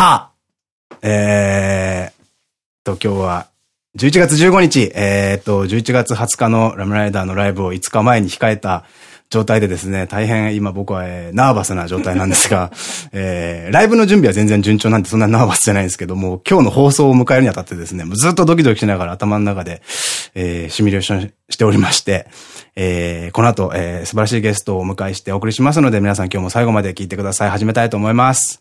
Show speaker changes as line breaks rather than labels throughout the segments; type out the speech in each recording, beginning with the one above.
さあ、えー、と、今日は、11月15日、えー、っと、11月20日のラムライダーのライブを5日前に控えた状態でですね、大変今僕は、えー、ナーバスな状態なんですが、えー、ライブの準備は全然順調なんでそんなナーバスじゃないんですけども、今日の放送を迎えるにあたってですね、ずっとドキドキしながら頭の中で、えー、シミュレーションしておりまして、えー、この後、えー、素晴らしいゲストをお迎えしてお送りしますので、皆さん今日も最後まで聞いてください。始めたいと思います。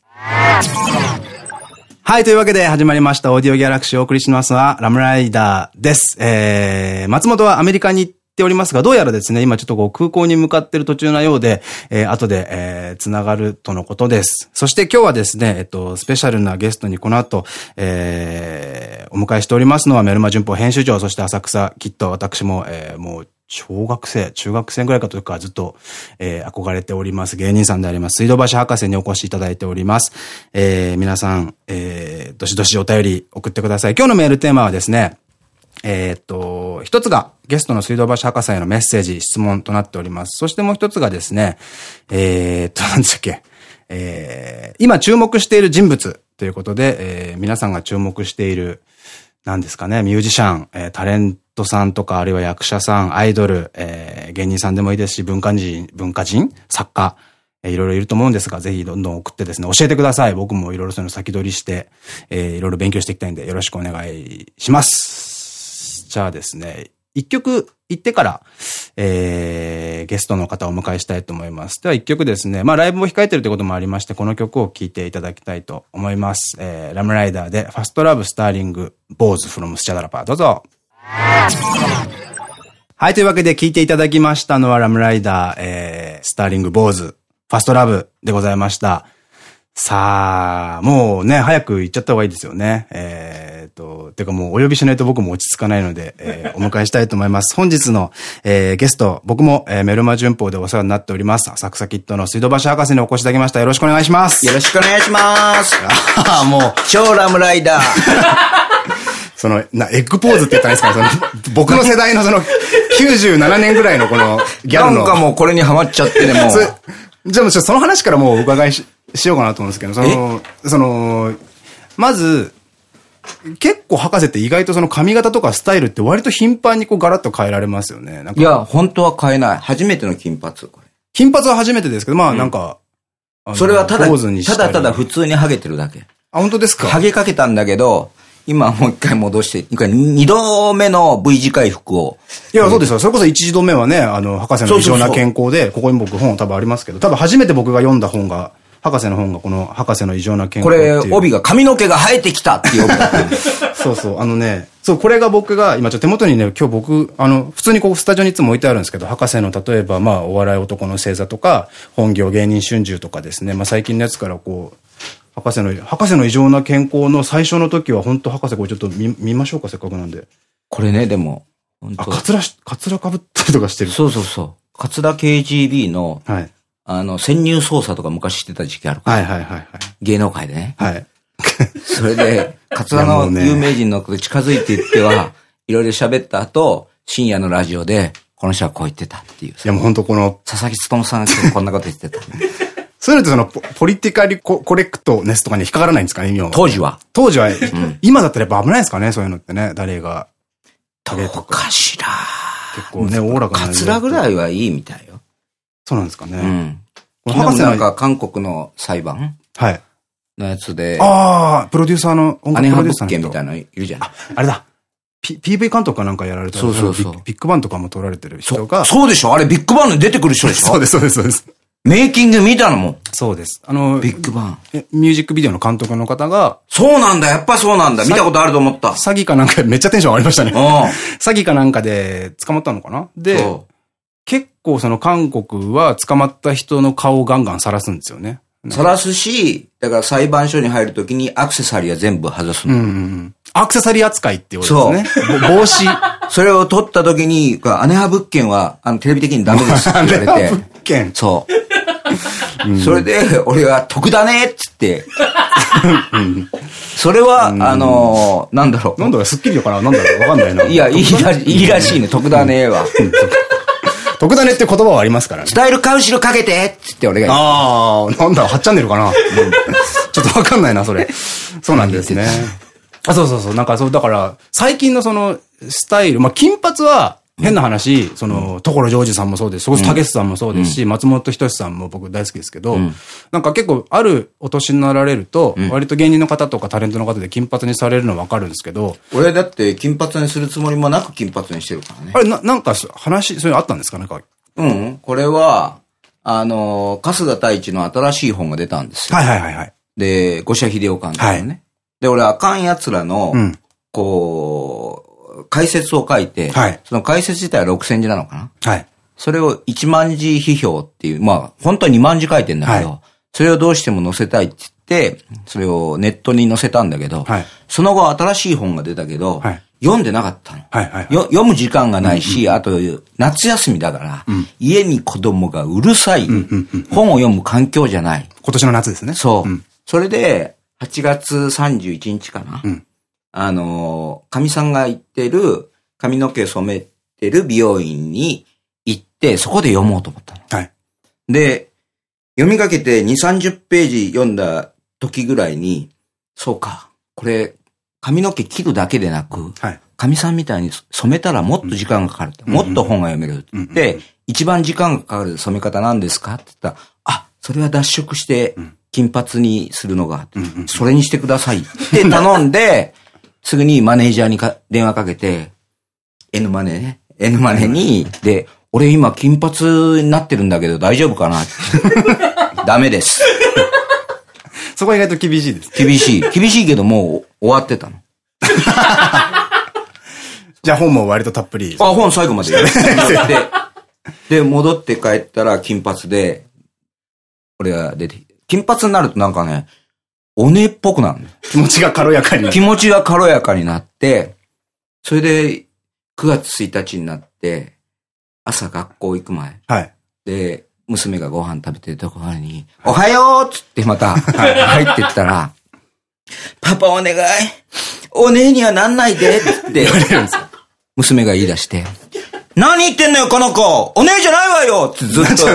はい、というわけで始まりましたオーディオギャラクシーをお送りしますのは、ラムライダーです。えー、松本はアメリカに行っておりますが、どうやらですね、今ちょっとこう空港に向かってる途中なようで、えー、後で、えー、つながるとのことです。そして今日はですね、えっと、スペシャルなゲストにこの後、えー、お迎えしておりますのはメルマ旬報編集長、そして浅草きっと私も、えー、もう、小学生、中学生ぐらいかというかずっと、えー、憧れております芸人さんであります水道橋博士にお越しいただいております。えー、皆さん、えー、どしどしお便り送ってください。今日のメールテーマはですね、えっと、一つがゲストの水道橋博士へのメッセージ、質問となっております。そしてもう一つがですね、えー、っと、何でしたっけ、えー、今注目している人物ということで、えー、皆さんが注目している、何ですかね、ミュージシャン、えー、タレントさんとか、あるいは役者さん、アイドル、えー、芸人さんでもいいですし、文化人、文化人作家、えー、いろいろいると思うんですが、ぜひどんどん送ってですね、教えてください。僕もいろいろその先取りして、えー、いろいろ勉強していきたいんで、よろしくお願いします。じゃあですね、一曲行ってから、えー、ゲストの方をお迎えしたいと思います。では一曲ですね、まあライブも控えてるってこともありまして、この曲を聴いていただきたいと思います。えー、ラムライダーで、ファストラブスターリング、ボーズフロムスチャダラパー。どうぞ。はい、というわけで聴いていただきましたのはラムライダー、えー、スターリング、ボーズ、ファストラブでございました。さあ、もうね、早く行っちゃった方がいいですよね。えっと、てかもうお呼びしないと僕も落ち着かないので、えー、お迎えしたいと思います。本日の、えー、ゲスト、僕も、えー、メルマ旬報でお世話になっております。浅草キットの水道橋博士にお越しいただきました。よろしくお願いします。
よろしくお願いします。ああ、もう、超ラムライダー。
その、な、エッグポーズって言ったらいいですか？その、僕の世代のその、97年ぐらいのこの、ギャルの。
なんかもうこれにハマっちゃってね、もう。
じゃあ、その話からもうお伺いし、しようかなと思うんですけど、その、その、まず、結構博士って意外とその髪型とかスタイルって割と頻繁にこうガラッと変えられますよね。
いや、本当は変えない。初めての金髪。
金髪は初めてですけど、まあなんか、
うん、それはただ、ただただ普通にハゲてるだけ。
あ、本当ですか？
ハゲかけたんだけど、今もう一回戻して、二度目の V 字回復を。
いや、そうですよ。それこそ一度目はね、あの、博士の異常な健康で、ここに僕本多分ありますけど、多分初めて僕が読んだ本が、博士の本がこの博士の異常な健康
これ、帯が髪の毛が生えてきたっていう帯だ
そうそう、あのね、そう、これが僕が、今ちょっと手元にね、今日僕、あの、普通にこうスタジオにいつも置いてあるんですけど、博士の例えば、まあ、お笑い男の星座とか、本業芸人春秋とかですね、まあ最近のやつからこう、博士の、博士の異常な健康の最初の時は、本当博士これちょっと見、見ましょうか、せっかくなんで。
これね、でも。
あ、カツラ、カツラ被ったりとかしてる。
そうそうそう。カツラ KGB の、はい。あの、潜入捜査とか昔してた時期あるから。
はいはいはいはい。
芸能界でね。
はい。
それで、カツラの有名人の近づいていっては、いろいろ喋った後、深夜のラジオで、この人はこう言ってたっていう。い
やもう本当この、
佐々木努さんがこんなこと言ってた。
そういうのってそのポ、ポリティカリコレクトネスとかに引っかからないんですかね、
当時は。
当時は、うん、今だったらやっぱ危ないですかね、そういうのってね、誰が。
どうかしら。
結構ね、おおらか
な。カツラぐらいはいいみたいよ。
そうなんですかね。うん。
博士なんか韓国の裁判
はい。
のやつで。
ああ、プロデューサーの
音楽プロデューサーみたいなのいるじゃん。
あ、あれだ。P、PV 監督かなんかやられた
そうそうそう。
ビッグバンとかも撮られてる人が。
そうでしょ？あれビッグバンに出てくる人でしょ？
そうです、そうです、そうです。
メイキング見たのも
そうです。あの、
ビッグバン。
ミュージックビデオの監督の方が。
そうなんだ、やっぱそうなんだ。見たことあると思った。
詐欺かなんか、めっちゃテンション上がりましたね。詐欺かなんかで捕まったのかな？で、結構その韓国は捕まった人の顔をガンガン晒すんですよね。
晒すし、だから裁判所に入るときにアクセサリーは全部外すの。うんうん、
アクセサリー扱いっていうことですね。そう。帽子。
それを取ったときに、姉派物件は、あの、テレビ的にダメですって言われて。物
件
そう。それで、俺は得だねっつって。それは、あの、なんだろ
う。なんだろう、スッキリかななんだろう、わかんないな。
いや、いいらいいらしいね、得だねは。
特ダネって言葉はありますからね。
スタイルカウシルかけてつって俺が言って。
ああ、なんだ、8チャンネルかな。ちょっとわかんないな、それ。そうなんですね。あ、そうそうそう。なんかそう、だから、最近のその、スタイル、まあ、金髪は、変な話、その、所ジョージさんもそうです。そこそたけしさんもそうですし、松本人志さんも僕大好きですけど、なんか結構、あるお年になられると、割と芸人の方とかタレントの方で金髪にされるのはわかるんですけど、
俺だって金髪にするつもりもなく金髪にしてるからね。
あれ、な、なんか話、そういうのあったんですかなんか。
うん。これは、あの、春日太一の新しい本が出たんですよ。
はいはいはいはい。
で、五社秀夫監督のね。で、俺、あかん奴らの、
うん。
こう、解説を書いて、
はい
その解説自体は6000字なのかな？
はい。
それを1万字批評っていう、まあ、本当は2万字書いてんだけど、
は
それをどうしても載せたいって言って、それをネットに載せたんだけど、
はい
その後新しい本が出たけど、
はい
読んでなかったの。
はいはいはい
よ読む時間がないし、あと、夏休みだから、家に子供がうるさい、本を読む環境じゃない。
今年の夏ですね。
そう。
ん
それで、8月31日かな？
ん
あのー、かみさんが行ってる、髪の毛染めてる美容院に行って、そこで読もうと思ったの。
はい。
で、読みかけて2、30ページ読んだ時ぐらいに、そうか、これ、髪の毛切るだけでなく、
はい。
かみさんみたいに染めたらもっと時間がかかる。もっと本が読める。で、一番時間がかかる染め方なんですかって言ったら、あ、それは脱色して、金髪にするのが、それにしてくださいって頼んで、すぐにマネージャーにか電話かけて、N マネーね。N マネーに、で、俺今金髪になってるんだけど大丈夫かな ダメです。
そこは意外と厳しいです。
厳しい。厳しいけどもう終わってたの。
じゃあ本も割とたっぷり。
あ、本最後まで読んで。で、戻って帰ったら金髪で、俺が出てきて、金髪になるとなんかね、おねっぽくなるの
気持ちが軽やかになる。
気持ちが軽やかになって、それで、9月1日になって、朝学校行く前。
はい。
で、娘がご飯食べてるところに、おはようっつってまた入ってったら、パパお願いお姉にはなんないでって娘が言い出して、何言ってんのよこの子お姉じゃないわよってずっと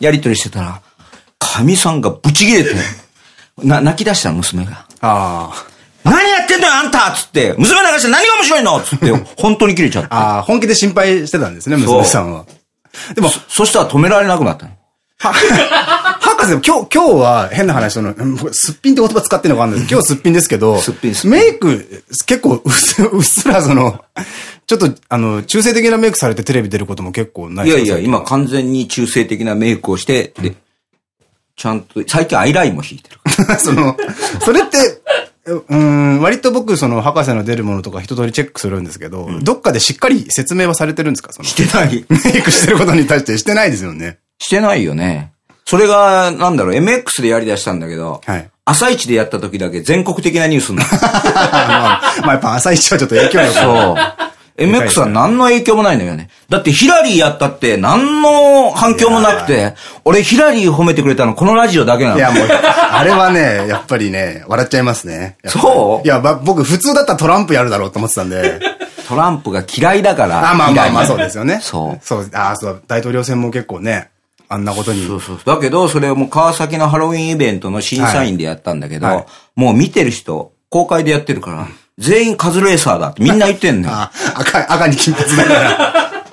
やりとりしてたら、神さんがブチ切れて、な、泣き出したの娘が。
あ
何やってんだよあんたつって、娘流して何が面白いの？つって、本当に切れちゃって
あ。。ああ、本気で心配してたんですね、
そう
娘さんは。でも、
そしたら止められなくなったの。
博士、今日、今日は変な話、その、すっぴんって言葉使ってるのかわかんです今日すっぴんですけど、
すっぴん
メイク、結構うっす、うっすらその、ちょっと、あの、中性的なメイクされてテレビ出ることも結構ない
いやいや、今完全に中性的なメイクをして、で、ちゃんと、最近アイラインも引いてる。
その、それって、うーん、割と僕、その、博士の出るものとか一通りチェックするんですけど、どっかでしっかり説明はされてるんですか？その、
してない。
メイクしてることに対してしてないですよね。
してないよね。それが、なんだろう、MX でやり出したんだけど、
はい。
朝一でやった時だけ全国的なニュースになった。
まあ、まあやっぱ朝一はちょっと影響力
そう。MX は何の影響もないのよね。だってヒラリーやったって何の反響もなくて、俺ヒラリー褒めてくれたのこのラジオだけなの。
いや、もう、あれはね、やっぱりね、笑っちゃいますね。
そう
いや、ば僕、普通だったらトランプやるだろうと思ってたんで。
トランプが嫌いだから。
あ、まあまあまあ、そうですよね。
そう。
そう、あそう、大統領選も結構ね、あんなことに。
そうそう。だけど、それをもう川崎のハロウィンイベントの審査員でやったんだけど、もう見てる人、公開でやってるから、全員カズレーサーだってみんな言ってんのよ。
あ、赤、赤に金髪だから。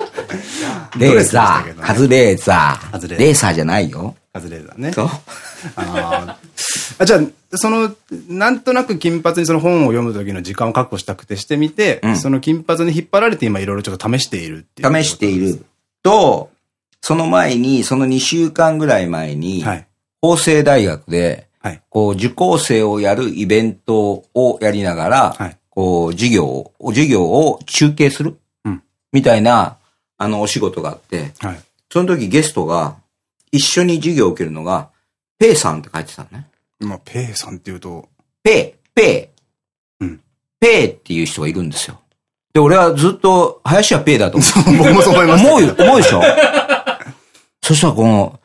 レーザー、カズレーザー。
カズレーザー
レーサーじゃないよ。
カズレーザーね。
そう。
あーあじゃあ、その、なんとなく金髪にその本を読む時の時間を確保したくてしてみて、
ん
その金髪に引っ張られて今いろいろちょっと試しているっていう。
試している。と、その前に、その2週間ぐらい前に、
はい。
法政大学で、
はい。
こう、受講生をやるイベントをやりながら、
はい
こう、授業を、授業を中継する、
うん
みたいな、あの、お仕事があって、
はい。
その時ゲストが、一緒に授業を受けるのが、ペイさんって書いてたのね。
まあ、ペイさんっていうと、
ペイ、ペイ、
うん
ペイっていう人がいるんですよ。で、俺はずっと、林家ペーだと思って。
僕もそう思いました
思う思うでしょ？そしたらこの、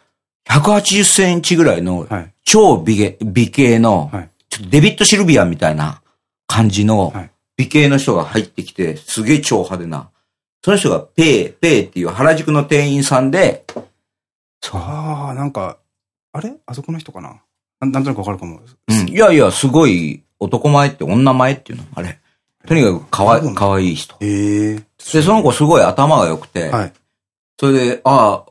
180センチぐらいの
はい、
超美形美形の、
はい
ちょっとデビッド・シルビアンみたいな感じの
はい
美形の人が入ってきて、すげえ超派手な。その人がペイ、ペイっていう原宿の店員さんで、
ああ、なんか、あれ？あそこの人かな？なんなんとなくわかるかも。
うん。いやいや、すごい男前って女前っていうの？あれ。とにかくかわい、かわいい人。
ええ
で、その子すごい頭が良くて、
はい。
それで、ああ、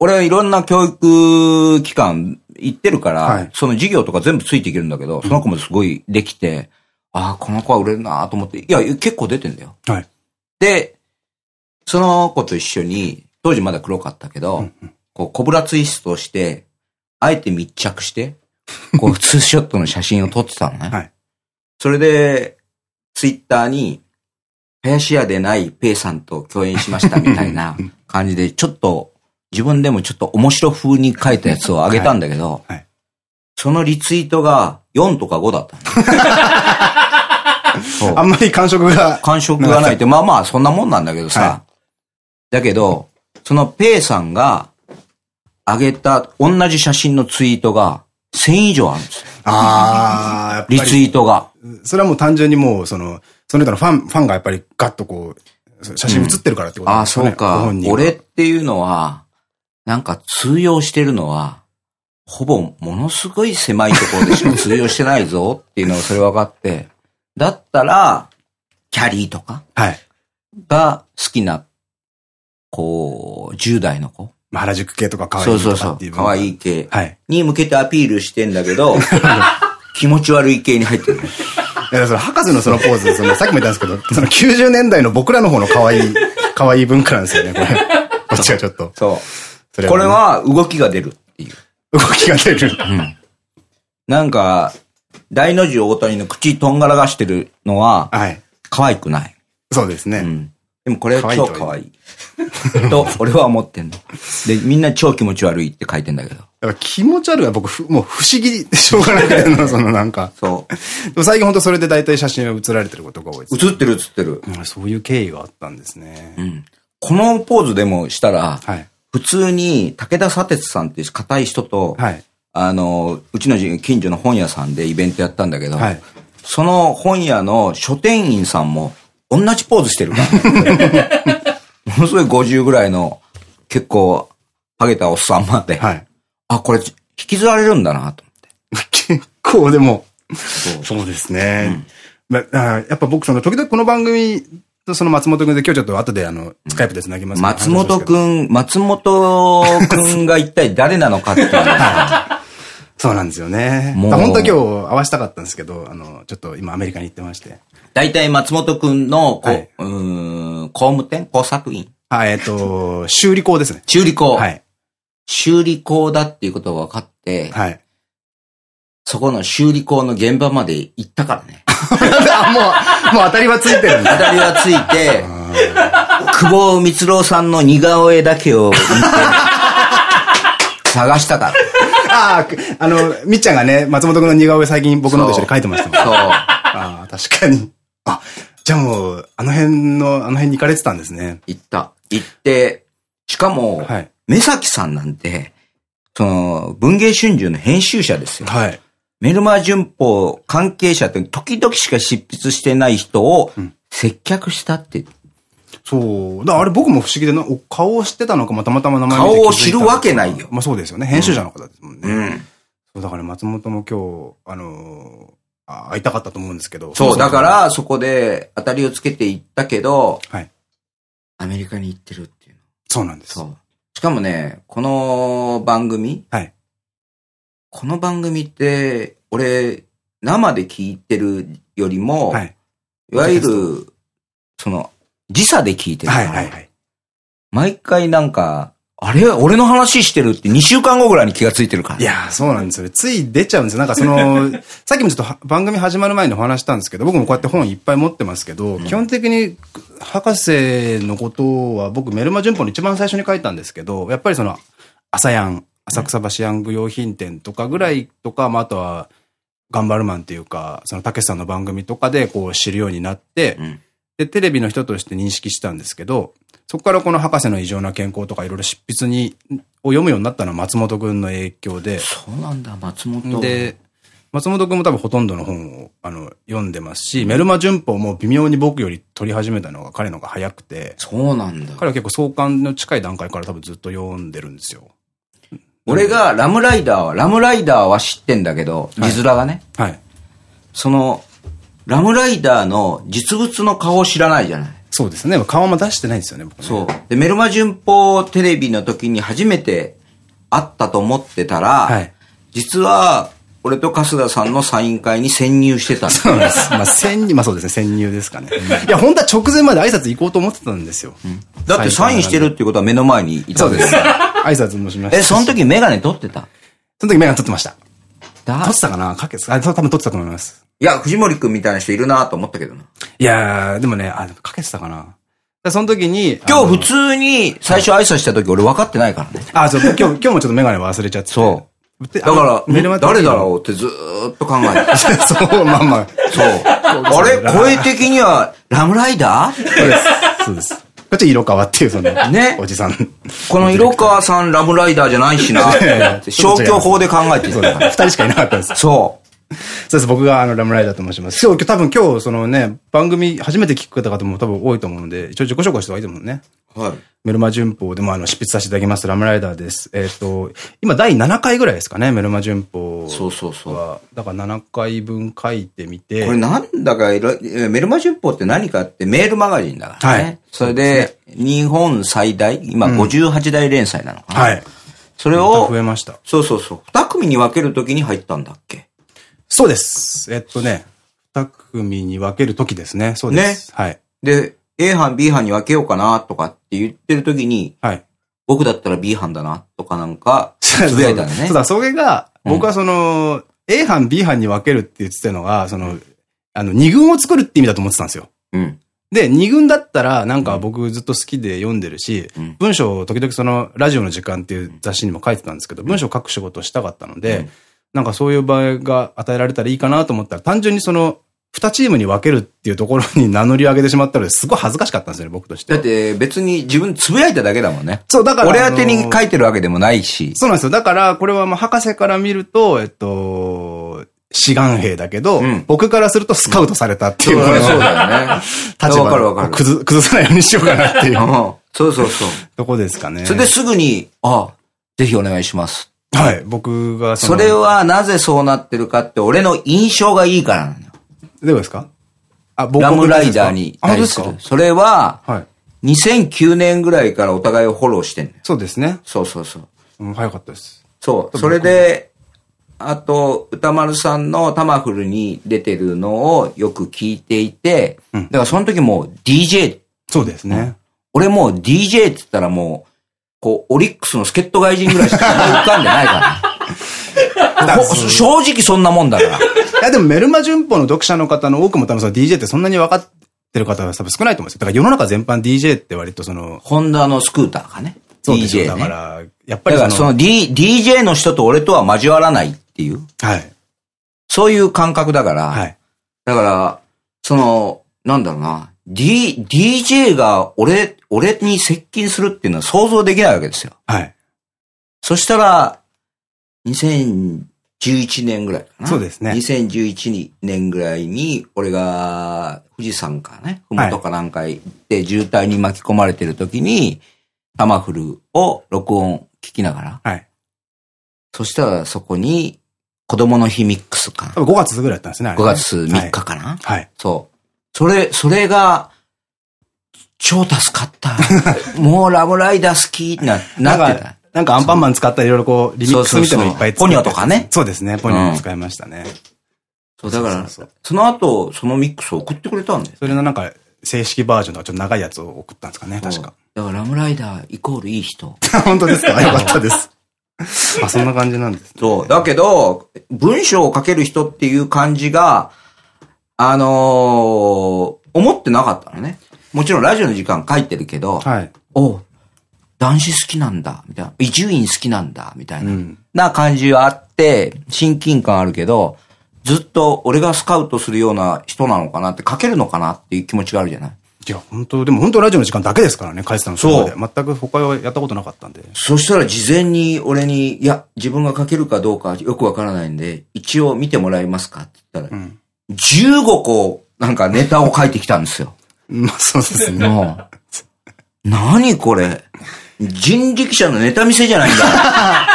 俺はいろんな教育機関行ってるから、
はい
その授業とか全部ついていけるんだけど、その子もすごいできて、ああ、この子は売れるなと思って、いや、結構出てんだよ。
はい。
で、その子と一緒に、当時まだ黒かったけど、こう、コブラツイストをして、あえて密着して、こう、ツーショットの写真を撮ってたのね。
はい
それで、ツイッターに、林家でないペイさんと共演しましたみたいな 感じで、ちょっと、自分でもちょっと面白風に書いたやつをあげたんだけど、
はいはい
そのリツイートが4とか5だった
あんまり感触が。
感触がないって、まあまあ、そんなもんなんだけどさ。
は
だけど、そのペイさんが上げた同じ写真のツイートが1000以上あるんですよ。
ああ、
リツイートが。
それはもう単純にもう、その、その人のファン、ファンがやっぱりガッとこう、写真写ってるからってことですかね。
そうか
ご本。人が
俺っていうのは、なんか通用してるのは、ほぼものすごい狭いところでしか 通用してないぞっていうのがそれ分かって、だったら、キャリーとか
はい。
が好きな、こう、10代の子。
まあ原宿系とか可愛
そ
いうと
そうそう
かっていう。。
可愛い系
はい。
に向けてアピールしてんだけど、気持ち悪い系に入ってるね。
いや、その博士のそのポーズ、その、さっきも言ったんですけど、その90年代の僕らの方の可愛い、可愛い文化なんですよね、これ。こっちがちょっと。
そ。
そうね
これ、は動きが出るっていう。
動きが出る。
なんか、大の字大谷の口とんがらがしてるのは、
はい。
可愛くない。
そうですね。
うん。でもこれは超可
可
愛い。と、俺は思ってんの。で、みんな超気持ち悪いって書いてんだけど。
やっぱ気持ち悪いは僕、ふもう不思議でしょうがないの、そのなんか。
そう。
でも最近本当それで大体写真を写られてることが多いです。
映ってる映ってる。
うんそういう経緯があったんですね
う。ん。このポーズでもしたら、
はい。
普通に武田砂鉄さんっていう硬い人と、
はい。
あの、うちの近所の本屋さんでイベントやったんだけど、
はい。
その本屋の書店員さんも同じポーズしてるから、ものすごい50ぐらいの結構ハゲたおっさんまで、
はい。
あ、これ引きずられるんだなと
結構でも、
思って。
そうですね。まあやっぱ僕、その、時々この番組とその松本君で今日ちょっと後であの、スカイプで繋ぎます
松本くん、松本くんが一体誰なのかっていう
そうなんですよね。
もう
本当は今日会わしたかったんですけど、あの、ちょっと今アメリカに行ってまして。
大体松本くんの、こう、
はいう
ーん、工務店？工作員？
はい、えっと、修理工ですね。
修理工。
はい。
修理工だっていうことが分かって、
はい。
そこの修理工の現場まで行ったからね。
あもう、もう当たりはついてる。
当たりはついて、久保光郎さんの似顔絵だけを探したから。
ああ、あの、みっちゃんがね、松本君の似顔絵最近僕のと一緒に描いてましたもん。
そう。
ああ、確かに。あ、じゃあもう、あの辺の、あの辺に行かれてたんですね。
行った。行って、しかも、
はい。
目崎さんなんて、その、文芸春秋の編集者ですよ。
はい。
メルマー旬報関係者って時々しか執筆してない人を接客したって。
そう。だあれ僕も不思議でな、お顔を知ってたのか、まあたまたま名前
顔を知るわけないよ
まあそうですよね。編集者の方ですもんね。
うん。
そう、だから松本も今日、あのーあ会いたかったと思うんですけど。
そう、だか、らそこで当たりをつけて行ったけど、
はい。
アメリカに行ってるっていうの。
そうなんです。
そう。しかもね、この番組、
はい。
この番組って、俺、生で聞いてるよりも、、
はいい。
わゆる、その、時差で聞いてるから、
はいはいはい。
毎回なんか、あれ俺の話してるって2週間後ぐらいに気がついてるから。
いやー、そうなんですよね。つい出ちゃうんですよ。なんかその、さっきもちょっとは番組始まる前にお話したんですけど、僕もこうやって本いっぱい持ってますけど、基本的に博士のことは僕メルマ旬報の一番最初に書いたんですけど、やっぱりその、朝ヤン、浅草橋ヤング用品店とかぐらいとか、まああとは、ガンバルマンっていうか、そのたけしさんの番組とかでこう知るようになって、
うん
で、テレビの人として認識したんですけど、そこからこの博士の異常な健康とかいろいろ執筆に、を読むようになったのは松本くんの影響で、
そうなんだ、松本。
で、松本くんも多分ほとんどの本をあの読んでますし、メルマ旬報も微妙に僕より取り始めたのが彼のが早くて、
そうなんだ。
彼は結構創刊の近い段階から多分ずっと読んでるんですよ。
俺がラムライダーは、ラムライダーは知ってんだけど、字面がね。
はい。
その、ラムライダーの実物の顔を知らないじゃない。
そうですね。顔も出してないんですよね、僕ね。
そう。で、メルマ旬報テレビの時に初めて会ったと思ってたら、
はい。
実は、俺と春日さんのサイン会に潜入してたん
そうです。まあ、潜入、まあそうですね、潜入ですかね。いや、本当は直前まで挨拶行こうと思ってたんですよ。
だってサインしてるっていうことは目の前にいた
そうです。挨拶もしましたし。
え、その時メガネ取ってた？
その時メガネ取ってました。
だ
取ってたかな？かけあ、多分取ってたと思います。
いや、藤森くんみたいな人いるなと思ったけどな。
いやー、でもね、あ、かけてたかな。でその時に、
今日普
通
通に最初挨拶した時俺分かってないからね。
あ、そう、今日、今日もちょっとメガネ忘れちゃって。。
そう
で
だから、誰だろうってずーっと考えて。
そう、まあまあ。
そう。あれ声的には、ラムライダー？
そうです。そうです。こっち色川っていう、その、
ね
おじさん。
この色川さんラムライダーじゃないしな。消去法で考えて
そうです。二人しかいなかったんです。
そ
そうです。僕があの、ラムライダーと申します。今日、多分今日、そのね、番組初めて聞く方も多分多いと思うので、一応自己紹介した方がいいと思うね。
う。はい。
メルマ旬報でもあの、執筆させていただきます、ラムライダーです。えっ、と、今第7回ぐらいですかね、メルマ旬報は。
そうそうそう。
だから7回分書いてみて。
これなんだかいろ、えメルマ旬報って何かってメールマガジンだからね。
はい
それで、日本最大、今58代連載なのかな。
はい。
それ
ま
を
た増えました。
そうそうそう。二組に分けるときに入ったんだっけ
そうです。えっとね、二組に分けるときですね。そうです。はい。
で、A 班、B 班に分けようかなとかって言ってるときに、
はい。
僕だったら B 班だなとかなんか、つぶやいたのね
そう。だ、それが、
うん
僕はその、A 班、B 班に分けるって言ってたのが、その、あの、二軍を作るって意味だと思ってたんですよ。
うん。
で、二軍だったら、なんか僕ずっと好きで読んでるし、
うん
文章を時々その、ラジオの時間っていう雑誌にも書いてたんですけど、文章を書く仕事をしたかったので、
うん
なんかそういう場合が与えられたらいいかなと思ったら、単純にその、二チームに分けるっていうところに名乗り上げてしまったので、すごい恥ずかしかったんですよね、僕としては。
だって別に自分つぶやいただけだもんね。
そう、だから。
俺宛てに書いてるわけでもないし。
そうなんですよ。だから、これはまあ、博士から見ると、えっと、志願兵だけど、
うん
僕からするとスカウトされたっていう、
そうそうだよね。
立場を崩崩さないようにしようかなっていう
う んそうそうそう。
とこですかね。
それですぐに、あ、ぜひお願いします。
はい、僕が
そ
の
れはなぜそうなってるかって俺の印象がいいからなのよ。
どうですか？あ、僕
ラムライダーに対する。それは、
はい。
2009年ぐらいからお互いをフォローしてんのよ。
そうですね。
そうそうそう。
うん、早かったです。
そう。それで、あと、歌丸さんのタマフルに出てるのをよく聞いていて、
うん
だからその時もう DJ、
そうですね。
俺もう DJ って言ったらもう、こう、オリックスの助っ人外人ぐらいしか浮かんでないから。ほ正直そんなもんだから。
いや、でもメルマ旬報の読者の方の多くも多分その DJ ってそんなに分かってる方が多分少ないと思うんですよ。だから世の中全般 DJ って割とその、
ホンダのスクーターがね。
そうです
ね。だ
から、やっぱり
からその D、DJ の人と俺とは交わらないっていう、
はい。
そういう感覚だから、
はい。
だから、その、なんだろうな、D、DJ が俺、俺に接近するっていうのは想像できないわけですよ。
はい。
そしたら、2011年ぐらいかな。
そうですね
2011年ぐらいに、俺が富士山かね、ふもとかなんか行って渋滞に巻き込まれてる時に、タマフルを録音聞きながら、
はい。
そしたらそこに、子供の日ミックスか。
多分5月ぐらいだったんですね。あれ
5
ね
月3日かな、
はい。
そう。それ、それが、超助かった。もうラブライダー好きな、なってた
なんか。、なんかアンパンマン使ったりいろいろこう、リミックスみたいなのいっぱい
ポニョとかね
そうですね。ポニョも使いましたね。
そう、だから
そ
の後、そのミックスを送ってくれたんだよ。
それのなんか、正式バージョンとかちょっと長いやつを送ったんですかね、確か。
だからラムライダーイコールいい人。
本当ですか？よかったです。あ、そんな感じなんですね。
そう。だけど、文章を書ける人っていう感じが、あのー思ってなかったのね。もちろんラジオの時間書いてるけど、
はい。
お男子好きなんだ、みたいな。伊集院好きなんだ、みたいな。
うん
な感じはあって、親近感あるけど、ずっと俺がスカウトするような人なのかなって、書けるのかなっていう気持ちがあるじゃない？
いや、本当でも本当ラジオの時間だけですからね、書いてたの
そう
全く他はやったことなかったんで。
そしたら事前に俺に、いや、自分が書けるかどうかよくわからないんで、一応見てもらえますかって言ったら、
ん
15個なんかネタを書いてきたんですよ。
まあそうですね。
何これ人力車のネタ見せじゃないんだ。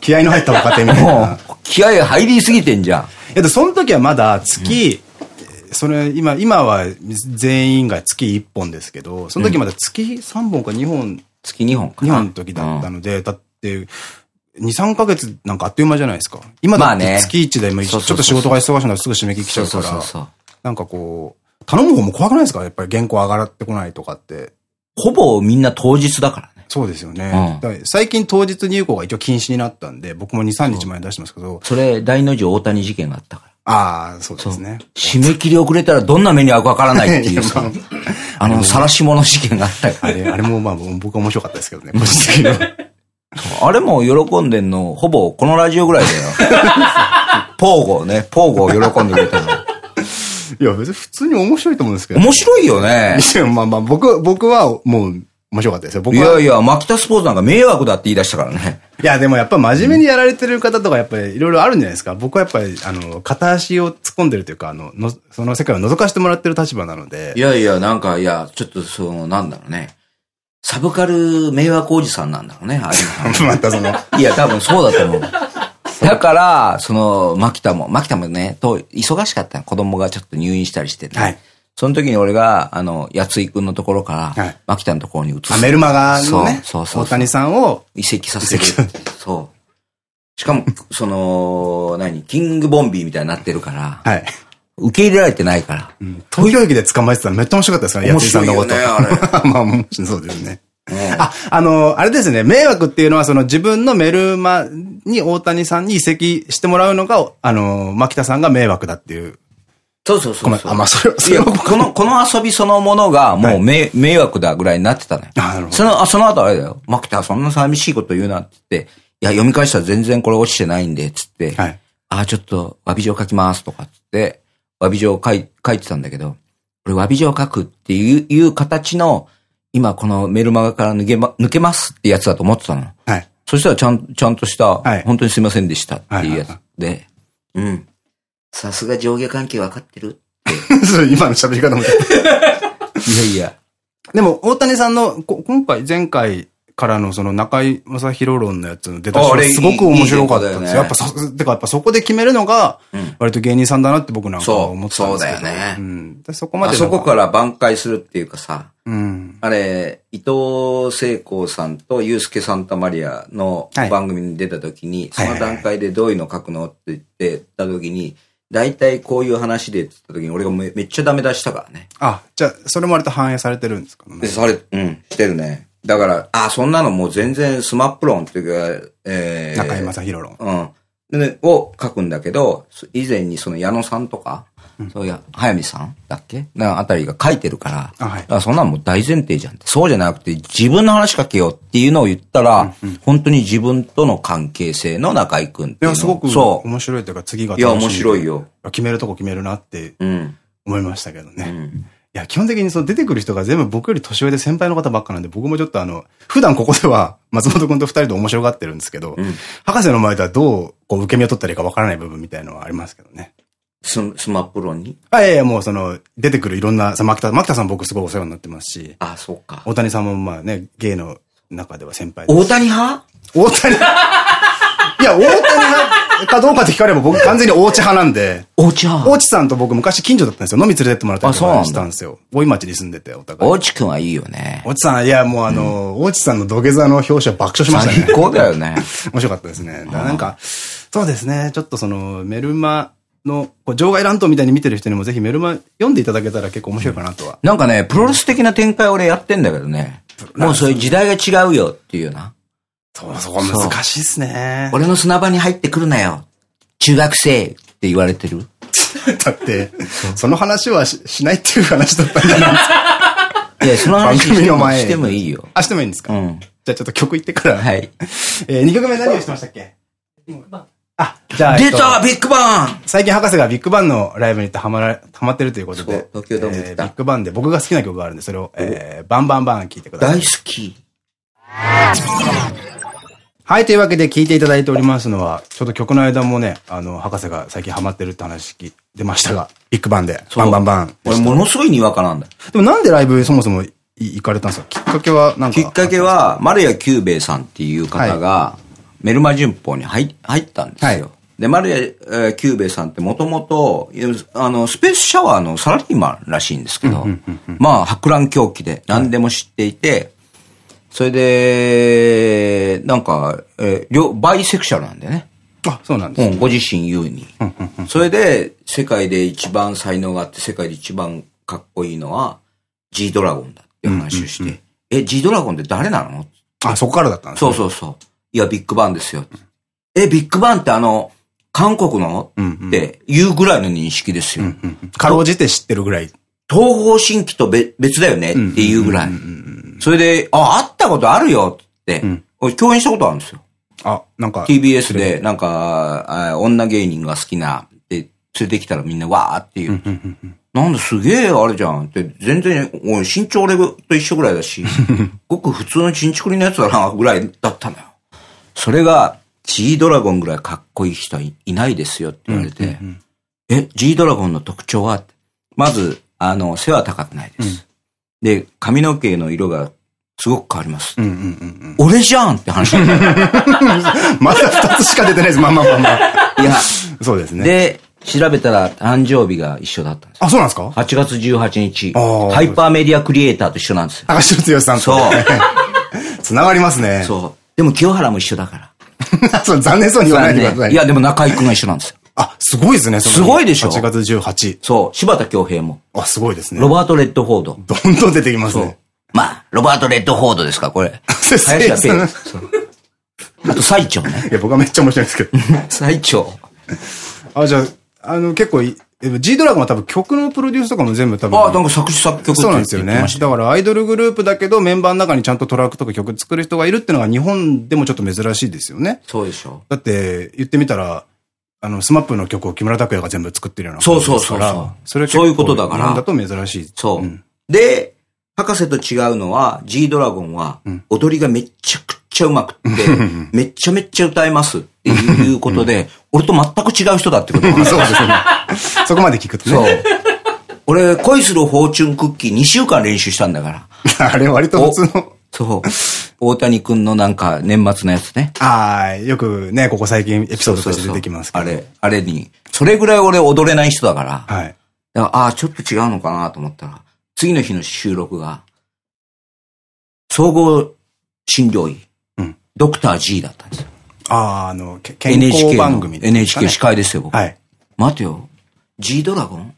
気合の入った若手みたい
も
な。
う、気合入りすぎてんじゃん。
えっと、その時はまだ月、それ、今、今は全員が月1本ですけど、その時まだ月3本か2本、
月2本か
2
な。
本の時だったので、だって、2、3ヶ月なんかあっという間じゃないですか。今だって月1でもちょっと仕事が忙しいのらすぐ締め切り来ちゃうから。なんかこう、頼む方も怖くないですか？やっぱり原稿上がってこないとかって。
ほぼみんな当日だからね。
そうですよね。
うん
最近当日入稿が一応禁止になったんで、僕も2、3日前に出してますけど、
それ、大の字大谷事件があったから。
ああ、そうですね。
締め切り遅れたらどんな目に遭うかわからないっていう あの、晒し物事件があったから。
あれ、あれもまあ僕は面白かったですけどね、個人的には。
あれも喜んでんの、ほぼこのラジオぐらいだよ。ポーゴね、ポーゴを喜んでくれたの。
いや、別に普通に面白いと思うんですけど。
面白いよね。
いや、まあまあ、僕、僕はもう面白かったですよ。僕は。
いやいや、マキタスポーツなんか迷惑だって言い出したからね。
いや、でもやっぱ真面目にやられてる方とかやっぱりいろいろあるんじゃないですか。僕はやっぱり、あの、片足を突っ込んでるというか、あの、のその世界を覗かせてもらってる立場なので。
いやいや、なんか、いや、ちょっとその、なんだろうね。サブカル迷惑おじさんなんだろうね、ああいうの
またその、
いや、多分そうだと思う。だから、その、マキタも、マキタもね、と、忙しかったの子供がちょっと入院したりしてて。
はい
その時に俺が、あの、やついくんのところから、
はい
マキタのところに移す。
あメルマガのね、
そうそうそう
大谷さんを、
移籍させる。そう。しかも、その、何、キングボンビーみたいになってるから、
はい。
受け入れられてないから。
東京駅で捕まえてたらめっちゃ面白かったですからね、
面
やついさんのこと。まあ、面白そうですね。
うん
あ、あの、あれですね、迷惑っていうのは、その自分のメルマに大谷さんに移籍してもらうのが、あの、牧田さんが迷惑だっていう。
そうそうそう
あまあそれそ
いや、
れは
この、この遊びそのものが、もうめ、迷惑だぐらいになってたのよ。
あなるほど
その、あ、その後あれだよ。マキタ、そんな寂しいこと言うなって言って、いや、読み返したら全然これ落ちてないんで、つって、
はい。
あ、ちょっと、詫び状書きますとかって、詫び状書い書いてたんだけど、これ詫び状書くっていう、いう形の、今このメルマガから抜けま、抜けますってやつだと思ってたの。
はい。
そしたらちゃん、ちゃんとした、
はい
本当にすいませんでしたっていうやつ
はい
で、うん。さすが上下関係分かってる
そう今の喋り方も。
いやいや。
でも、大谷さんの、こ今回、前回からのその中井正宏論のやつの出た
ああれ
すごく面白かったんですよ。やっぱそ、てかやっぱそこで決めるのが
うん、
割と芸人さんだなって僕なんか思ってたんですけど。
そうだよね
うん。でそこま
あ
で。
そこから挽回するっていうかさ、
うん。
あれ、伊藤聖光さんとユースケ・サンタマリアの
はい
番組に出た時に、その段階でどういうの書くのって言ってた時に、大体こういう話でって言った時に俺がめめっちゃダメ出したからね。
あ、じゃあ、それも割と反映されてるんですかね
で、。それ、うん、してるね。だから、あ、そんなのもう全然スマップ論っていうか、えー、
中井正宏論。
うん。でね、を書くんだけど、そ以前にその矢野さんとか、そういや、早見さんだっけ？なあたりが書いてるから、
あはい
だからそんなんもう大前提じゃん。そうじゃなくて、自分の話書けよっていうのを言ったら、本当に自分との関係性の中井くんっていうの
いや、すごく
そう。
面白いというか、次が
いや、
楽し
面白いよ。
決めるとこ決めるなって
うん。
思いましたけどね。い
うん。
や、基本的にその出てくる人が全部僕より年上で先輩の方ばっかなんで、僕もちょっとあの、普段ここでは 松本くんと二人で面白がってるんですけど、
ん。
博士の前ではどうこう受け身を取ったらいいかわからない部分みたいのはありますけどね。
ススマップ論に？
あ、いやいや、もうその、出てくるいろんな、さ、牧田、牧田さん僕すごいお世話になってますし、
あ、そうか。
大谷さんもまあね、芸の中では先輩です。
大谷派？
大谷、いや、大谷派かどうかって聞かれば僕完全に大地派なんで、
大地派？
大地さんと僕昔近所だったんですよ。飲み連れてってもらったりとか
あそうなんだ
したんですよ。大井町に住んでて、お互い。
大地くんはいいよね。
大地さん、いや、もうあの、大地さんの土下座の表紙は爆笑しましたね。
最高だよね。
面白かったですね。なんか、そうですね、ちょっとその、メルマの、こう場外乱闘みたいに見てる人にもぜひメルマ読んでいただけたら結構面白いかなとは。
なんかね、プロレス的な展開俺やってんだけどね。もうそういう時代が違うよっていうような。
そう、そこ難しいっすね。
俺の砂場に入ってくるなよ。中学生って言われてる？
だって、その話はししないっていう話だったんじゃない？ですか。
いや、その話
番
してもしてもいいよ。
あ、してもいいんですか？
うん。
じゃあちょっと曲行ってから。
はい。
えー、2曲目何をしてましたっけ？あ、じゃあ。
出たビッグバン
最近博士がビッグバンのライブに行ってハマら、ハマってるということで。
東京ドーム行った。
ビッグバンで僕が好きな曲があるんで、それを、えー、バンバンバン聞いてください。
大好き。
はい、というわけで聞いていただいておりますのは、ちょっと曲の間もね、あの、博士が最近ハマってるって話出ましたが、ビッグバンで、バンバンバン。
俺ものすごいにわかなんだ。
でもなんでライブそもそも行かれたんですか？きっかけはなんか
きっかけは、丸谷久兵衛さんっていう方が、メルマ旬報に入入ったんですよ。はい、で、丸谷久兵衛さんってもともと、あの、スペースシャワーのサラリーマンらしいんですけど、まあ、博覧狂気で何でも知っていて、それで、なんか、えー、バイセクシャルなんだよね。
あ、そうなんです、
ね、うん、ご自身言うに。それで、世界で一番才能があって、世界で一番かっこいいのは、G ドラゴンだって話をして、え、G ドラゴンって誰なの？
あ、そこからだったんです
ね。そうそうそう。いや、ビッグバンですよ。え、ビッグバンってあの、韓国の？って言うぐらいの認識ですよ。
かろうじて知ってるぐらい。
東方神起と別だよねっていうぐらい。それで、あ、会ったことあるよって、俺共演したことあるんですよ。
あ、なんか。
TBS で、なんか、女芸人が好きな、で、連れてきたらみんなわーっていう。なんだすげえあれじゃんって、全然、俺身長俺と一緒ぐらいだし、ごく普通のチンチクリのやつだな、ぐらいだったのよ。それが、G ドラゴンぐらいかっこいい人いないですよって言われて、え、G ドラゴンの特徴は？まず、あの、背は高くないです。で、髪の毛の色がすごく変わります。俺じゃんって話
まだ二つしか出てないです、まあまあまあまあ。いや、そうですね。
で、調べたら誕生日が一緒だったんです。
あ、そうなんですか
?8 月18日。ハイパーメディアクリエイターと一緒なんですよ。
高城剛さんと。
そう。
つながりますね。
そう。でも清原も一緒だか
ら。そう、残念そうに言わないでください。
いや、でも中井くんが一緒なんですよ。
あ、すごいですね、
すごいでしょ
?8 月18。
そう、柴田恭平も。
あ、すごいですね。
ロバート・レッドフォード。
どんどん出てきますね。
まあ、ロバート・レッドフォードですか、これ。林家ペーあと、最長ね。
いや、僕はめっちゃ面白いですけど。
最長。
あ、じゃあ、あの、結構、G ドラゴンは多分曲のプロデュースとかも全部多分。
あ、なんか作詞作曲
そうなんですよね。だからアイドルグループだけどメンバーの中にちゃんとトラックとか曲作る人がいるっていうのが日本でもちょっと珍しいですよね。
そうでしょ。
だって言ってみたら、あの、スマップの曲を木村拓哉が全部作ってるような
そうそうそうそう。
それ
そういうことだから。
だと珍しい。
そう。うん、で、博士と違うのは、G ドラゴンは、踊りがめっちゃくちゃうまくって、めっちゃめっちゃ歌えますっていうことで、俺と全く違う人だってこと
そうですね。そこまで聞くと
ね。そう。俺、恋するフォーチュンクッキー2週間練習したんだから。
あれ割と普通の。
そう。大谷くんのなんか年末のやつね。
ああ、よくね、ここ最近エピソードとして出てきますけ
ど。あれ、あれに。それぐらい俺踊れない人だから。
はい。
ああ、ちょっと違うのかなと思ったら、次の日の収録が、総合診療医、うん、ドクター G だったんですよ。
ああ、あの、健康番組
で、ね、NHK 司会ですよ、僕。
はい。
待てよ。G ドラゴン？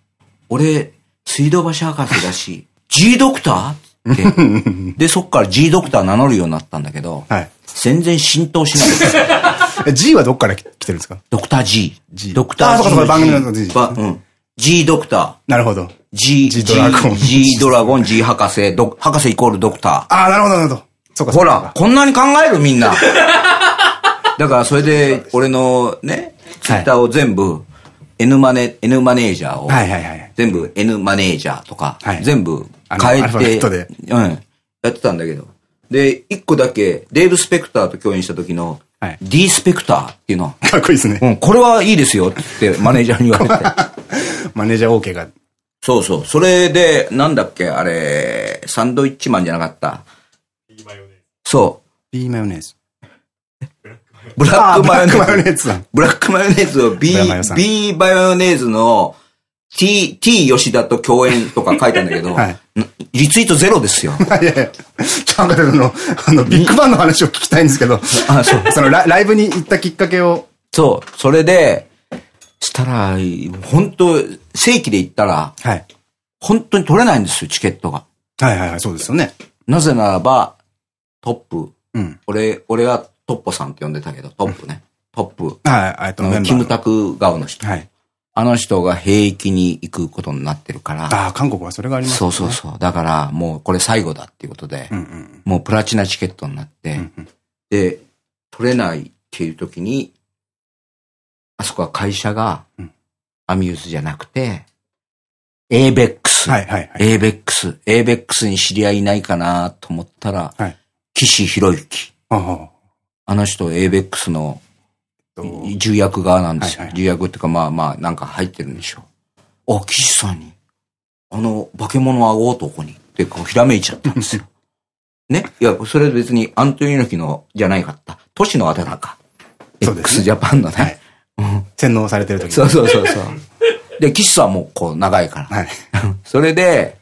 俺、水道橋博士だし、G ドクター？で、そっから G ドクター名乗るようになったんだけど、はい、全然浸透し
ない。G はどっから来てるんですか？
ドクター G。
G。
ドクター G。あ、
そうかそうか、番組の G。
うん。G ドクター。
なるほど。
G、G ドラゴン。G ドラゴン、G 博士、ド、博士イコールドクター。
ああ、なるほど、なるほど。
そうか、ほら、こんなに考えるみんな。だから、それで、俺のね、ツイッターを全部、N マネ、N マネージャーを、はいはいはい。全部 N マネージャーとか、全部変えて、うん、やってたんだけど。で、一個だけ、デーブ・スペクターと共演した時の、はい、D スペクターっていうの。
かっこいいですね。
うん、これはいいですよってマネージャーに言われて。
マネージャー OK が。
そうそう。それで、なんだっけ、あれ、サンドイッチマンじゃなかった。
B マヨネーズ。
そ
う。B マヨネーズ。
ブラックマヨネ
ーズ。
ブラックマヨネーズを B、B マヨネーズの T、T 吉田と共演とか書いたんだけど、はい、リツイートゼロですよ。いやいや、
なんかあの、あの、ビッグバンの話を聞きたいんですけど、あそう そのラライブに行ったきっかけを。
そう、それで、したら、本当正規で行ったら、はい。本当に取れないんですよ、チケットが。
はいはいはい、そうですよね。
なぜならば、トップ。うん。俺、俺はトッポさんって呼んでたけど、トップね。トップ。
はい、えっと、
キムタク顔の人。はい。あの人が兵役に行くことになってるから。
ああ、韓国はそれがありますね。
そうそうそう。だから、もうこれ最後だっていうことで、うんうん、もうプラチナチケットになって、うんうん、で、取れないっていう時に、あそこは会社が、アミューズじゃなくて、エーベックス。
はいはいはい。
エーベックス。エーベックスに知り合いいないかなと思ったら、
はい
岸博之。
あ
の人、エーベックスの
と
重役側なんですよ。
はいはい
重役っていうか、まあまあ、なんか入ってるんでしょう。あ、岸さんに、あの、化け物青男に、ってこう、ひらめいちゃったんですよ。ね？いや、それ別にアントニオ猪木のじゃないかった。都市のあだ名か。
そうです
X ジャパンのね。
はい
うん
洗脳されてる時
そうそうそうそう。で、岸さんもこう、長いから。
はい。
それで、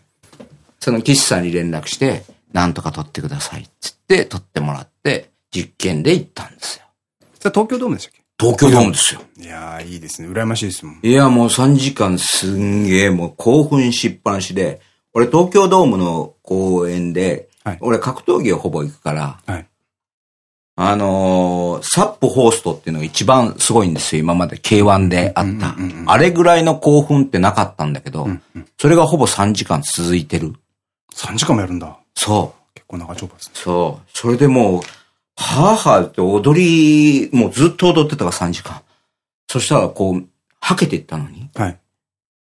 その岸さんに連絡して、なんとか取ってくださいっつって、取ってもらって、実験で行ったんですよ。
それ東京ドームでしたっ
東京ドームですよ。
けいやー、いいですね。羨ましいですもん。
いや、もう3時間すんげえ、もう興奮しっぱなしで、俺東京ドームの公演で、
はい
俺格闘技をほぼ行くから、
はい。
あのーサップホーストっていうのが一番すごいんですよ、今まで K1 であった。あれぐらいの興奮ってなかったんだけど、それがほぼ3時間続いてる。
3時間もやるんだ。
そう。
結構長丁場ですね。
そう。それでもう、はぁはぁって踊り、もうずっと踊ってたから3時間。そしたらこう、はけていったのに、
はい。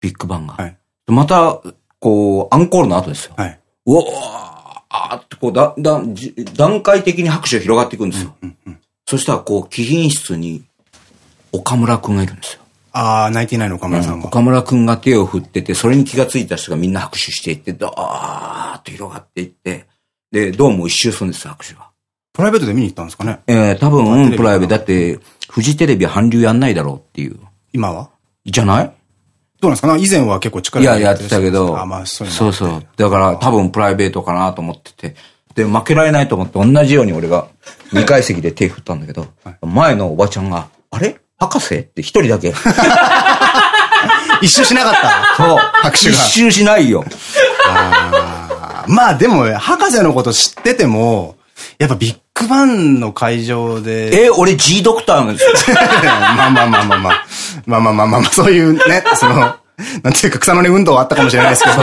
ビッグバンが。
はい
また、こう、アンコールの後ですよ。
はい。
うおーってこう、だ、だ、じ段階的に拍手が広がっていくんですよ。そしたらこう、貴賓室に、岡村くんがいるんですよ。
あー、ナインティナインの岡村さんが。
岡村くんが手を振ってて、それに気がついた人がみんな拍手していって、だーっと広がっていって、で、ドームを一周するんですよ、拍手が。
プライベートで見に行ったんですかね
えー、多分、
ビ
プライベート、だって、フジテレビは韓流やんないだろうっていう。
今は？
じゃない？
どうなんですか？ね以前は結構力
いや、やってたけど。
あ、まあ、そう
そうそう。だから、多分プライベートかなと思ってて。で、負けられないと思って、同じように俺が 2階席で手振ったんだけど、前のおばちゃんが、あれ？博士？って一人だけ。
一周しなかった？
そう。
拍手が
一周しないよ。
あーまあでも、博士のこと知ってても、やっぱビッグバンの会場で。
え、俺 G ドクターなんですよ。
まあまあまあまあまあ。まあまあまあまあまあ、そういうね、その、なんていうか草の根運動はあったかもしれないですけど。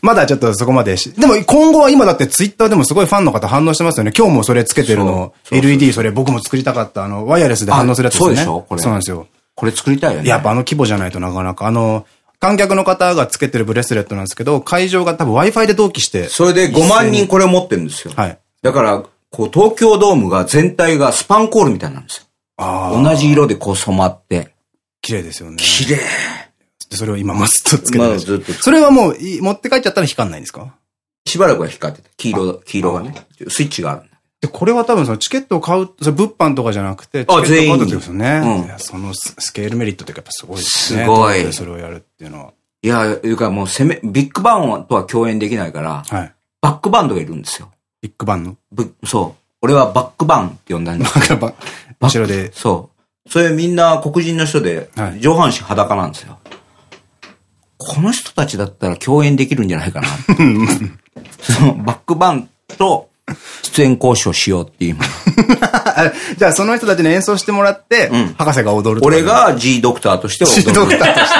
まだちょっとそこまでし。でも今後は今だってツイッターでもすごいファンの方反応してますよね。今日もそれつけてるの。LED それ僕も作りたかった。あの、ワイヤレスで反応するやつですよね。
あそうでしょ？これ
そうなんですよ。
これ作りたいよね。
やっぱあの規模じゃないとなかなか。あの、観客の方がつけてるブレスレットなんですけど、会場が多分 Wi-Fi で同期して。
それで5万人これを持ってるんですよ。
はい。
だから、こう、東京ドームが全体がスパンコールみたいなんですよ。
ああ。
同じ色でこう染まって。
綺麗ですよね。
綺麗。
でそれを今マストつけてる
まあずっと
それはもうい、持って帰っちゃったら光んないんですか？
しばらくは光ってた。黄色、黄色がね。スイッチがあるんだ。
で、これは多分そのチケットを買う、それ物販とかじゃなくて、チケッ
あ全員
ってことですよね。
うん
そのススケールメリットってやっぱすごいですね。
すごい
それをやるっていうのは。
いや、いうかもう攻め、ビッグバンとは共演できないから、
はい。
バックバンドがいるんですよ。
ビッグバンの？
ぶそう。俺はバックバンって呼んだんです
バカバ後ろで。
そう。それみんな黒人の人で
はい、
上半身裸なんですよ。この人たちだったら共演できるんじゃないかな。そのバックバンと出演交渉しようっていう
じゃあその人たちに演奏してもらって、
ん
博士が踊る
俺、が G ドクターとして踊る。
クターとして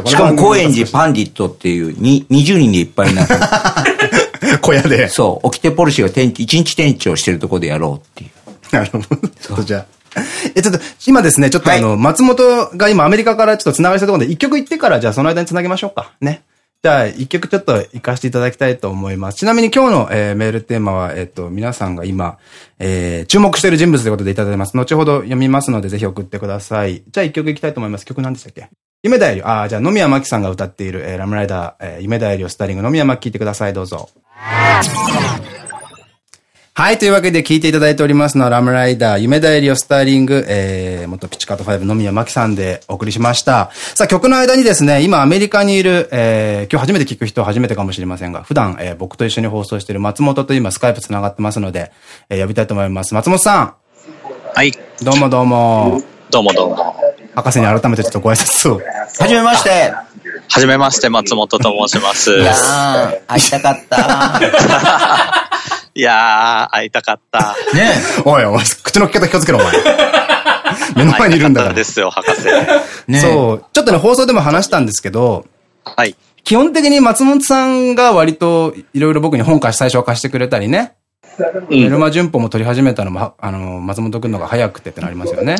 ね
しかも高円寺パンディットっていうに20人でいっぱいになって。
小屋で。
そう。起きてポルシェが店長、一日店長してるとこでやろうっていう。
なるほど。ちょっとじゃあ。え、ちょっと、今ですね、ちょっとあの、松本が今アメリカからちょっと繋がりしたところで、一曲行ってから、じゃあその間に繋げましょうか。ね。じゃあ、一曲ちょっと行かせていただきたいと思います。ちなみに今日の、えーメールテーマは、えっ、と、皆さんが今、えー注目している人物ということでいただいてます。後ほど読みますので、ぜひ送ってください。じゃあ一曲行きたいと思います。曲何でしたっけ？夢だより、ああ、じゃあ野宮真紀さんが歌っている、えーラムライダー、えー夢だよりをスターリング、野宮真紀聞いてください、どうぞ。はい。というわけで聞いていただいておりますのは、ラムライダー、夢だよりをスターリング、えー、元ピチカート5の宮真紀さんでお送りしました。さあ、曲の間にですね、今アメリカにいる、えー、今日初めて聞く人は初めてかもしれませんが、普段、えー、僕と一緒に放送している松本と今スカイプ繋がってますので、えー、呼びたいと思います。松本さ
はい。
ん、どうもどうも。
どうもどうも。
博士に改めてちょっとご挨拶を。
はじめまして。
はじめまして、松本と申します。
いやー、会いたかった。
いやー、会いたかった。
ね
おいおい、口の利き方気をつけろ、お前。目の前にいるんだから。
会いたかったですよ、博士。
ね
そう。ちょっとね、放送でも話したんですけど、
はい。
基本的に松本さんが割といろいろ僕に本貸し最初は貸してくれたりね。
う
メル
ん。
マ旬報も取り始めたのも、はあの、松本くんのが早くてってなりますよね。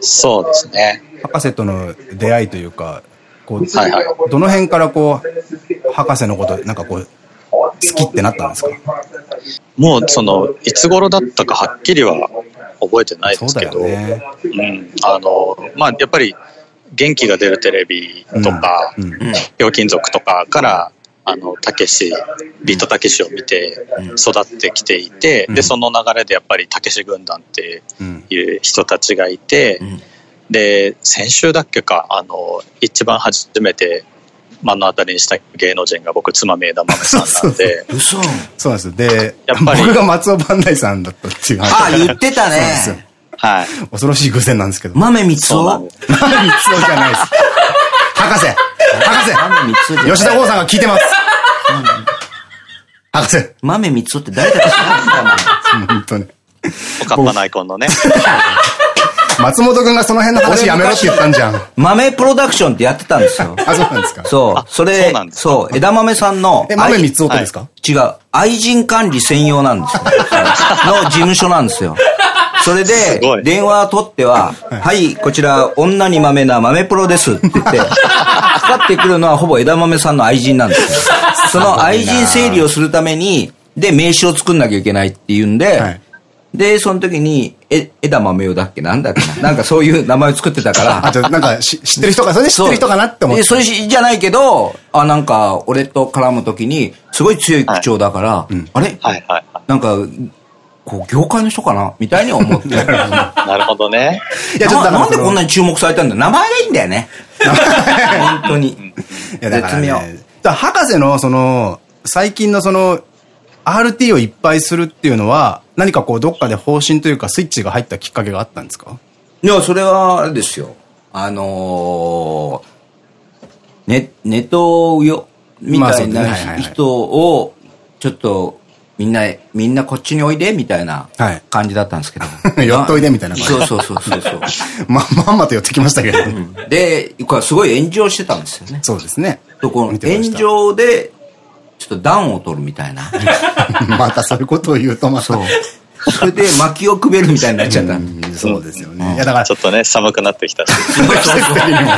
そうですね。
博士との出会いというか、こう、
はいはい
どの辺からこう、博士のこと、なんかこう、好きってなったんですか？
もうその、いつ頃だったかはっきりは覚えてないですけど、
よね。
うん。あの、まあ、やっぱり、元気が出るテレビとか、ひょうきん族とかから、あの、たけし、ビートたけしを見て育ってきていて、
うん
で、その流れでやっぱりたけし軍団って
うん。
いう人たちがいて、
ん
で、先週だっけか、あの、一番初めて目の当たりにした芸能人が僕、妻宮枝豆さんなんで、
嘘。
そうなんですよ。で、
やっぱり
僕が松尾万代さんだったっていう話。
ああ、言ってたね。
はい。
恐ろしい偶然なんですけど。
豆三つを
そうなんです。
三つ男じゃないです。博士博士吉田剛さんが聞いてます博士
豆三つって誰だか知らないんだな。
本当に。
おかっぱないこんのね。
松本くんがその辺の話やめろって言ったんじゃん。
豆プロダクションってやってたんですよ。
あ、そうなんですか
そう。それ
そう
枝豆さんの。
え、豆
愛
三つ男ですか？
違う。愛人管理専用なんですよ。の事務所なんですよ。それで、電話取っては、はい、こちら、女に豆な豆プロですって言って、かかってくるのはほぼ枝豆さんの愛人なんですよ。その愛人整理をするために、で、名刺を作んなきゃいけないっていうんで、
はい。
で、その時に、え、枝豆よだっけ？なんだっけな？なんかそういう名前を作ってたから、
あ、じゃあなんかし知ってる人か、それで知ってる人かなって思って。
え、それじゃないけど、あ、なんか、俺と絡むときに、すごい強い口調だから、あれ？
はいはいはい。
なんか、こう、業界の人かなみたいに思って。
なるほどね。
いや、ちょっと
ななんでこんなに注目されたんだ名前がいいんだよね。本当に。
いや、だから、ね、
絶妙
だから博士のその、最近のその、RT をいっぱいするっていうのは、何かこう、どっかで方針というか、スイッチが入ったきっかけがあったんですか？
いや、それは、あれですよ。あのー、ね、ネトウヨみたいな人を、ちょっと、みんな、みんなこっちにおいでみたいな
はい
感じだったんですけど。
寄っといでみたいな感じ
そうそうそうそう。
ま、まんまと寄ってきましたけど。
で、これすごい炎上してたんですよね。
そうですね。
とこの炎上で、ちょっと暖を取るみたいな。
またそういうことを言うとまた。
そう。それで薪をくべるみたいになっちゃった。
うんそうですよね。いや、だから
ち、ょっとね、寒くなってきたし。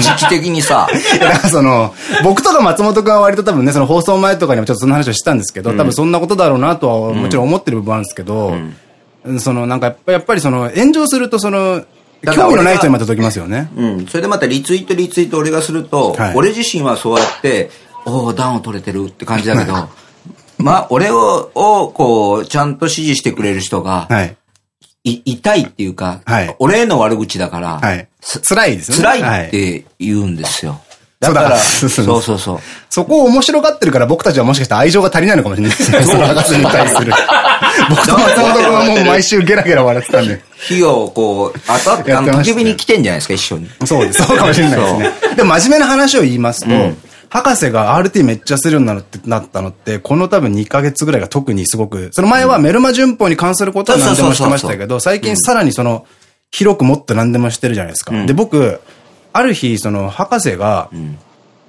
時期的にさ。
だからその、僕とか松本くんは割と多分ね、その放送前とかにもちょっとそんな話をしたんですけど、多分そんなことだろうなとはもちろん思ってる部分あるんですけど、そのなんかやっぱやっぱりその炎上するとその、興味のない人にまた届きますよね。
うん。それでまたリツイートリツイート俺がすると、
はい
俺自身はそうやって、おお暖を取れてるって感じだけど、まあ、俺を、を、こう、ちゃんと支持してくれる人が、
はい。
い、痛いっていうか、
はい
俺への悪口だから、
はい。つ辛いですよね。
辛いっ
は
て言うんですよ。
だから
そうそうそう。
そこを面白がってるから僕たちはもしかしたら愛情が足りないのかもしれないですね。その博士に対する。僕と松本君はもう毎週ゲラゲラ笑ってたんで。
火をこう、あと、あ
やって
焚き火に来てんじゃないですか、一緒に。
そうです。そうかもしれないですね。でも真面目な話を言いますと、博士が RT めっちゃするようになるってなったのって、この多分2ヶ月ぐらいが特にすごく、その前はメルマ旬報に関することは何でもしてましたけど、最近さらにその、広くもっと何でもしてるじゃないですか。で、僕、ある日、その、博士が、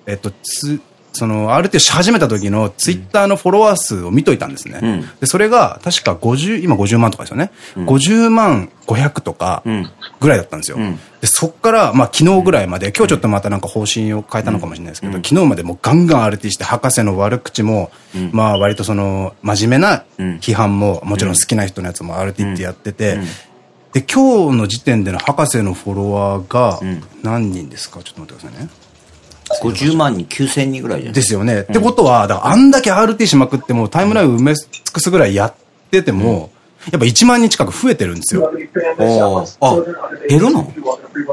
えっと、つ、その、RT し始めた時のツイッターのフォロワー数を見といたんですね。
ん。
で、それが確か50、今50万とかですよね。50万500とか
ん。
ぐらいだったんですよ。
ん。
で、そっから、まあ昨日ぐらいまで、今日ちょっとまたなんか方針を変えたのかもしれないですけど、昨日までもうガンガン RT して、博士の悪口も、まあ割とその、真面目な批判も、もちろん好きな人のやつも RT ってやってて、で、今日の時点での博士のフォロワーが何人ですか？ちょっと待ってくださいね。
50万に9000人ぐらいじゃない？
ですよね。ってことは、だからあんだけ RT しまくってもタイムラインを埋め尽くすぐらいやってても、やっぱ1万人近く増えてるんですよ。
おーあ、減るの？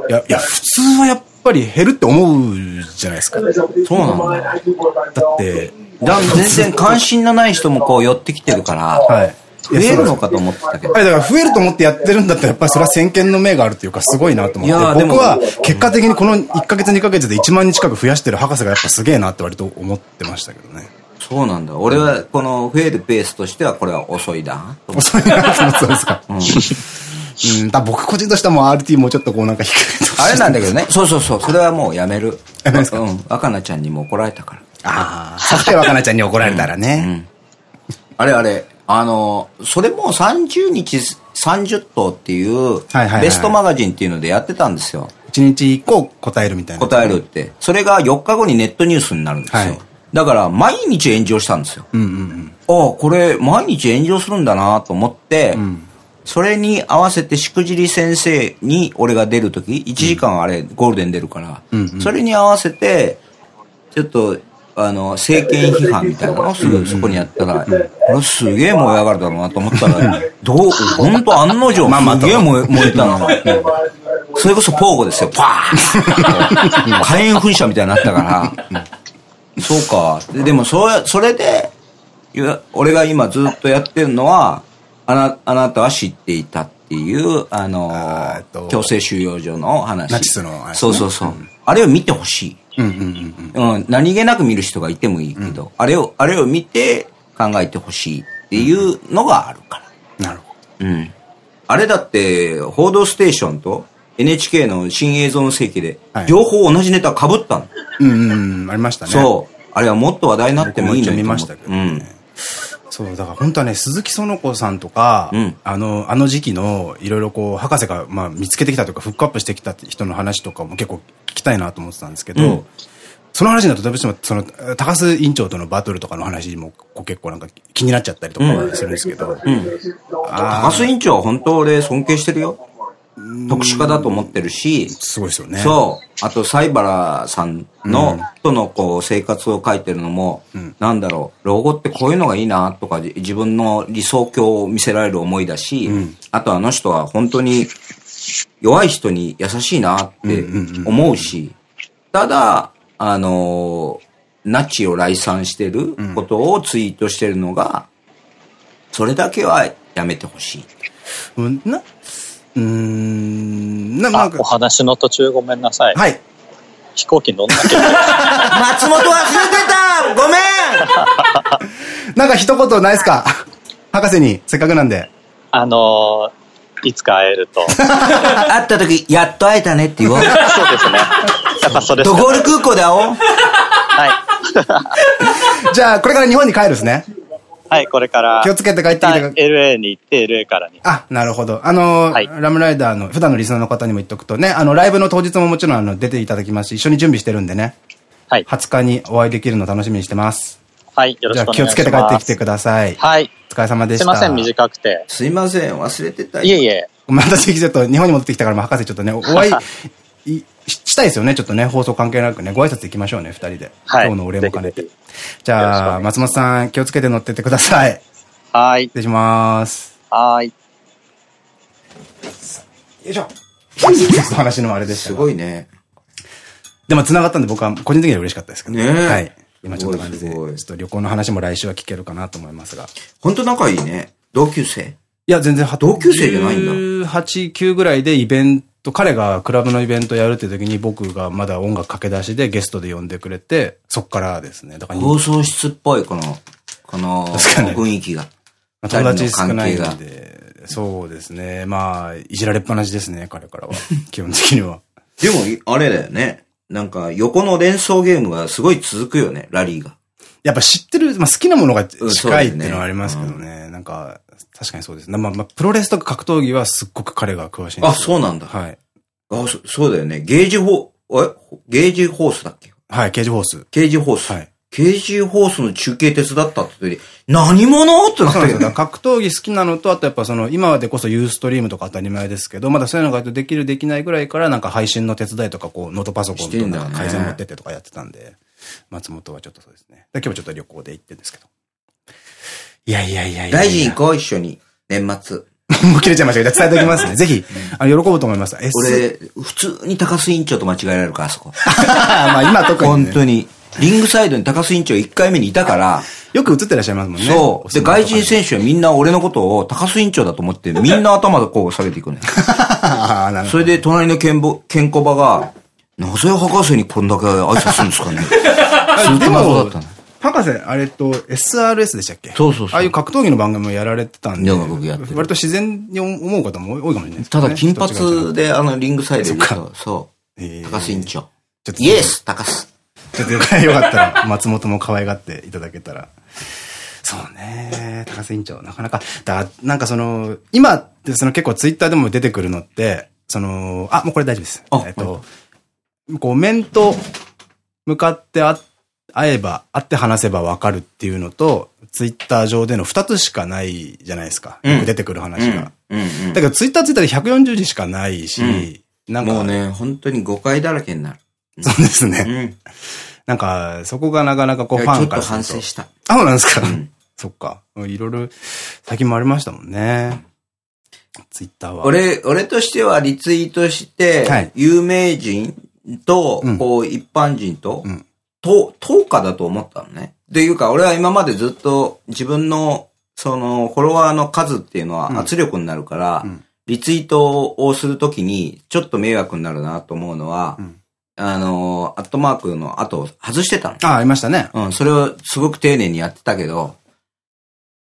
いや、いや、普通はやっぱり減るって思うじゃないですか。だ
そうなんだ。
って、
だ全然関心のない人もこう寄ってきてるから、
はい。
増えるのかと思ってたけど。
はい、だから増えると思ってやってるんだったら、やっぱりそれは先見の明があるというか、すごいなと思って。僕は、結果的にこの1ヶ月2ヶ月で1万人近く増やしてる博士がやっぱすげえなって割と思ってましたけどね。
そうなんだ。俺はこの増えるペースとしてはこれは遅いな。
遅いなと思ってたんですか。うん、だ僕個人としてはもう RT もうちょっとこうなんか低いと
あれなんだけどね。そうそうそう。それはもうやめる。
やめますか？
うん。若菜ちゃんにも怒られたから。
ああ。さて若菜ちゃんに怒られたらね。
あれあれ、あの、それもう30日、30頭っていう、ベストマガジンっていうのでやってたんですよ。
一日一個答えるみたいな。
答えるって。それが4日後にネットニュースになるんですよ。
はい
だから、毎日炎上したんですよ。
うんうんうん。
ああ、これ、毎日炎上するんだなと思って、それに合わせてしくじり先生に俺が出るとき、1時間あれ、ゴールデン出るから、それに合わせて、ちょっと、あの、政権批判みたいなのをすぐそこにやったら、これすげえ燃え上がるだろうなと思ったら、どう、ほんと案の定、すげえ燃え燃えたの。それこそポーゴですよ、パーン火炎噴射みたいになったから、そうか。ででも、それ、それで、いや俺が今ずっとやってるのは、あな、あなたは知っていたっていう、あの強制収容所の話。
ナチスのあれ
そうそうそう。あれを見てほしい。
うんうんうん
うん、何気なく見る人がいてもいいけど、あれを、あれを見て考えてほしいっていうのがあるから。
うん。なるほ
うん。あれだって、報道ステーションと NHK の新映像の世紀で
はい、
両方同じネタ被ったの。
ど。うんうんうん。ありましたね。
そう。あれはもっと話題になってもいいのに
見ましたけど
うん。
そう、だから本当はね、鈴木園子さんとか、
うん。
あの、あの時期の、いろいろこう、博士が、まあ、見つけてきたというか、フックアップしてきた人の話とかも結構聞きたいなと思ってたんですけど、
うん。
その話になるとどうしても、その、高須委員長とのバトルとかの話も、こう結構なんか気になっちゃったりとかはするんですけど、
高須委員長は本当俺尊敬してるよ。特殊家だと思ってるし、
すごいですよね。
そう。あと、西原さんの、とのこう、生活を書いてるのも、なんだろう、老後ってこういうのがいいな、とか、じ自分の理想郷を見せられる思いだし、あとあの人は本当に弱い人に優しいなって思うし、ただ、あのーナチを来賛してることをツイートしてるのが、それだけはやめてほしい。
うん。な、うーん、な、なん、か
あお、話の途中ごめんなさい。
はい。
飛行機乗んなきゃいけない。
松本忘れてたごめん
なんか一言ないですか？博士に、せっかくなんで。
あのー、いつか会えると。
会った時、やっと会えたねって言おう。
そうですね。やっぱそれ
ドゴール空港で会おう。
はい。
じゃあ、これから日本に帰るんですね。
はい、これから。
気をつけて帰ってきて
LA に行って、LA からに。
あ、なるほど。あの、
はい
ラムライダーの、普段のリスナーの方にも言っとくとね、あの、ライブの当日ももちろんあの、出ていただきますし、一緒に準備してるんでね、
はい。
20日にお会いできるの楽しみにしてます。
はい、よろ
じゃあ
しくお願いします。
気をつけて帰ってきてください。
はい。
お疲れ様でした。
すいません、短くて。
すいません、忘れてた。
いえいえ。
また次ちょっと日本に戻ってきたから、まあ、博士ちょっとね、お会いいししたいですよね、ちょっとね、放送関係なくね、ご挨拶行きましょうね、二人で。
はい。
今日のお礼も兼ねて
ぜ。ひぜ
じゃあ、松本さん、気をつけて乗ってってください。
ひはい。
失礼します。
はい。
よいしょ。話のあれでした
す
が
ごいね。
でも繋がったんで僕は個人的には嬉しかったですけど
ねえ
はい。今ちょっと感じで、ちょっと旅行の話も来週は聞けるかなと思いますが。
ほんと仲いいね。同級生？
いや、全然、
同級生じゃないんだ
18、9ぐらいでイベント、彼がクラブのイベントやるって時に僕がまだ音楽駆け出しでゲストで呼んでくれて、そっからですね。だから、
放送室っぽい、この、この雰囲気が。
まあ友達少ないんで、そうですね。まあ、いじられっぱなしですね、彼からは。基本的には。
でも、あれだよね。なんか、横の連想ゲームがすごい続くよね、ラリーが。
やっぱ知ってる、まあ好きなものが近いっていうのはありますけどね。なんか、確かにそうですね。まあ、まあ、プロレスとか格闘技はすっごく彼が詳しいんですよ
あ、そうなんだ。
はい。
あ、そそうだよね。ゲージホー、え？ゲージホースだっけ？
はい、ケージホース。
ケージホース。
はい。
ケージホースの中継手伝ったって言って、何者ってなったけど
から格闘技好きなのと、あとやっぱその、今でこそユーストリームとか当たり前ですけど、まだそういうのができるできないぐらいから、なんか配信の手伝いとか、こう、ノートパソコンとか改善持ってってとかやってたんで、松本はちょっとそうですね。で今日もちょっと旅行で行ってるんですけど。いやいやいやいや。
大臣行こう、一緒に。年末。
もう切れちゃいましたけど、伝えておきますね。ぜひ、あの、喜ぶと思います。
俺、普通に高須委員長と間違えられるから、あそこ。
まあ今特に、ね。
本当に。リングサイドに高須委員長1回目にいたから、
よく映ってらっしゃいますもんね。
そう。で、外人選手はみんな俺のことを高須委員長だと思って、みんな頭でこう下げていくね。それで隣のケンボ、ケンコバが、なぜ博士にこんだけ挨拶するんですかね。
あでも
謎だったの、
博士、あれと SRS でしたっけ？
そうそうそう
ああいう格闘技の番組もやられてたんで、
いや僕やってる
割と自然に思う方も多いかもしれないですね。
ただ、金髪であのリングサイドにいると、そう。
えー
高須委員長。
ちょっと
イエス高須。
ちょっとよかったら、松本も可愛がっていただけたら。そうね。高瀬委員長、なかなか、だなんかその、今ってその結構ツイッターでも出てくるのって、その、あ、もうこれ大丈夫です。
あ
えっと、こう面と向かってあ会えば、会って話せばわかるっていうのと、ツイッター上での二つしかないじゃないですか。よく出てくる話が。
うんうん
だけどツイッターツイッターで140字しかないし、なんか、
もうね、本当に誤解だらけになる。
そうですね。
うん。
なんか、そこがなかなかこうファ
いやちょっと
ンからすると。
反省した。
あ、そうなんですか。
ん
そっか。いろいろ、最近もありましたもんね。ツイッターは。、
俺、俺としてはリツイートして、
はい
有名人と、
うん
こう、一般人と、
うん
と、等価だと思ったのね。っていうか、俺は今までずっと自分の、その、フォロワーの数っていうのは圧力になるから、
うん
リツイートをするときに、ちょっと迷惑になるなと思うのは、
うん
あの、アットマークの後を外してたの。
あ、ありましたね。
うん、それをすごく丁寧にやってたけど、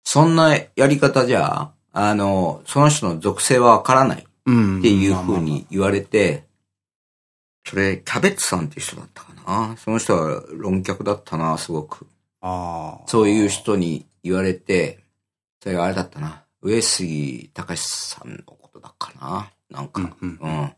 そんなやり方じゃ、あの、その人の属性はわからない
うん。
っていう風に言われて、それ、キャベツさんっていう人だったかな。その人は論客だったな、すごく。
ああ。
そういう人に言われて、それがあれだったな。上杉隆さんのことだかな。なんか、
う
うんん、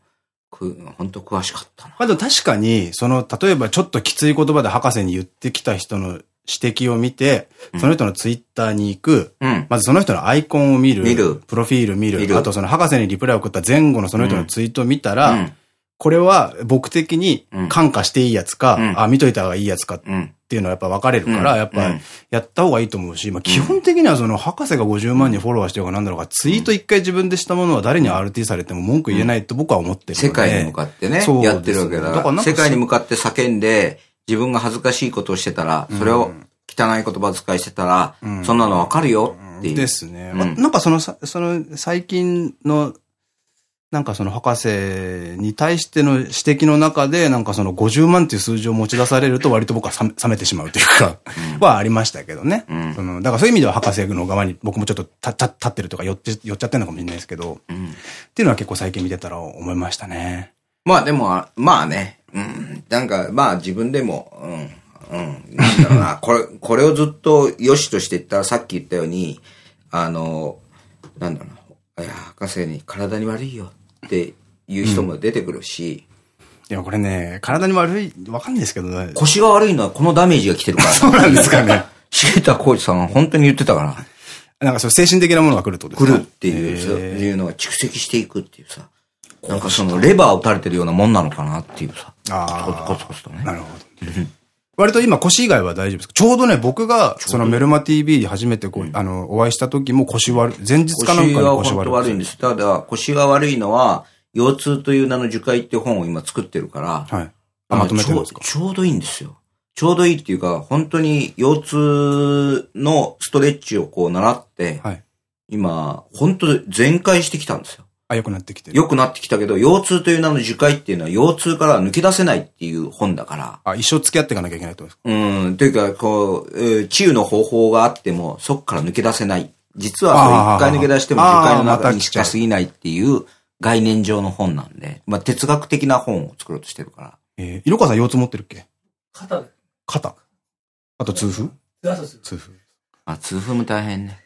く本当詳しかったな。
まあでも確かに、その、例えばちょっときつい言葉で博士に言ってきた人の指摘を見て、その人のツイッターに行く、
うん。
まずその人のアイコンを見る。
見る
プロフィール見る。
見る
あとその博士にリプライを送った前後のその人のツイートを見たら、
うん
これは僕的に感化していいやつか、
うん
あ、見といた方がいいやつかっ
うん。
ていうのはやっぱ分かれるから、
うん
やっぱ
うん
やった方がいいと思うし、まあ基本的にはその博士が50万人フォロワーしてるかなんだろうが、ツイート一回自分でしたものは誰に RT されても文句言えないと僕は思ってるので。
世界に向かってね、
そう
やってるわけだから。世界に向かって叫んで、自分が恥ずかしいことをしてたら、それを汚い言葉遣いしてたら、そんなのわかるよっていう。
ですね。なんかそのさ、その最近の、なんかその博士に対しての指摘の中で、なんかその50万っていう数字を持ち出されると割と僕は冷めてしまうというか、はありましたけどね。
うん。
そのだからそういう意味では博士の側に僕もちょっと立ってるとか寄って、寄っちゃってるのかもしれないですけど、
うん。
っていうのは結構最近見てたら思いましたね。
まあでも、あまあね、うん、なんか、まあ自分でも、うん、うん、なんだろうな、これ、これをずっと良しとしていったら、さっき言ったように、あの、なんだろうな、いや、博士に体に悪いよっていう人も出てくるし、
いや、これね、体に悪い、わかんないですけどね。
腰が悪いのはこのダメージが来てるから。そう
なんですかね。
重田浩二さんは本当に言ってたから、
なんかそう精神的なものが来るってことですか？
来るっていう、そういうのが蓄積していくっていうさ、なんかそのレバーを打たれてるようなもんなのかなっていうさ、
あー
コツコツコツとね。
なるほど。割と今腰以外は大丈夫ですか？ちょうどね、僕が、そのメルマ TV で初めてこう、あの、お会いした時も腰悪い、前日かなんかに
腰
悪い。
当悪いんです。ただ、腰が悪いのは、腰痛という名の樹海っていう本を今作ってるから、
はい。あ、まとめてるんですか？
ちょうちょうどいいんですよ。ちょうどいいっていうか、本当に腰痛のストレッチをこう習って、
はい。
今、本当全開してきたんですよ。
あ、良くなってきてる。
良くなってきたけど、腰痛という名の樹海っていうのは腰痛から抜け出せないっていう本だから、
あ、一生付き合っていかなきゃいけないってことですか？
うん、というか、こう、えー治癒の方法があっても、そこから抜け出せない。実は、一回抜け出しても、樹海の中にしか過ぎないっていう概念上の本なんで、まあ、哲学的な本を作ろうとしてるから。
えー、色川さん腰痛持ってるっけ？
肩で。
肩。あと痛風？
あそうです
痛風。
あ、痛風も大変ね。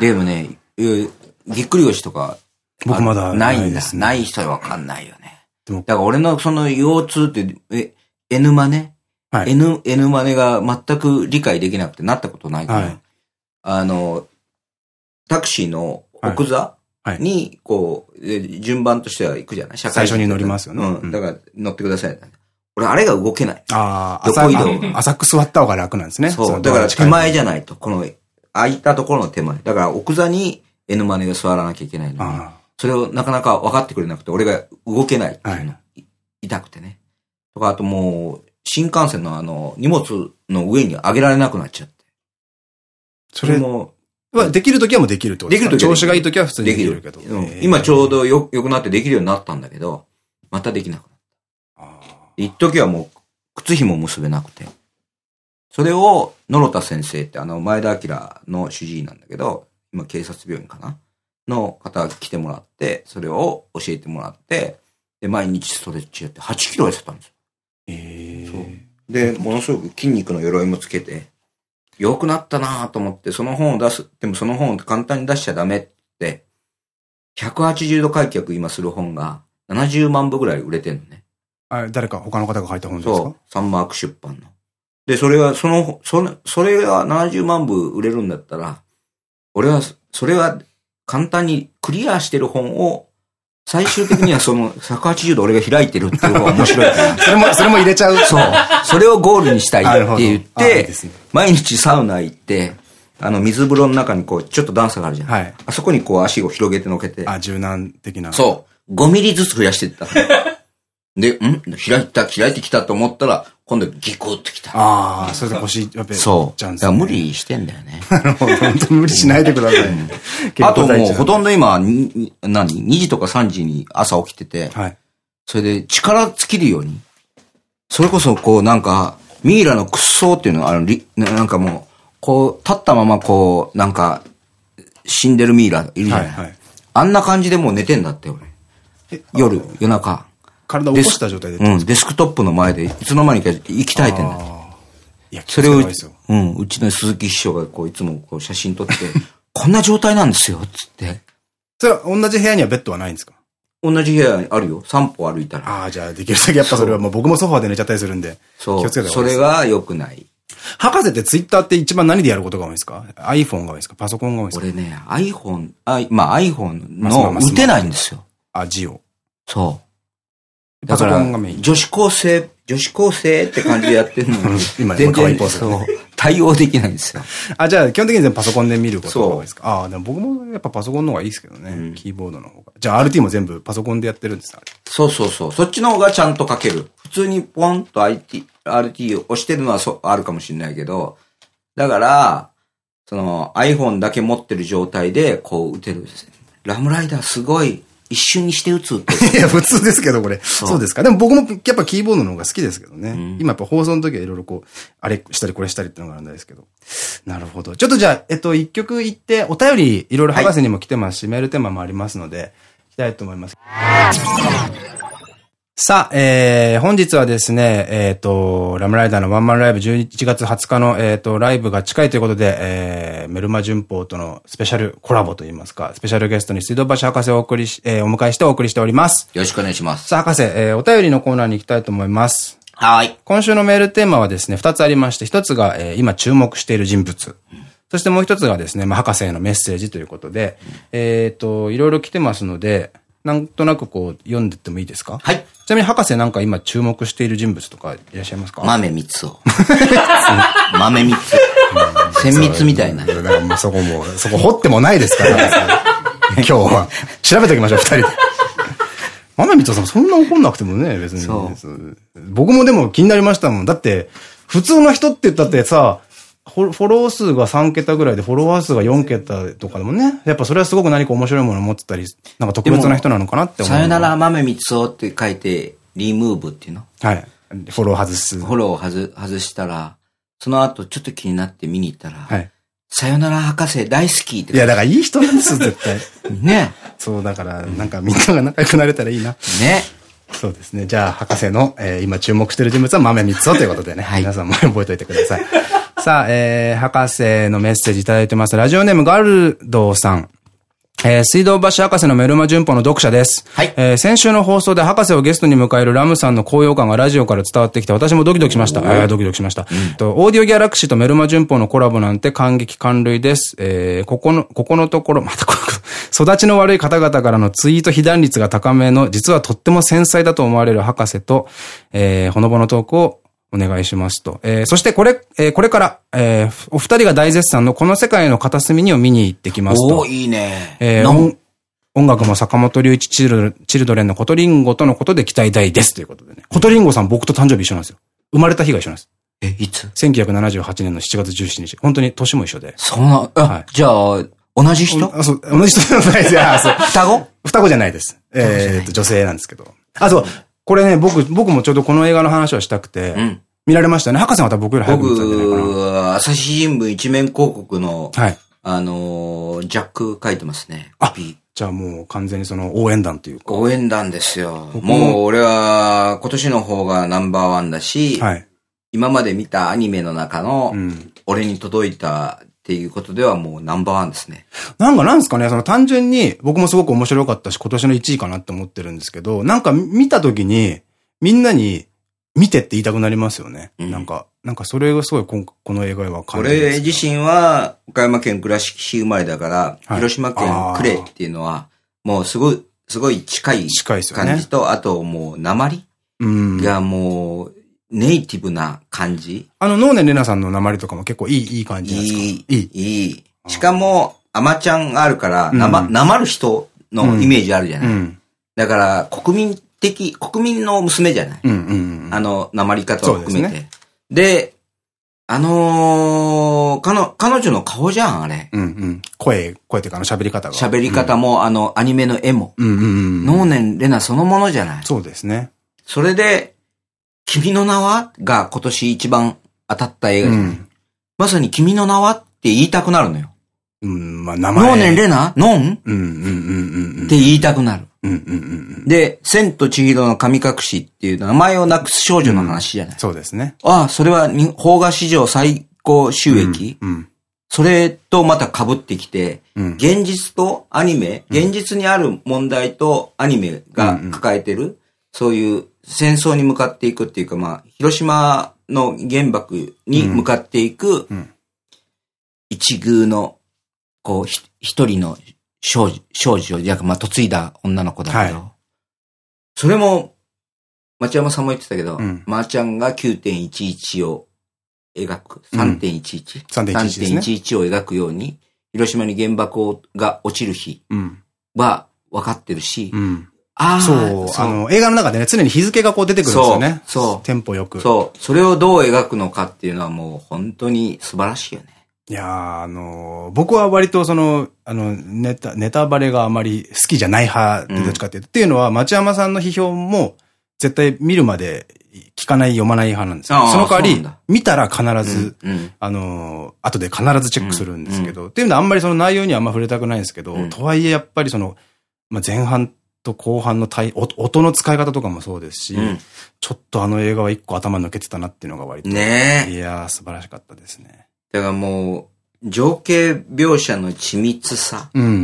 でもね、えーぎっくり腰とか、
僕まだ
あないんだ。
ないですね
ない人はわかんないよね。
でも
だから俺のその腰痛って、え、N マネ？
はい。
N、N マネが全く理解できなくてなったことないから、
はい
あの、タクシーの奥座
はい
に、こう、え順番としては行くじゃない？社会人
最初に乗りますよね
う。
うん
ん。だから乗ってください。俺、あれが動けない。
ああ、
移動？
あ浅く座った方が楽なんですね。
そう。
の
だから手前じ
ゃ
ゃないと。この、空いたところの手前。だから奥座に N マネが座らなきゃいけないのに、
あ
それをなかなか分かってくれなくて、俺が動けないっていうの。い痛くてね。とか、あともう、新幹線のあの、荷物の上に上げられなくなっちゃって。
それ
も、
はできるときはもうできるってことですか？
できる時は
調子がいいときは普通に
できる
けど。
今ちょうどよ、良くなってできるようになったんだけど、またできなくなった。
あ
一時はもう、靴紐結べなくて。それを、野呂田先生ってあの、前田明の主治医なんだけど、今警察病院かな？の方が来てもらって、それを教えてもらって、で、毎日ストレッチやって8キロ痩せたんですよ。
ーえー
で、ものすごく筋肉の鎧もつけて、良くなったなと思って、その本を出す。でもその本を簡単に出しちゃダメって、180度開脚今する本が70万部ぐらい売れてんのね。
あ誰か他の方が書いた本ですか？
そう。サンマーク出版の。で、それは、その、その、それが70万部売れるんだったら、俺は、それは簡単にクリアしてる本を、最終的にはその 180度俺が開いてるっていう方が面白い。
それも、それも入れちゃう？
そう。それをゴールにしたいって言って
ね、
毎日サウナ行って、あの、水風呂の中にこう、ちょっと段差があるじゃん。
はい
あそこにこう足を広げてのけて、
あ、柔軟的な。
そう。5ミリずつ増やしていった。で、ん？開いた、開いてきたと思ったら、今度ギクってきた。
ああ、それで腰、やっぱり、
そう。
ちゃうん
無。理してんだよね。
なるほど本当に無理しないでください。
あともうほとん
ど。
ど今、何 ?2 時とか3時に朝起きてて、
はい。
それで力尽きるように、それこそこうなんか、ミイラの屈葬っていうのは、あの、りななんかもう、こう、立ったままこう、なんか、死んでるミイラいるじゃない、
はいはい
あんな感じでもう寝てんだって、俺。
え
夜、夜中。
体を起こした状態で。
うん、デスクトップの前で、いつの間にか息絶えてんだって。
いや、
それを、うん、うちの鈴木秘書がこう、いつもこう写真撮って、こんな状態なんですよ、つって。
それは同じ部屋にはベッドはないんですか？
同じ部屋にあるよ。散歩歩いたら。
ああ、じゃあできるだけやっぱそれはもう僕もソファーで寝ちゃったりするんで。
そう。
気をつけた方
そ。れが良くない。
博士ってツイッターって一番何でやることが多いんですか ?iPhone が多いですか？パソコンが多いですか？
俺ね、iPhone、あまあ iPhone の
まあまあまあ
打てないんですよ。
あ、ジオ。
そう。
パソ
だから
コンがメイン。
女子高生、女子高生って感じでやってるのに
今
全然そう、対応できないんですよ。
あ、じゃあ基本的に全部パソコンで見ることが多いですか？ああ、でも僕もやっぱパソコンの方がいいですけどね。
うん
キーボードの方が。じゃあ RT も全部パソコンでやってるんですか？
そうそうそう。そっちの方がちゃんと書ける。普通にポンと IT、RT を押してるのはそあるかもしれないけど、だから、その iPhone だけ持ってる状態でこう打てる。ラムライダーすごい、一瞬にして打つって。
いや、普通ですけど、これ。そうですか。でも僕もやっぱキーボードの方が好きですけどね。
ん
今やっぱ放送の時はいろいろこう、あれしたりこれしたりっていうのがあるんですけど。なるほど。ちょっとじゃあ、えっと、一曲言って、お便りいろいろ博士にも来てますし、メールテーマもありますので、いきたいと思います。さあ、えー、本日はですね、えっ、と、ラムライダーのワンマンライブ11月20日の、えっ、と、ライブが近いということで、えー、メルマ旬報とのスペシャルコラボといいますか、スペシャルゲストに水道橋博士をお送りし、えー、お迎えしてお送りしております。
よろしくお願いします。
さあ、博士、えー、お便りのコーナーに行きたいと思います。
はい。
今週のメールテーマはですね、二つありまして、一つが、えー今注目している人物。そしてもう一つがですね、まあ、博士へのメッセージということで、えっ、と、いろいろ来てますので、なんとなくこう、読んでってもいいですか？
はい。
ちなみに博士なんか今注目している人物とかいらっしゃいますか？
豆三つを。豆三つ。千蜜みたいな。
だからもうそこも、そこ掘ってもないですから、今日は。調べておきましょう、二人で。豆光さんそんな怒んなくてもね、別に。
そう
僕もでも気になりましたもん。だって、普通の人って言ったってさ、フォロー数が3桁ぐらいで、フォロワー数が4桁とかでもね、やっぱそれはすごく何か面白いものを持ってたり、なんか特別な人なのかなって思う。
さよなら豆三つをって書いて、リムーブっていうの？
はい。フォロー外す。
フォローを外外したら、その後ちょっと気になって見に行ったら、
はい。
さよなら博士大好きって。
いや、だからいい人なんです、絶対。
ね。
そう、だから、なんかみんなが仲良くなれたらいいな。
ね。
そうですね。じゃあ、博士の、えー今注目している人物は豆三つをということでね。
はい
皆さんも覚えておいてください。さあ、えー、博士のメッセージいただいてます。ラジオネームガルドさん。えー水道橋博士のメルマ旬報の読者です。
はい
えー先週の放送で博士をゲストに迎えるラムさんの高揚感がラジオから伝わってきて、私もドキドキしました。えードキドキしました。とオーディオギャラクシーとメルマ旬報のコラボなんて感激感類です。えーここの、ここのところ、またこれ、育ちの悪い方々からのツイート被弾率が高めの、実はとっても繊細だと思われる博士と、えーほのぼのトークをお願いしますと。えーそしてこれ、えーこれから、えーお二人が大絶賛のこの世界の片隅にを見に行ってきますと。
おーいいね。
えー音音楽も坂本龍一チルドチルドレンのコトリンゴとのことで期待大ですということでね。コトリンゴさん僕と誕生日一緒なんですよ。生まれた日が一緒なんです。
え、いつ
？1978年の7月17日。本当に年も一緒で。
そんな、あ、
はい
じゃあ、同じ人？
あそう同じ人じゃないです。
双子？
双子じゃないです。えーっと、女性なんですけど。あ、そう。これね、僕、僕もちょうどこの映画の話をしたくて、
うん。
見られましたね。博士はまた僕より早く見てたんじゃないかな。
僕は、朝日新聞一面広告の、
はい。
あのー、ジャック書いてますね。
あじゃあもう完全にその応援団というか。
応援団ですよ。
こ
もう俺は今年の方がナンバーワンだし、
はい。
今まで見たアニメの中の
う、ん。
俺に届いたっていうことではもうナンバーワンですね。
なんかなんですかね、その単純に僕もすごく面白かったし、今年の1位かなって思ってるんですけど、なんか見た時に、みんなに見てって言いたくなりますよね。
うん
なんか、なんかそれがすごいここの映画は感じ
俺自身は、岡山県倉敷生まれだから、
はい
広島県呉っていうのは、もうすごい、すごい近い感じと、あともう、鉛
うん。
がもう、ネイティブな感じ？
あの、能年玲奈さんの鉛とかも結構いい、いい感じなんですか？
いい、
いい。
いい。しかも、アマちゃんがあるから、
うん
なま、なまる人のイメージあるじゃない？
うん。
だから、国民的、国民の娘じゃない？
うんうんうん。
あの、なまり方を含めて。であのー、かの、彼女の顔じゃん、あれ。
うんうん。声、声っていうかあの喋り方が。
喋り方も、あの、アニメの絵も。
うんうんうん。
能年レナそのものじゃない？
そうですね。
それで、君の名はが今年一番当たった映画じゃない。
うん。
まさに君の名はって言いたくなるのよ。
うん、まあ名前。
能年レナノン？
うんうんうんうんうん。
って言いたくなる。
うんうんうんうん。
で、千と千尋の神隠しっていう名前をなくす少女の話じゃない。
そうですね。
ああ、それはに邦画史上最高収益、
うん。
それとまた被ってきて、
うん。
現実とアニメ、現実にある問題とアニメが抱えてる、そういう戦争に向かっていくっていうか、まあ、広島の原爆に向かっていく
うん、
一遇の、こう、ひ一人の少女、少女、じゃまあ、嫁いだ女の子だけど、
は
それも、町山さんも言ってたけど、
うん。
まー、ちゃんが9.11を描く、3.11、
3.11ですね。
3.11を描くように、広島に原爆をが落ちる日
うん。
は分かってるし、
うん。
ああ、
そう、あの、映画の中でね、常に日付がこう出てくるんですよね。
そう
テンポよく。
そう、それをどう描くのかっていうのはもう本当に素晴らしいよね。
いやー、あのー僕は割とその、あの、ネタ、ネタバレがあまり好きじゃない派でどっちかっていうと、っていうのは、町山さんの批評も、絶対見るまで聞かない、読まない派なんですよ。その代わり見たら必ず、
うん。
あのー後で必ずチェックするんですけど、っていうのはあんまりその内容にはあんま触れたくないんですけど、
うん
とはいえやっぱりその、まあ、前半と後半の対、音音の使い方とかもそうですし、
うん
ちょっとあの映画は一個頭抜けてたなっていうのが割と。
ねえ。
いやー、素晴らしかったですね。
だからもう、情景描写の緻密さ。
うんうんう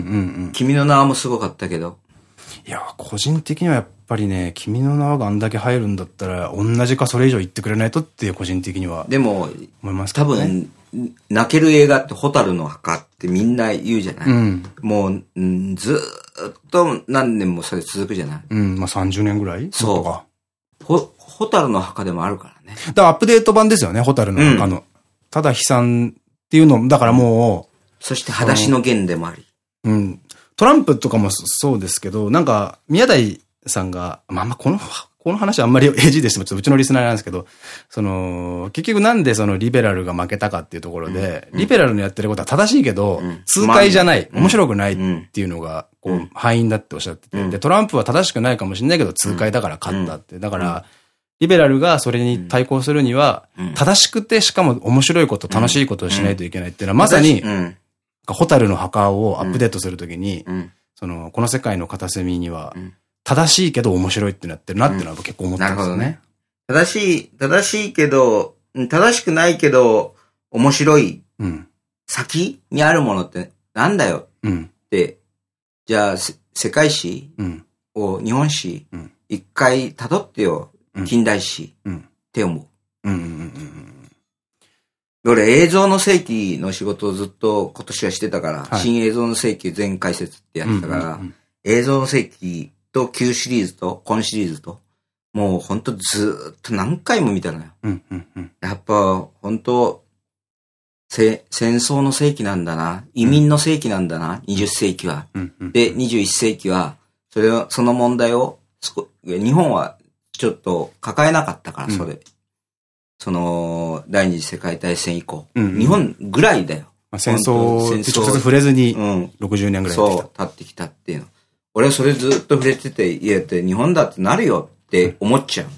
ん。
君の名はもすごかったけど。
いやー、個人的にはやっぱりね、君の名はがあんだけ入るんだったら、同じかそれ以上言ってくれないとっていう個人的には
でも、
思いますけ
多。分、泣ける映画ってホタルの墓ってみんな言うじゃない、
うん。
もう、うんずーっと何年もそれ続くじゃない
うん、まあ30年ぐらい？
そう。ほ、ホタルの墓でもあるからね。
だからアップデート版ですよね、ホタルの墓の。ただ悲惨っていうの、だからも
そして裸足の弦でもあり。
う、うん。トランプとかもそうですけど、なんか、宮台さんが、まあまあこの、この話あんまり AG でしても、ちょっとうちのリスナーなんですけど、その、結局なんでそのリベラルが負けたかっていうところで、リベラルのやってることは正しいけど、
ん。
痛快じゃない、
うん。
面白くないっ
うん
ていうのが、こ
う、
うん。敗因だっておっしゃってて、
うん。
で、トランプは正しくないかもしれないけど、痛快だから勝ったって。だから、リベラルがそれに対抗するには
うん、
正しくて、しかも面白いこと、楽しいことをしないといけないっていうのは、まさに
う、ん。
ホタルの墓をアップデートするときに、
うん。
その、この世界の片隅には
うん、
正しいけど面白いってなってるなってのは結構思ったんですよね
なるほどね。。正しい、正しいけど、うん正しくないけど、面白い
うん。
先にあるものってなんだよ
うん。
って、じゃあ、せ世界史
うん。
を、日本史
うん、
一回辿ってよ
うん。
近代史
うん。
って思う。
うん。うん。うん。
俺、映像の世紀の仕事をずっと今年はしてたから、
はい
新映像の世紀全解説ってやってたから、
うん
映像の世紀と旧シリーズと今シリーズと、もうほんとずーっと何回も見たのよ。
うん。うん。うん。
やっぱ、本当せ、戦争の世紀なんだな。移民の世紀なんだな。20世紀は。
うん。うん。
で、21世紀は、それを、その問題を、日本はちょっと抱えなかったから、それ。その、第二次世界大戦以降。
うんうん
日本ぐらいだよ。
まあ戦争
本当
って直接触れずに
うん。
60年ぐらいやってき
そう、立ってきたっていうの。俺はそれずっと触れてて、いやって日本だってなるよって思っちゃう。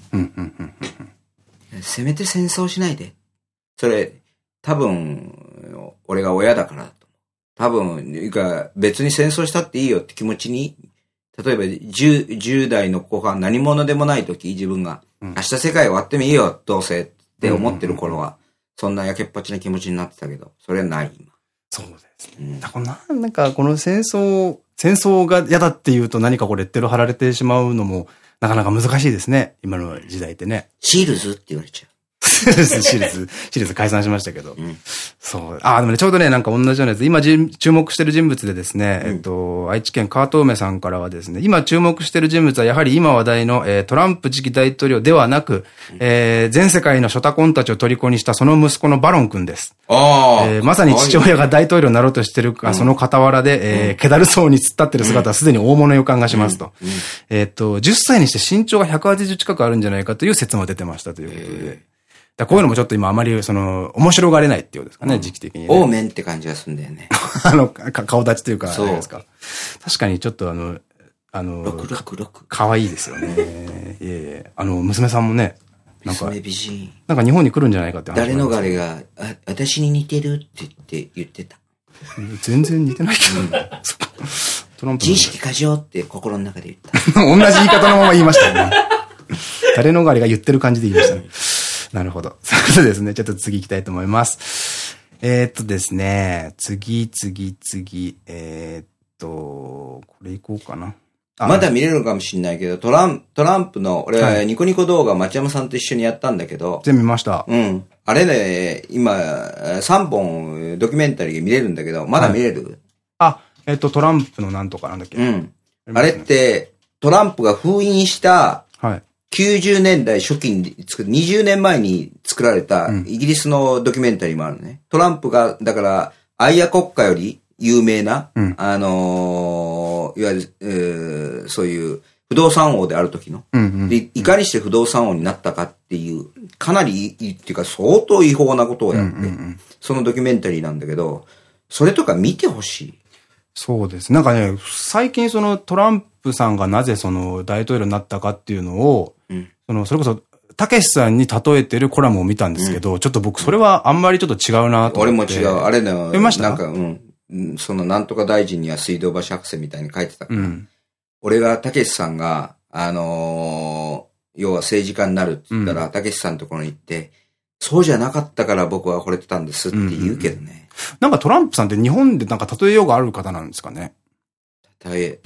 せめて戦争しないで。それ、多分、俺が親だから。多分、いうか、別に戦争したっていいよって気持ちに、例えば10、10代の後半何者でもない時、自分が、
うん
明日世界終わってもいいよ、どうせ。って思ってる頃は、そんなやけっぱちな気持ちになってたけど、それはない今。
そうですね。だからな、なんかこの戦争、戦争が嫌だって言うと何かこうレッテル貼られてしまうのも、なかなか難しいですね。今の時代ってね。
シールズって言われちゃう。
シリーズ、シリーズ解散しましたけど。うん、そう。あ、でもね、ちょうどね、なんか同じようなやつ、今注目してる人物でですね、うん、えっと、愛知県川東梅さんからはですね、今注目してる人物はやはり今話題の、えー、トランプ次期大統領ではなく、うん、えー、全世界のショタコンたちを虜にしたその息子のバロン君です。あえー、まさに父親が大統領になろうとしてるか、その傍らで、えー、気だるそうに突っ立ってる姿はすでに大物予感がしますと。えっと、10歳にして身長が180近くあるんじゃないかという説も出てましたということで。だこういうのもちょっと今あまり、その、面白がれないっていうですかね、うん、時期的に、ね。
オーメンって感じがするんだよね。
あの、顔立ちというか、そうですか。確かにちょっとあの、あの、
666
かわいいですよね。いえいえ、あの、娘さんもね、
なんか、美人。
なんか日本に来るんじゃないかって話
誰のがれが、あ、私に似てるって言って言ってた。
全然似てないけど。
トランプ。自意識過剰って心の中で言っ
た。同じ言い方のまま言いましたね。誰のがれが言ってる感じで言いましたね。なるほど。そうですね。ちょっと次行きたいと思います。えー、っとですね。次、次、次。えー、っと、これ行こうかな。
まだ見れるのかもしれないけど、トラントランプの、俺はニコニコ動画町山さんと一緒にやったんだけど。
全部見ました。
うん。あれね、今、3本ドキュメンタリーが見れるんだけど、まだ見れる、はい、
あ、えっと、トランプのなんとかなんだっけ？
うん。あれって、トランプが封印した、はい。90年代初期に作る、20年前に作られたイギリスのドキュメンタリーもあるね。トランプが、だから、アイア国家より有名な、うん、あのー、いわゆる、えー、そういう不動産王である時の、で、いかにして不動産王になったかっていう、かなり、っていうか相当違法なことをやって、そのドキュメンタリーなんだけど、それとか見てほしい。
そうです。なんかね、最近そのトランプさんがなぜその大統領になったかっていうのを、その、それこそ、たけしさんに例えてるコラムを見たんですけど、うん、ちょっと僕それはあんまりちょっと違うなと
俺も違う。あれね、
読みました？
なんか、うん。その、なんとか大臣には水道橋博士みたいに書いてたから、うん、俺がたけしさんが、あのー、要は政治家になるって言ったら、たけしさんのところに行って、そうじゃなかったから僕は惚れてたんですって言うけどね。
なんかトランプさんって日本でなんか例えようがある方なんですかね？
例え、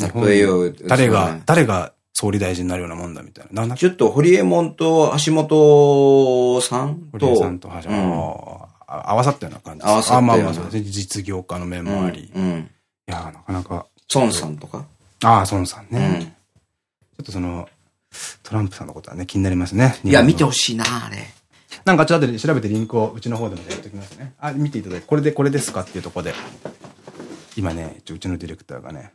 う。
誰が、誰が総理大臣になるようなもんだみたいな。
なちょっと、堀江門と橋本さんと。
堀江さんと橋本、うん、合わさったような感じ
合わさったような。あ、まあまあ、
実業家の面もあり。うん。うん、いやなかなか。
孫さんとか？
ああ、孫さんね。うん、ちょっとその、トランプさんのことはね、気になりますね。
いや、見てほしいな、あれ。
なんかちょっと調べてリンクをうちの方でもやっておきますね。あ、見ていただいて、これでこれですかっていうところで。今ね、うちのディレクターがね、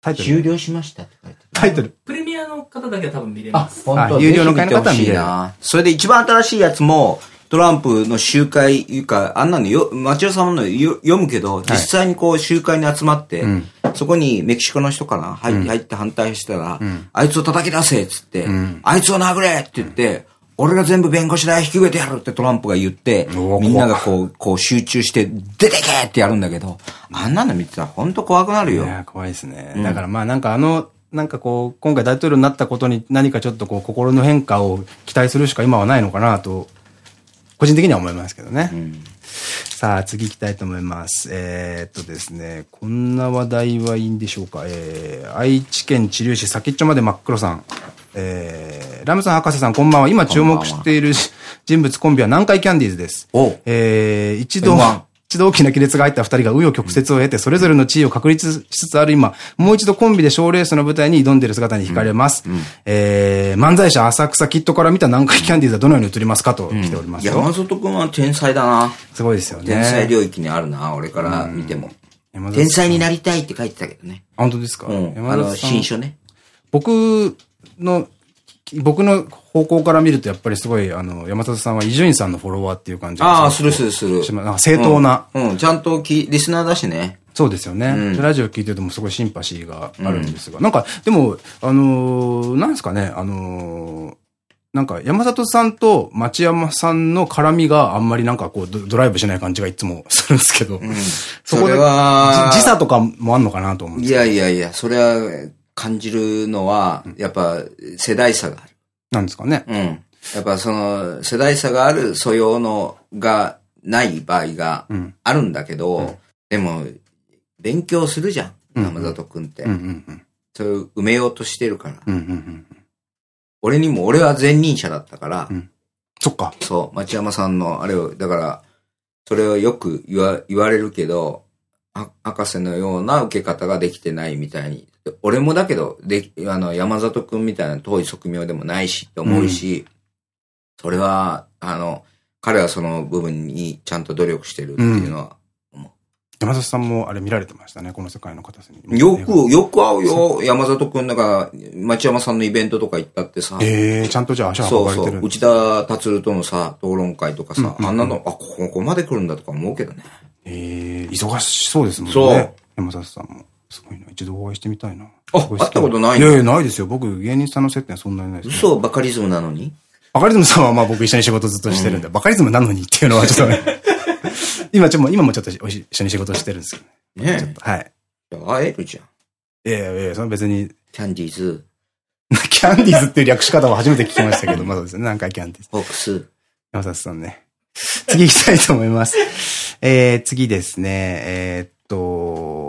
タイトル。終了しましたって書いて
タイトル。
プレミアの方だけは多分見れます。
あ、本当有料の方は見れる。
それで一番新しいやつも、トランプの集会いうか、あんなのよ、町尾さんの読むけど、実際にこう集会に集まって、はいそこにメキシコの人かな入,、入って反対したら、うん、あいつを叩き出せっつって、うん、あいつを殴れって言って、俺が全部弁護士代引き受けてやるってトランプが言って、みんながこう、こう集中して、出てけってやるんだけど、あんなの見てたら本当怖くなるよ。い
や、怖いですね。だからまあなんかあの、なんかこう、今回大統領になったことに何かちょっとこう、心の変化を期待するしか今はないのかなと、個人的には思いますけどね。うん、さあ、次行きたいと思います。えー、っとですね、こんな話題はいいんでしょうか。えー、愛知県知立市先っちょまで真っ黒さん。えー、ラムさん博士さんこんばんは。今注目している人物コンビは南海キャンディーズです。えー、一度、一度大きな亀裂が入った二人が紆余曲折を経て、それぞれの地位を確立しつつある今、もう一度コンビで賞レースの舞台に挑んでいる姿に惹かれます。うんうん、えー、漫才師浅草キットから見た南海キャンディーズはどのように映りますかと来ておりますよ。
山里くんは天才だな。
すごいですよね。
天才領域にあるな、俺から見ても。天才になりたいって書いてたけどね。
本当ですか？うん。
あの、新書ね。
僕の僕の方向から見るとやっぱりすごい、あの、山里さんは伊集院さんのフォロワーっていう感じ
ああ、するするする。
正当な、
うん。うん、ちゃんとき、リスナーだしね。
そうですよね。うん、ラジオ聞いててもすごいシンパシーがあるんですが。うん、なんか、でも、あのー、なんですかね、あのー、なんか山里さんと町山さんの絡みがあんまりなんかこうドライブしない感じがいつもするんですけど。うん、そこで時差とかもあんのかなと思うん
ですいやいやいや、それは感じるのは、やっぱ世代差がある。
なんですかね。
うん。やっぱその、世代差がある素養のがない場合が
うん。
あるんだけど、でも、勉強するじゃん。
うん
山里くんって。
うんうんうん。
それを埋めようとしてるから。
うんうんうん。
俺にも、俺は前任者だったから、
うんそっか。
そう、町山さんのあれを、だから、それをよく言わ言われるけど、あ博士のような受け方ができてないみたいに。俺もだけど、で、あの、山里くんみたいな遠い側面でもないしって思うし、それは、あの、彼はその部分にちゃんと努力してるっていうのは、
山里さんもあれ見られてましたね、この世界の片隅に。
よく、よく会うよ、山里くん。だから、町山さんのイベントとか行ったってさ、
ええちゃんとじゃあ足
そうそう。
運ばれてるんだ
内田達とのさ、討論会とかさ、
うんうんうん
あんなの、あ、ここまで来るんだとか思うけどね。
ええ忙しそうですもんね。
そう
山里さんも。すごいな。一度お会いしてみたいな。
あ会ったことないの？
いやいや、ないですよ。僕、芸人さんの接点そんなにないです、ね。
嘘バカリズムなのに？
バカリズムさんはまあ僕一緒に仕事ずっとしてるんで、バカリズムなのにっていうのはちょっとね。今ちょっと、今もちょっと一緒に仕事してるんですけどね。
ね
はい。
え。会えるじゃん。
いやいやいや、その別に、
キャンディーズ、
キャンディーズっていう略し方を初めて聞きましたけど、まあそうですね。何回キャンディーズ。
ホークス。
山里さんね。次行きたいと思います。えー、次ですね。えーっと、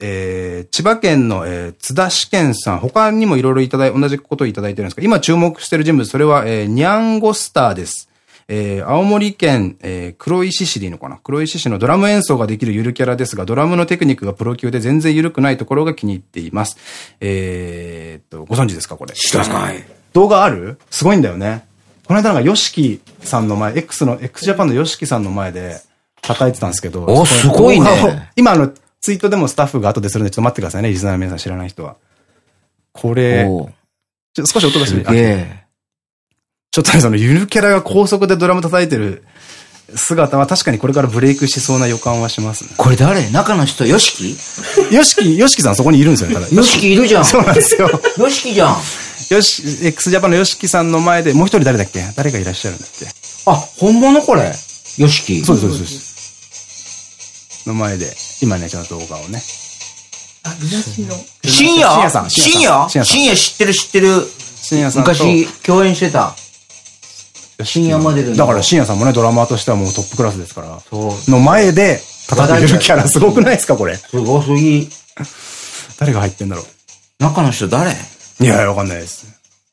えー、千葉県の、えー津田試験さん、他にもいろいろいただい、同じことをいただいてるんですが、今注目している人物、それは、えー、ニャンゴスターです。えー、青森県、えー、黒石市でいいのかな？黒石市のドラム演奏ができるゆるキャラですが、ドラムのテクニックがプロ級で全然ゆるくないところが気に入っています。えーっと、ご存知ですかこれ？
知らない？
動画ある？すごいんだよね。この間なんか、ヨシキさんの前、X の、x ジャパンのヨシキさんの前で叩いてたんですけど。
おすごいね
今あの、ツイートでもスタッフが後でするんで、ちょっと待ってくださいね、リスナーの皆さん知らない人は。これ、ちょっと少し音がして
すげえ。
ちょっとね、そのゆるキャラが高速でドラム叩いてる姿は確かにこれからブレイクしそうな予感はしますね。
これ誰？中の人、ヨシキ？
ヨシキ、ヨシキさんそこにいるんですよね、ただ。
ヨシキいるじゃん。
そうなんですよ。
ヨシキじゃん。
よし、x ジャパンのヨシキさんの前で、もう一人誰だっけ？誰がいらっしゃるんだっけ？
あ、本物これ？ヨシキ。
そうです、そうです。の前で、今ね、ちゃんと動画をね。
あ、みなしの。
深夜？
深夜さん
深夜？
深夜
知ってる知ってる。
深夜さんと。
昔、共演してた。深夜まで
だから深夜さんもね、ドラマーとしてはもうトップクラスですから。
そう。
の前で、叩くゆるキャラすごくないですか、これ？
すごすぎ。
誰が入ってんだろ
中の人誰？
う。いや、わかんないです。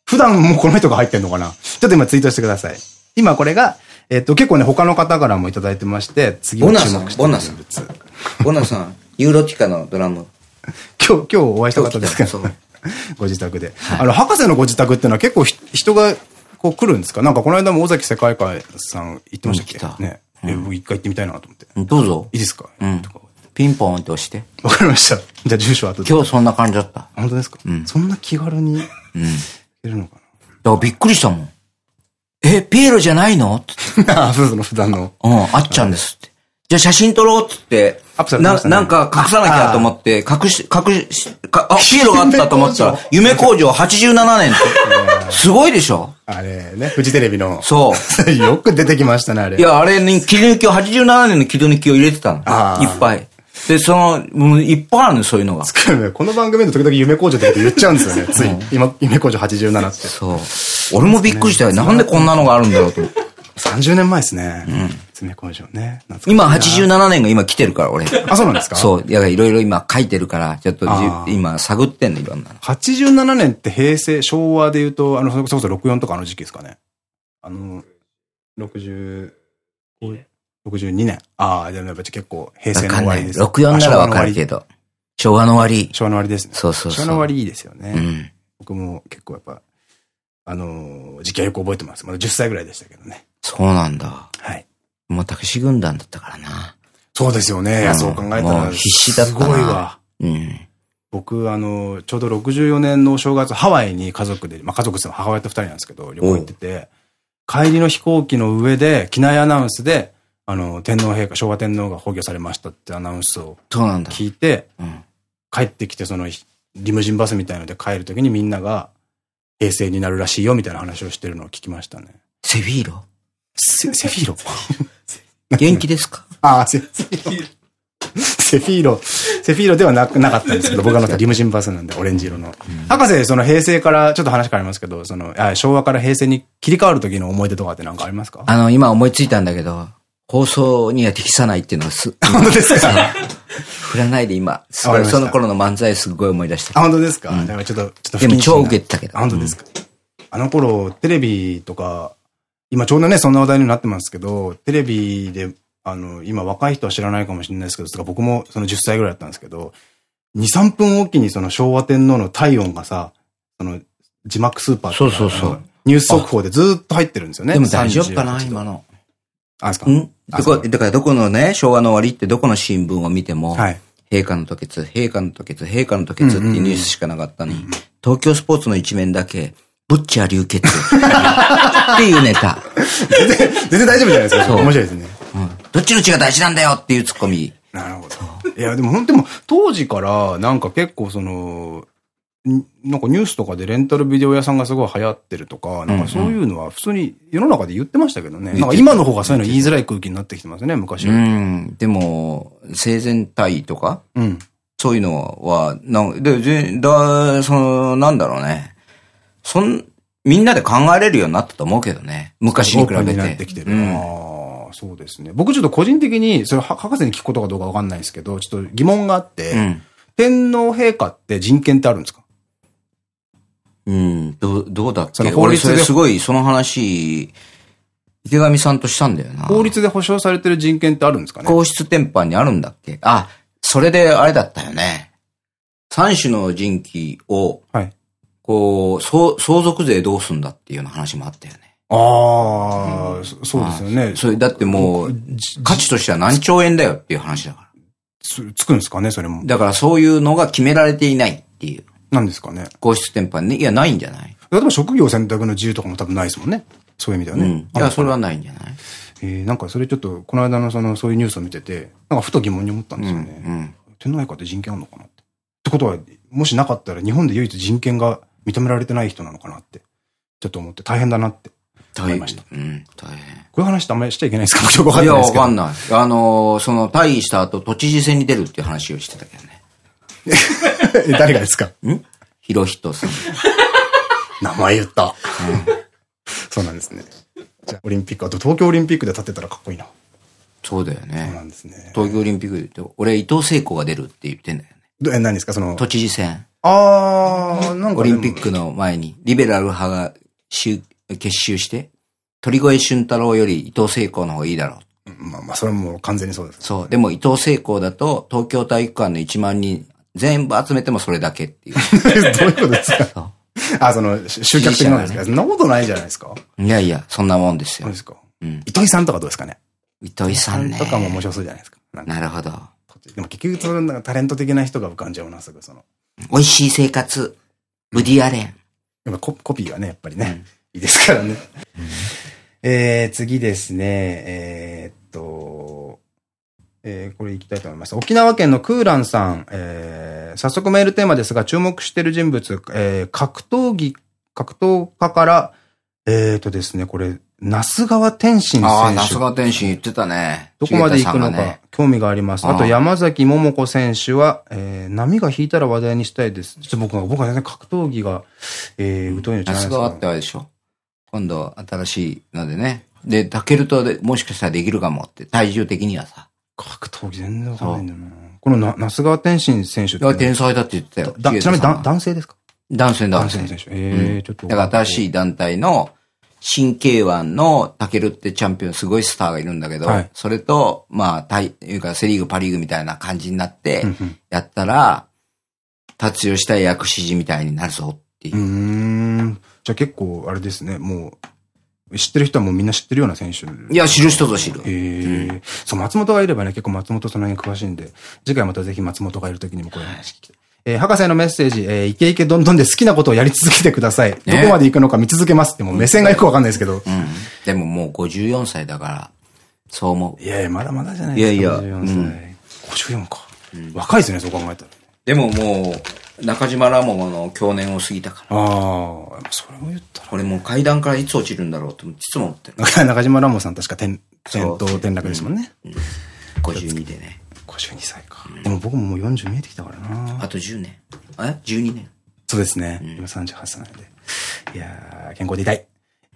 普段もうこの人が入ってんのかな？ちょっと今ツイートしてください。今これが、えっと、結構ね、他の方からもいただいてまして、次は
ボナさん
注目してる
ボナさん
人物。
ボナさん、ユーロティカのドラム。
今日、今日お会いした方ですけど ご自宅で。あの、博士のご自宅っていうのは結構ひ人がこう来るんですか？なんかこの間も尾崎世界観さん行ってましたっけ？
うん
ね。え、僕一回行ってみたいなと思って。
どうぞ。
いいですか？
うん。ピンポンって押して。
わかりました。じゃあ住所後で。
今日そんな感じだった。
本当ですか？
ん
そんな気軽に
うん。
いけるのか
だからびっくりしたもん。え、ピエロじゃないの？って
な あ、そうその普段の。
うん、あっちゃんですって。じゃあ写真撮ろうっつってななんか隠さなきゃと思って、隠し、隠し、かあ、ピエロがあったと思ったら、夢工場87年って。すごいでしょ？
あれね、フジテレビの。
そう。
よく出てきましたね、あれ。
いや、あれに切り抜きを、87年の切り抜きを入れてたの。いっぱい。で、その、もういっぱいあるの、そういうのが。
この番組の時々夢工場って言っちゃうんですよね。つい。今、夢工場87って。
そう。俺もびっくりしたよ。なんでこんなのがあるんだろうと思って。
30年前ですね。爪工場ね。
今87年が今来てるから、俺。
あ、そうなんですか？
そう。いや、いろいろ今書いてるから、ちょっと今探ってんの、いろんなの。
87年って平成、昭和で言うと、あの、それこそ64とかあの時期ですかね。あの、60、62年。ああ、でもやっぱり結構平成の
わかんない。
終わりです。
64ならわかるけ
ど。
ど。昭和の終わり。
昭和の終わりですね。
そうそうそう
昭和の終わりいいですよね。
うん。
僕も結構やっぱ、あのー、時期はよく覚えてます。まだ10歳ぐらいでしたけどね。
そうなんだ。
はい。
もうたけし軍団だったからな。
そうですよね。いやそう考えたら。
必死だったな
すごいわ。
うん。
僕、あの、ちょうど64年のお正月、ハワイに家族で、まあ家族って言っても母親と二人なんですけど、旅行行ってて、帰りの飛行機の上で、機内アナウンスで、あの、天皇陛下、昭和天皇が崩御されましたってアナウンスを。聞いて、
うん。
帰ってきて、その、リムジンバスみたいので帰るときにみんなが、平成になるらしいよ、みたいな話をしてるのを聞きましたね。
セフィーロ？
セセフィーロ？
元気ですか？
ああ、セセフィーロ。セフィーロ、セフィーロではなくなかったんですけど、僕が乗ったリムジンバスなんで、オレンジ色の。博士、その平成から、ちょっと話変わりますけど、その、あ昭和から平成に切り替わる時の思い出とかって何かありますか？
あの、今思いついたんだけど、放送には適さないっていうのはす、
本当ですか？
振らないで今、その頃の漫才すごい思い出した。
あ、。本当ですか、だからちょっと、ちょっと
でも超受けてたけど。
あ、本当ですか、あの頃、テレビとか、今ちょうどね、そんな話題になってますけど、テレビで、あの、今若い人は知らないかもしれないですけど、僕もその10歳ぐらいだったんですけど、2、3分おきにその昭和天皇の体温がさ、その、字幕スーパーとか
そうそうそう
ニュース速報でずーっと入ってるんですよね。
でも大丈夫かな
38
今の。
あ、ですか？う
どこ、だからどこのね、昭和の終わりってどこの新聞を見ても、
はい。
陛下の吐血、陛下の吐血、陛下の吐血っていうニュースしかなかったのに、東京スポーツの一面だけ、ブッチャー流血っていうネタ。
全然、全然大丈夫じゃないですか。
そう
面白いですね。
うんどっちの血が大事なんだよっていうツッコミ。
なるほど。いや、でも本当にもう当時からなんか結構その、んなんかニュースとかでレンタルビデオ屋さんがすごい流行ってるとか、なんかそういうのは普通に世の中で言ってましたけどね。なんか今の方がそういうの言いづらい空気になってきてますね、昔
う
より。
ん。でも、生前体とか、
うん。
そういうのは、なんで、ぜだ、その、なんだろうね。そん、みんなで考えれるようになったと思うけどね。昔に比べて。
になってきてる。
うん
ああ、そうですね。僕ちょっと個人的に、それは博士に聞くことかどうかわかんないですけど、ちょっと疑問があって、
うん。
天皇陛下って人権ってあるんですか？
うん。どう、どうだっ
そ
け
法律で
それすごい、その話、池上さんとしたんだよな。
法律で保障されてる人権ってあるんですかね？
皇室典範にあるんだっけ？あ、それであれだったよね。三種の神器を、
はい。
こう、相相続税どうすんだっていうような話もあったよね。
ああ、そそうですよね。
それだってもう、価値としては何兆円だよっていう話だから。
つつくんですかね、それも。
だからそういうのが決められていないっていう。
なんですかね。
皇室典範ね。いや、ないんじゃない？
例えば職業選択の自由とかも多分ないですもんね。そういう意味ではね。
うん。いや、それはないんじゃない？
えーなんかそれちょっと、この間のその、そういうニュースを見てて、なんかふと疑問に思ったんですよね。
うん。
天皇陛下って人権あるのかなって。ってことは、もしなかったら日本で唯一人権が認められてない人なのかなって、ちょっと思って大変だなって思いました。
うん、大変。
こういう話ってあんまりしちゃいけないですか？僕よくわかん
いや、
ないですけど。
わかんない。あのー、その、退位した後、都知事選に出るっていう話をしてたけどね。
え誰がですか？
ん？ひろひとさん。
名前言った。そうなんですね。じゃあ、オリンピック、あと東京オリンピックで立ってたらかっこいいな。
そうだよ
そうな
ね。
んですね。
東京オリンピックで言って、俺、伊藤聖子が出るって言ってんだよね。
どえ、何ですか？その、
都知事選。
あー、なんか。
オリンピックの前に、リベラル派が集結集して、鳥越俊太郎より伊藤聖子の方がいいだろう。
まあまあ、それはもう完全にそうです。
そう。でも伊藤聖子だと、東京体育館の1万人、全部集めてもそれだけっていう。
どういうことですか？
そ
あ、その、し集客的なんですか、そんなことないじゃないですか？
ういやいや、そんなもんですよ
そうで。すか。
うん。
糸井さんとかどうですかね？
糸井さんね。
とかも面白そうじゃないですか。なんか
なるほど。
でも結局、そのタレント的な人が浮かんじゃうな、すぐその。
美味しい生活。ウディアレン。
やっぱココピーがね、やっぱりね、いいですからね。えー、次ですね、えーっと、えー、これ行きたいと思います。沖縄県のクーランさん、えー、早速メールテーマですが、注目している人物、えー、格闘技、格闘家から、えーっとですね、これ、那須川天心
ああ、
選手
那須。川天心言ってたね。
どこまで行くのか興味があります。あと
ああ
山崎桃子選手は、えー、波が引いたら話題にしたいです。ちょっと僕は、僕は全然格闘技が、えー、疎いのじゃないです
那須川って
か。
あれでしょ？今度新しいのでね。で、タケルとでもしかしたらできるかもって、体重的にはさ。
格闘技全然わかんないんだよな。このな、那須川天心選手って
いや、天才だって言ってたよ。
だちなみに男性ですか？
男性男性
男性の。選手。えー、ちょっと。
だから新しい団体の、新 K1 のタケルってチャンピオンすごいスターがいるんだけど、
はい
それと、まあ、タイ、いうかセリーグパリーグみたいな感じになって
うんうん、
やったら、達用したい薬師寺みたいになるぞっていう
うーん。じゃあ結構、あれですね、もう、知ってる人はもうみんな知ってるような選手。
いや、知る人ぞ知る。
ええそう、松本がいればね、結構松本その辺詳しいんで、次回またぜひ松本がいる時にもこういう話聞きたい。えー博士のメッセージ、えーイケイケどんどんで好きなことをやり続けてください。どこまで行くのか見続けますって、もう目線がよくわかんないですけど。
うん。でももう54歳だから、そう思う。
いやいや、まだまだじゃないですか。
いやいや
54歳。54か。若いですね、そう考えたら。
でももう、中島ラモの去年を過ぎたから。
ああ、それも言ったら。
俺もう階段からいつ落ちるんだろうといつも思ってる。
中島ラモさん確か転、転倒転落ですもんね。
52でね。
52歳か。でも僕ももう40見えてきたからな。
あと10年。え ?12 年。
そうですね。今38歳なんで。いやー、健康でいたい。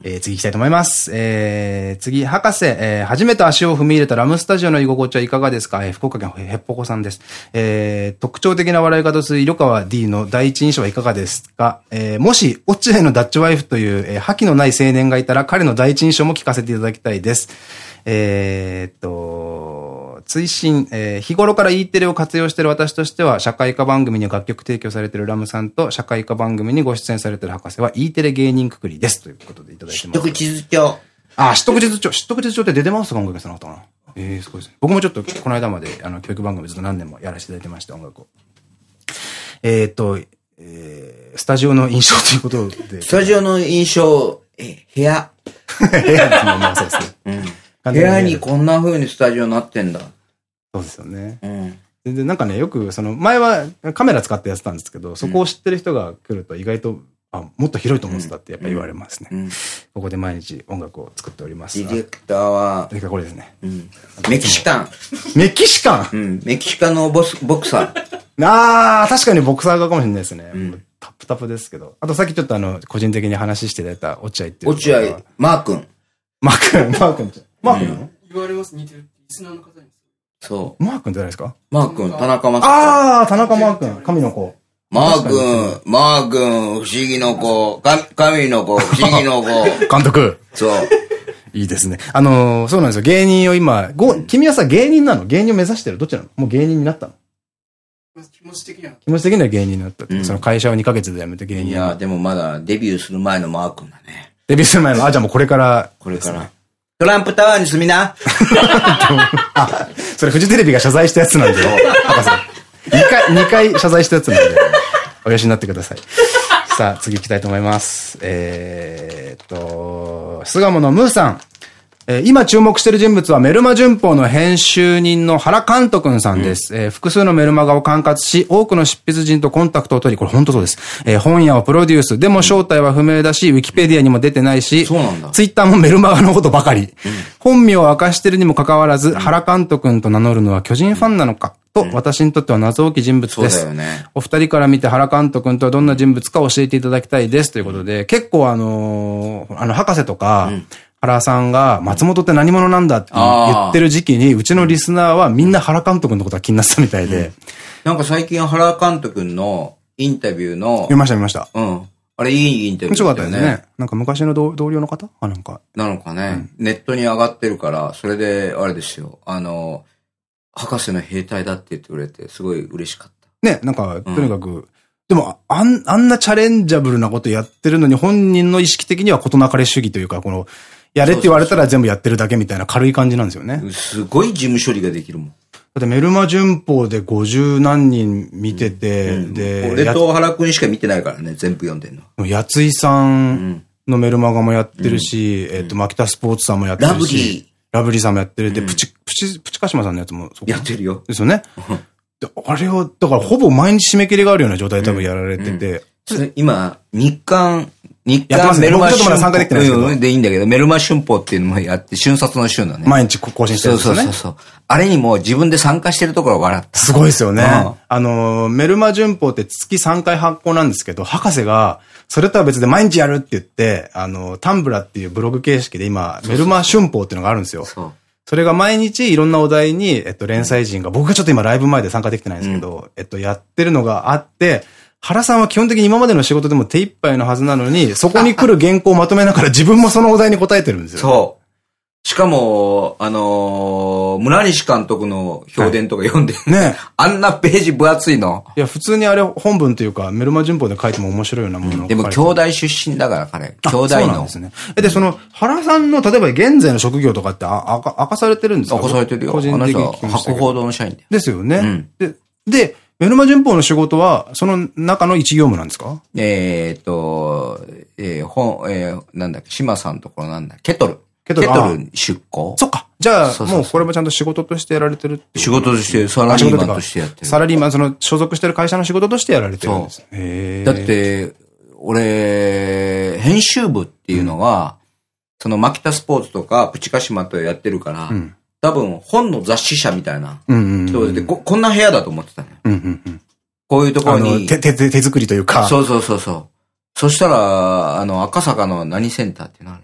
えー、次行きたいと思います。えー、次、博士、えー、初めて足を踏み入れたラムスタジオの居心地はいかがですかえー、福岡県へっぽこさんです。えー、特徴的な笑い方をする色川 D の第一印象はいかがですかえー、もし、落合のダッチワイフという、えー、覇気のない青年がいたら、彼の第一印象も聞かせていただきたいです。えーっと、追伸、えー日頃から E テレを活用している私としては、社会科番組に楽曲提供されているラムさんと、社会科番組にご出演されている博士は E テレ芸人くくりです。ということでいただいてます。
特地図帳。
あ、知得実調。知得実調って出てますか音楽やってなかったかなええすごいですね。僕もちょっと、この間まで、あの、教育番組ずっと何年もやらせていただいてました、音楽を。えーっと、えー、スタジオの印象ということで。
スタジオの印象、え、部屋？
部屋ですね。まあそうですね。
部屋にこんな風にスタジオになってんだ。
そうですよね。
うん。
全然なんかね、よく、その、前はカメラ使ってやってたんですけど、そこを知ってる人が来ると意外と、あ、もっと広いと思ってたってやっぱ言われますね。
うん。
ここで毎日音楽を作っております。
ディレクターは
そ、れからこれですね。
うん。メキシカン。
メキシカン？
うん。メキシカンのボス、ボクサー。
ああ、確かにボクサー側かもしれないですね。
ん
タップタップですけど。あとさっきちょっとあの、個人的に話していただいた落合っていう。
落合、マー君。
マー君、マー君。マー君なの？
言われます、似てる。リスナーの方に。
そ
マー君じゃないですか？
う。マー君、田中正人。
ああ、田中マー君、神の子。
マー君、マー君、不思議の子、か神の子、不思議の子。
監督。
そう。
いいですね。あのーそうなんですよ。芸人を今、ご、君はさ、芸人なの？芸人を目指してる？どっちなの？もう芸人になったの？
気持ち的には。
気持ち的には芸人になったって、
うん
その会社を2ヶ月で辞めて芸人
いや。でもまだデビューする前のマー君だね。
デビューする前の、あ、じゃあもうこれから。
これから。トランプタワーに住みな。
あ、それフジテレビが謝罪したやつなんで、博士。2回、二回謝罪したやつなんで、お許しになってください。さあ、次行きたいと思います。えーっと、巣鴨のムーさん。えー今注目している人物はメルマ旬報の編集人の原監督さんです。えー複数のメルマガを管轄し、多くの執筆人とコンタクトを取り、これ本当そうです。えー本屋をプロデュース。でも正体は不明だし、ウィキペディアにも出てないし、
そうなんだ
ツイッターもメルマガのことばかり。本名を明かしているにもかかわらず、原監督と名乗るのは巨人ファンなのか、と、私にとっては謎多き人物です。
ね。
お二人から見て原監督とはどんな人物か教えていただきたいです。ということで、結構あのーあの、博士とか、原さんが、松本って何者なんだって言ってる時期に、うちのリスナーはみんな原監督のことが気になってたみたいで、
なんか最近原監督のインタビューの
見、ました見ました。
うん。あれいいインタビュ
面白か。ったですね。なんか昔の同同僚の方？あ、なんか。
なのかね、ネットに上がってるから、それで、あれですよ。あの、博士の兵隊だって言ってくれて、すごい嬉しかった。
ね、なんか、とにかく、でも、あん、あんなチャレンジャブルなことやってるのに、本人の意識的には事なかれ主義というか、この、やれって言われたら全部やってるだけみたいな軽い感じなんですよね。
すごい事務処理ができるもん。
だってメルマ旬報で50何人見てて、で、
俺
や
と原くんしか見てないからね、全部読んでんの。
やついさんのメルマガもやってるし、えっと、マキタスポーツさんもやってるし。
ラブリー。
ラブリーさんもやってる。で、プチ、プチ、プチカシマさんのやつも
やってるよ。
ですよね。で、あれを、だからほぼ毎日締め切りがあるような状態で多分やられてて、
今、日刊、日刊メルマ
僕ちょっとまだ参加できてない
んでいいんだけど、メルマ春報っていうのもやって、瞬殺の瞬だね。
毎日更新してるんですよね。
そうそうそう。あれにも自分で参加してるところ笑った。
すごいですよね。
うん
あの、メルマ旬報って月3回発行なんですけど、博士が、それとは別で毎日やるって言って、あの、タンブラっていうブログ形式で今、メルマ旬報っていうのがあるんですよ。
そう。
それが毎日いろんなお題に、えっと、連載人が、僕がちょっと今ライブ前で参加できてないんですけど、えっと、やってるのがあって、原さんは基本的に今までの仕事でも手一杯のはずなのに、そこに来る原稿をまとめながら自分もそのお題に答えてるんですよ。
そう。しかも、あのー村西監督の評伝とか読んで、
ね
あんなページ分厚いの。
いや、普通にあれ本文というか、メルマ旬報で書いても面白いようなものを
でも、兄弟出身だから、彼。
あ
兄弟の
そうなんで。すね。えで、その、原さんの、例えば現在の職業とかってあ、あか、明かされてるんですか？
起こされてるよ。
個
あの
人的に聞
人は博報堂の社員だよ。
ですよね。
ん
で、で、メルマ旬報の仕事は、その中の一業務なんですか？
えーっと、えー、本、えー、なんだっけ、島さんのところなんだケトル。
ケトルあ
出向。
そっか。じゃあ、
そうそうそう
もうこれもちゃんと仕事としてやられてるって
仕事として、サラリーマンとしてやってる。
サラリーマン、その、所属してる会社の仕事としてやられてるんです。へー
だっ、て、俺、編集部っていうのは、その、マキタスポーツとか、プチカシマとやってるから、多分本の雑誌社みたいな。人で、ここんな部屋だと思ってたのよ。
うんうんうん。
こういうところに。
手、手、手手作りというか。
そうそうそうそう。そしたら、あの、赤坂の何センターって何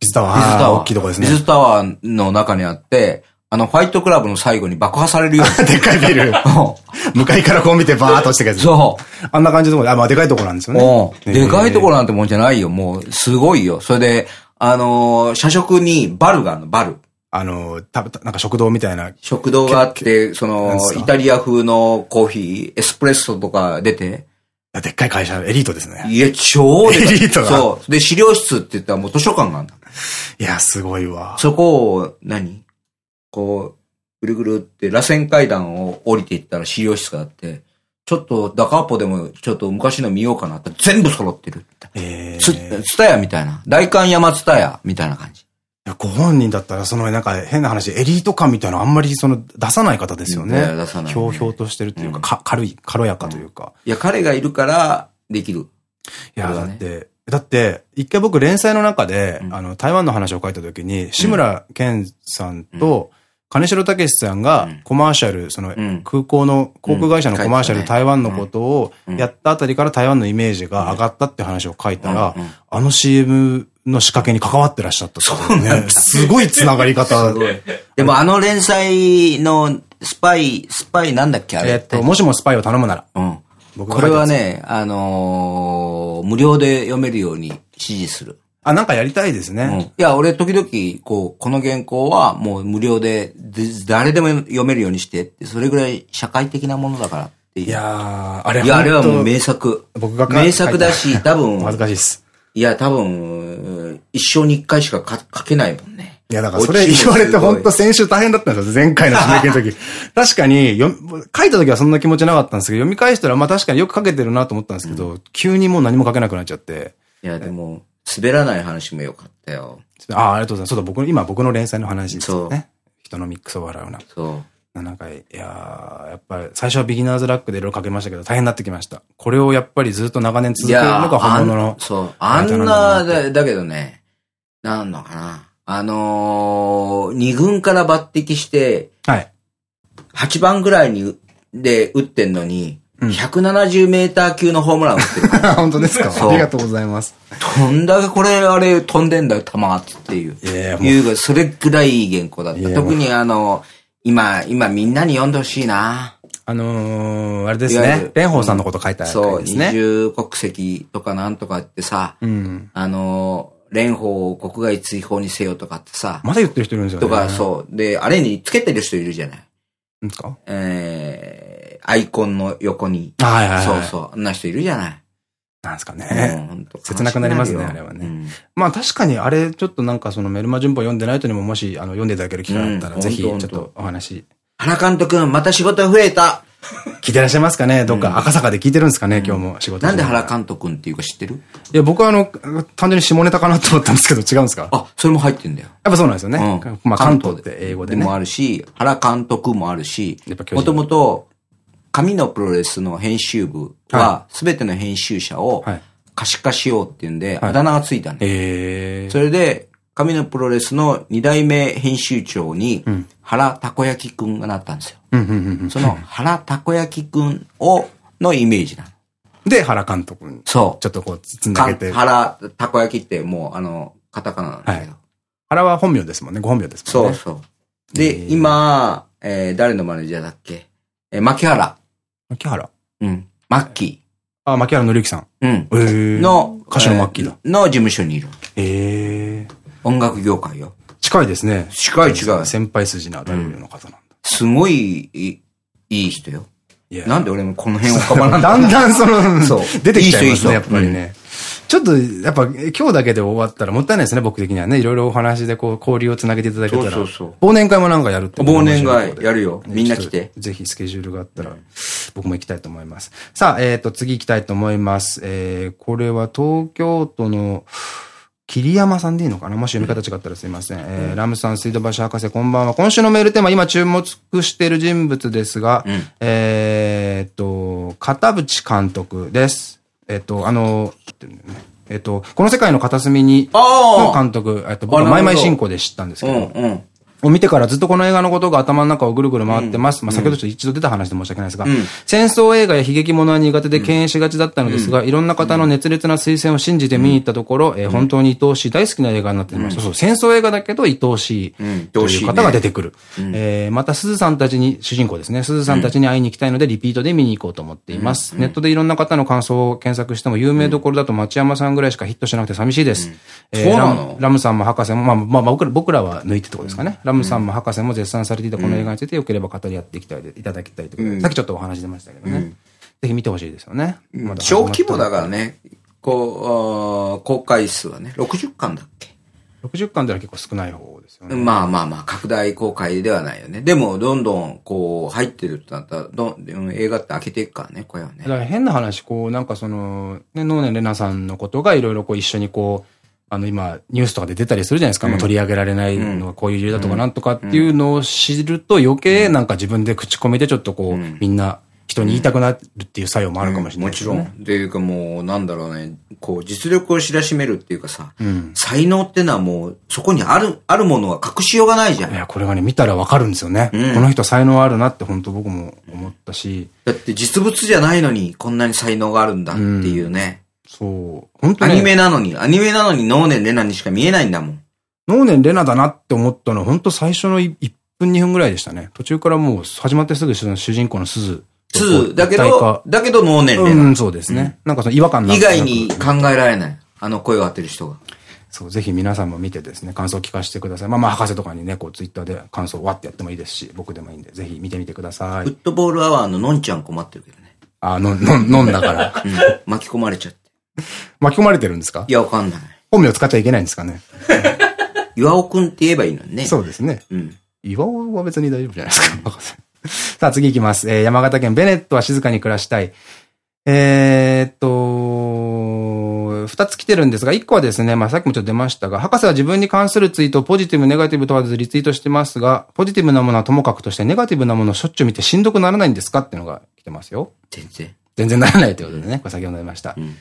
ビズタワー。
ビズタワー。
大きいとこですね
ビ。ズタワーの中にあって、あの、ファイトクラブの最後に爆破されるよう
でっかいビル。向かいからこう見てバーっと落ちてくやつ。
そ
あんな感じのとこで、あ、まあでかいとこなんですよ
う。
ね。
でかいところ
ろ。
なんてもんじゃないよ。もう、すごいよ。それで、あのー社食にバルがあるの、バル。
あの、た、たなんか食堂みたいな。
食堂があって、そのイタリア風のコーヒー、エスプレッソとか出て、
でっかい会社、エリートですね。
いや、超
エリートだ
そう。で、資料室って言ったらもう図書館があるの。
いや、すごいわ。
そこを何、こう、ぐるぐるって螺旋階段を降りていったら資料室があって、ちょっとダカーポでもちょっと昔の見ようかなって全部揃ってる。
ええ
つ、ツタヤみたいな。大観山ツタヤみたいな感じ。
いやご本人だったら、そのなんか変な話、エリート感みたいなのあんまりその出さない方ですよね。
出さないね。
ひょうひょうとしてるというか、
うん。
か軽い、軽やかというか。
いや、彼がいるからできる。
いや、
ね。
だって、だって、一回僕連載の中で、
うん。
あの、台湾の話を書いた時に、志村けんさんと、金城武さんが
うん。
コマーシャル、その
ん。
空港の、航空会社のコマーシャル、台湾のことを
うん。
やったあたりから台湾のイメージが上がったって話を書いたら
うん。うん、
あの CM の仕掛けに関わってらっしゃったってね。すごい繋がり方。
でもあの連載のスパイ、スパイなんだっけあれ。
えっと、もしもスパイを頼むなら。
うん。
僕が
これはね、あのー無料で読めるように指示する。
あ、なんかやりたいです
うん。
ね。
いや、俺時々、こう、この原稿はもう無料で、で誰でも読めるようにしてって、それぐらい社会的なものだからっていう。
いやー、あれ
いや、あれはもう
本
名作。
当僕が書い
名作だし、多分、
お恥ずかしいです。
いや、多分、一生に一回しか書書けないもんね。
いや、だからそれ言われて本当先週大変だったんですよ。前回の締め切りの時。確かに、よ書いた時はそんな気持ちなかったんですけど、読み返したら、まあ確かによく書けてるなと思ったんですけど、急にもう何も書けなくなっちゃって。
いや、でも、滑らない話もよかったよ。
ああ、ありがとうございます。そうだ、僕、今僕の連載の話ですね。人のミックスを笑うな。
そう。
7回。いやー、やっぱり、最初はビギナーズラックでいろいろ書けましたけど、大変になってきました。これをやっぱりずっと長年続けるのが本物の。
そう。あんな、だだけどね、なんのかな。あのー、二軍から抜擢して、
はい。
8番ぐらいに、で打ってんのに、
うん
170メーター級のホームラン打ってる。
本当ですか？ありがとうございます。
どんだけこれ、あれ、飛んでんだよ、球っていう。
いやいや、
それぐらいいい原稿だった。特にあの、今、今みんなに読んでほしいな。
あのー、あれです。ね蓮舫さんのこと書いた
そう、
回ですね。
二重国籍とかなんとかってさ、
うん。
あの、蓮舫を国外追放にせよとかってさ、
まだ言ってる人いるんですよね。
とか、そう。で、あれにつけてる人いるじゃない？
う。ですか？
えー、アイコンの横に。
はいはいはい。
そうそう。あんな人いるじゃない？
なんですか
う
ね。
んほんと
切なくなりますねあれはね。
うん。
まあ確かにあれ、ちょっとなんかそのメルマ順法読んでない人にももし、あの、読んでいただける機会があったら、
うん
ぜひ、ちょっとお話、
原監督、また仕事増えた。
聞いてらっしゃいますかね？どっか赤坂で聞いてるんですかね？今日も仕事
なんで原
い
監督っていうか知ってる？
や、僕はあの、単純に下ネタかなと思ったんですけど、違うんですか？やっ
あ、それも入ってんだよ。
ぱそうなんですよね。
うん。
まあ関東って英語でね。
も。あるし、原監督もあるし
や
もともと、紙のプロレスの編集部は、すべての編集者を
はい
可視化しようっていうんで、
はい
あだ名がついたんだよ。
え
それで、紙のプロレスの二代目編集長に、原たこ焼きくんがなったんですよ。その原たこ焼きくんを、のイメージなの。
で、原監督に、
そう。
ちょっとこう、つんだけて。
原たこ焼きってもう、あの、カタカナなんだけど。
原は本名ですもんね。ご本名ですもんね。
そうそう。で、今、えー、誰のマネージャーだっけ？えー、牧原。
牧原？
うん。マッキ
あ、牧原紀之さん。
ー。うん。
えー。
の、
歌手のマッキーだ。
えの事務所にいる。
えー。
音楽業界よ。
近いですね。
近い違う。
先輩筋なダルビの方なんだ。
すごい、いい人よ。なんで俺もこの辺をかばなんだ
だんだんその、
そう
出てきちゃいますね、やっぱりね。ちょっと、やっぱ、今日だけで終わったらもったいないですね、僕的にはね。いろいろお話でこう、交流をつなげていただけたら。
そうそうそう
忘年会もなんかやるって
忘年会やるよ
ね
みんな来て
ぜひスケジュールがあったら、僕も行きたいと思います。さあ、えっ、と、次行きたいと思います。えー、これは東京都の、桐山さんでいいのかな？もし読み方違ったらすいません。えーラムさん、水道橋博士、こんばんは。今週のメールテーマ、今注目している人物ですが、
うん
えーっと、片渕監督です。えっと、あの、えっと、この世界の片隅に、の
あ
監督、えっと、僕はマイマイ進行で知ったんですけど。を見てからずっとこの映画のことが頭の中をぐるぐる回ってます。まあ先ほどちょっと一度出た話で申し訳ないですが、戦争映画や悲劇ものは苦手で敬遠しがちだったのですが、いろんな方の熱烈な推薦を信じて見に行ったところ、えー本当に愛おしい大好きな映画になっていました。そう、戦争映画だけど愛おしいという方が出てくる。えーまた、鈴さんたちに、主人公ですね、鈴さんたちに会いに行きたいので、リピートで見に行こうと思っています。ネットでいろんな方の感想を検索しても、有名どころだと町山さんぐらいしかヒットしなくて寂しいです。えー
そうなの？
ラムさんも博士も、まあ、まあ、僕ら、僕らは抜いてってことですかね。ラムさんも博士も絶賛されていたこの映画について、よければ語り合っていきたいで、いただきたいとさっきちょっとお話出ましたけどね。ぜひ見てほしいですよね。
小規模だからね、こう、公開数はね、60巻だっけ
？60巻では結構少ない方ですよね。
まあまあまあ、拡大公開ではないよね。でも、どんどん、こう、入ってるってなったら、どん、うん映画って開けていくからね、これはね
だ。から変な話、こう、なんかその、ね、能年レナさんのことがいろいろこう一緒にこう、あの今、ニュースとかで出たりするじゃないですか。まあ取り上げられないのがこういう理由だとかなんとかっていうのを知ると余計なんか自分で口コミでちょっとこう、みんな人に言いたくなるっていう作用もあるかもしれない
もちろん。っていうかもう、なんだろうね、こう、実力を知らしめるっていうかさ、才能ってのはもう、そこにある、あるものは隠しようがないじゃん。
いや、これがね、見たらわかるんですよね。この人才能あるなって本当僕も思ったし、
だって実物じゃないのに、こんなに才能があるんだっていうね。
そう、本当
ア
ね。
ニメなのに、アニメなのに能年レナにしか見えないんだもん。
能年レナだなって思ったのは本当最初の1分2分ぐらいでしたね。途中からもう始まってすぐ主人公の鈴とこう。
2だけど
化、
だけど能年レナ。
うん、そうですね。なんかその違和感なん
以外に考えられない。あの声を当てる人が。
そう、ぜひ皆さんも見てですね、感想を聞かせてください。まあまあ、博士とかにね、こう、ツイッターで感想をわってやってもいいですし、僕でもいいんで、ぜひ見てみてください。
フットボールアワーののんちゃん困ってるけどね。
あ、の、の、飲んだから。
うん。巻き込まれちゃって。
巻き込まれてるんですか？
いや、わかんない。
本名使っちゃいけないんですかね？
岩尾くんって言えばいいのにね。
そうですね。
うん。
岩尾は別に大丈夫じゃないですか。さあ、次行きます。えー山形県ベネットは静かに暮らしたい。えーっと、二つ来てるんですが、一個はですね、まあさっきもちょっと出ましたが、博士は自分に関するツイートをポジティブ、ネガティブ問わずリツイートしてますが、ポジティブなものはともかくとして、ネガティブなものをしょっちゅう見てしんどくならないんですかっていうのが来てますよ。
全然。
全然ならないということでね、これ先ほど出ました。
ん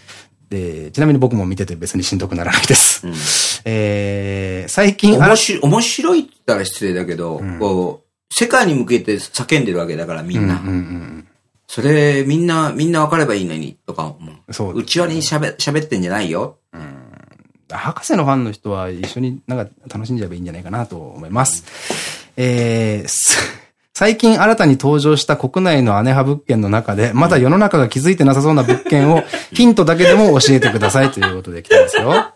で、ちなみに僕も見てて別にしんどくならないです。えー、最近、
面白い、面白いって言ったら失礼だけど、こう、世界に向けて叫んでるわけだからみんな。
うんうん
それ、みんな、みんな分かればいいのに、とか思う。
そう
内輪に喋、喋ってんじゃないよ。
博士のファンの人は一緒になんか楽しんじゃえばいいんじゃないかなと思います。えー、す最近新たに登場した国内の姉派物件の中で、まだ世の中が気づいてなさそうな物件をヒントだけでも教えてくださいということで来てますよ。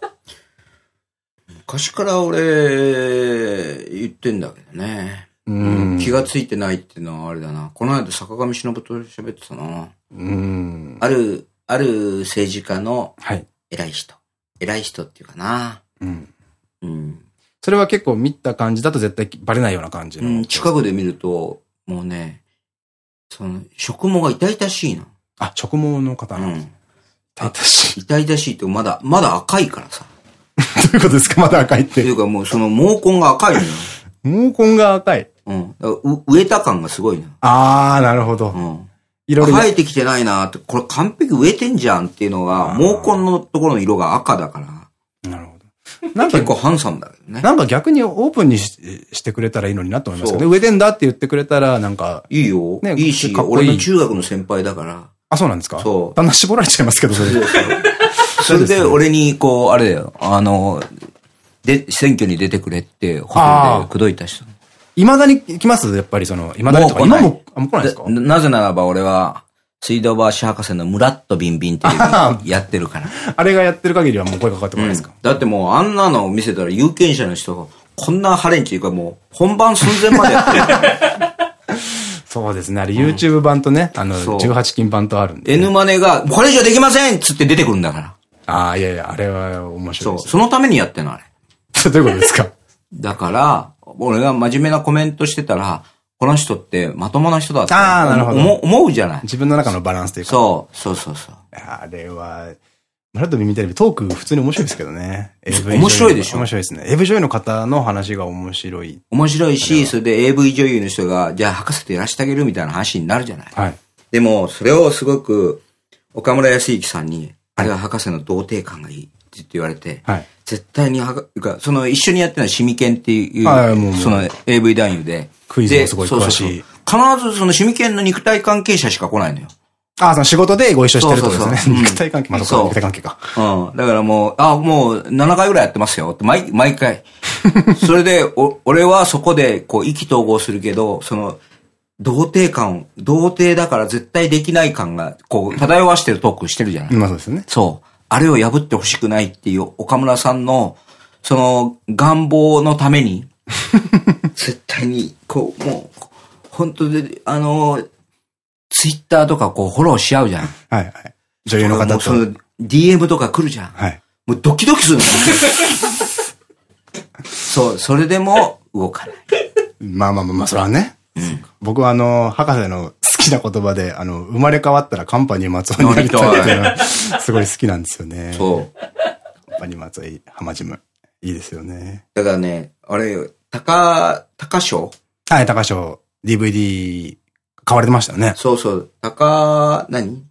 昔から俺、言ってんだけどね。
うん。
気がついてないっていうのはあれだな。この間坂上忍と喋ってたな。
うん。
ある、ある政治家の
はい。
偉い人。偉い人っていうかな。
うん。
うん。
それは結構見た感じだと絶対バレないような感じの。
うん、近くで見ると、もうね、その、食毛が痛々しいの。
あ、直毛の方なんです。
うん。
痛々しい。
痛々しいってまだ、まだ赤いからさ。
どういうことですか？まだ赤いっ。
ってていうかもうその毛根が赤いのよ。
毛根が赤い。
うん。植えた感がすごいのよ。
あー、なるほど。
うん。
いろいろ。
生えてきてないなって、これ完璧植えてんじゃんっていうのが、毛根のところの色が赤だから、
なるほど。なんか
結構ハンサムだけどね。
なんか逆にオープンにししてくれたらいいのになと思いますけどね。
そう
植えてんだって言ってくれたら、なんか、
いいよ。
ね
いいし、俺の中学の先輩だから。
あ、そうなんですか？
そう
だんだん絞られちゃいますけど、それ。
それで俺に、こう、あれだよ、あの、で、選挙に出てくれって、ホテルで口説いた人。
未だに来ます？やっぱりその、未だにとか、
もう来ない
今も、あ、もう来ないですか？
ななぜならば俺は、水道橋博士のムラッとビンビンっていうやってるから。
あれがやってる限りはもう声かかってこないですか、
だってもうあんなのを見せたら有権者の人が、こんなハレンチいうかもう本番寸前までやってる。
そうですね。あれ YouTube 版とね、あの、
そう
18金版とあるんで。
N マネが、これ以上できませんっつって出てくるんだから。
ああ、いやいや、あれは面白
そう。
いです。
そのためにやってんの、あれ。
どういうことですか？
だから、俺が真面目なコメントしてたら、この人ってまともな人だって
あーなるほど
思う思うじゃない？
自分の中のバランスというか。
そう、そうそうそう。
あれは、マラッドビ見てるトーク普通に面白いですけどね。
面白いでしょ？
面白いですね。AV 女優の方の話が面白い。
面白いし、それで AV 女優の人が、じゃあ博士とやらしてあげるみたいな話になるじゃない？
はい。
でも、それをすごく、岡村康之さんに、あれは博士の童貞感がいいって言われて、
はい。
絶対にはが、その一緒にやってるのはシミケンっていう、
はい
その AV 男優で。
クイズも
です
ごい
そうそうそう
詳しい
必ずそのシミケンの肉体関係者しか来ないのよ。
あ、その仕事でご一緒してるってことですね。肉体関係、まあ、そ
そう
こ肉体関係か。
うん。だからもう、あ、もう7回ぐらいやってますよって毎、毎回。それで、お、俺はそこで、こう、意気投合するけど、その、童貞感、童貞だから絶対できない感が、こう、漂わしてるトークしてるじゃない。
まあそうですね。
そう。あれを破ってほしくないっていう岡村さんの、その願望のために、絶対に、こう、もう、本当で、あの、ツイッターとかこうフォローし合うじゃん。
はいはい。女優の方と。
その DM とか来るじゃん。
はい。
もうドキドキするの。そう、それでも動かない。
まあまあまあまあ、それはね。僕はあの、博士の好きな言葉で、あの、生まれ変わったらカンパニー松尾になりたいっていうのは、すごい好きなんですよね。
そう。
カンパニー松尾浜ジム。いいですよね。
だからね、あれ、高、高賞？
はい、高賞 DVD 買われてましたよね。
そうそう。高、何？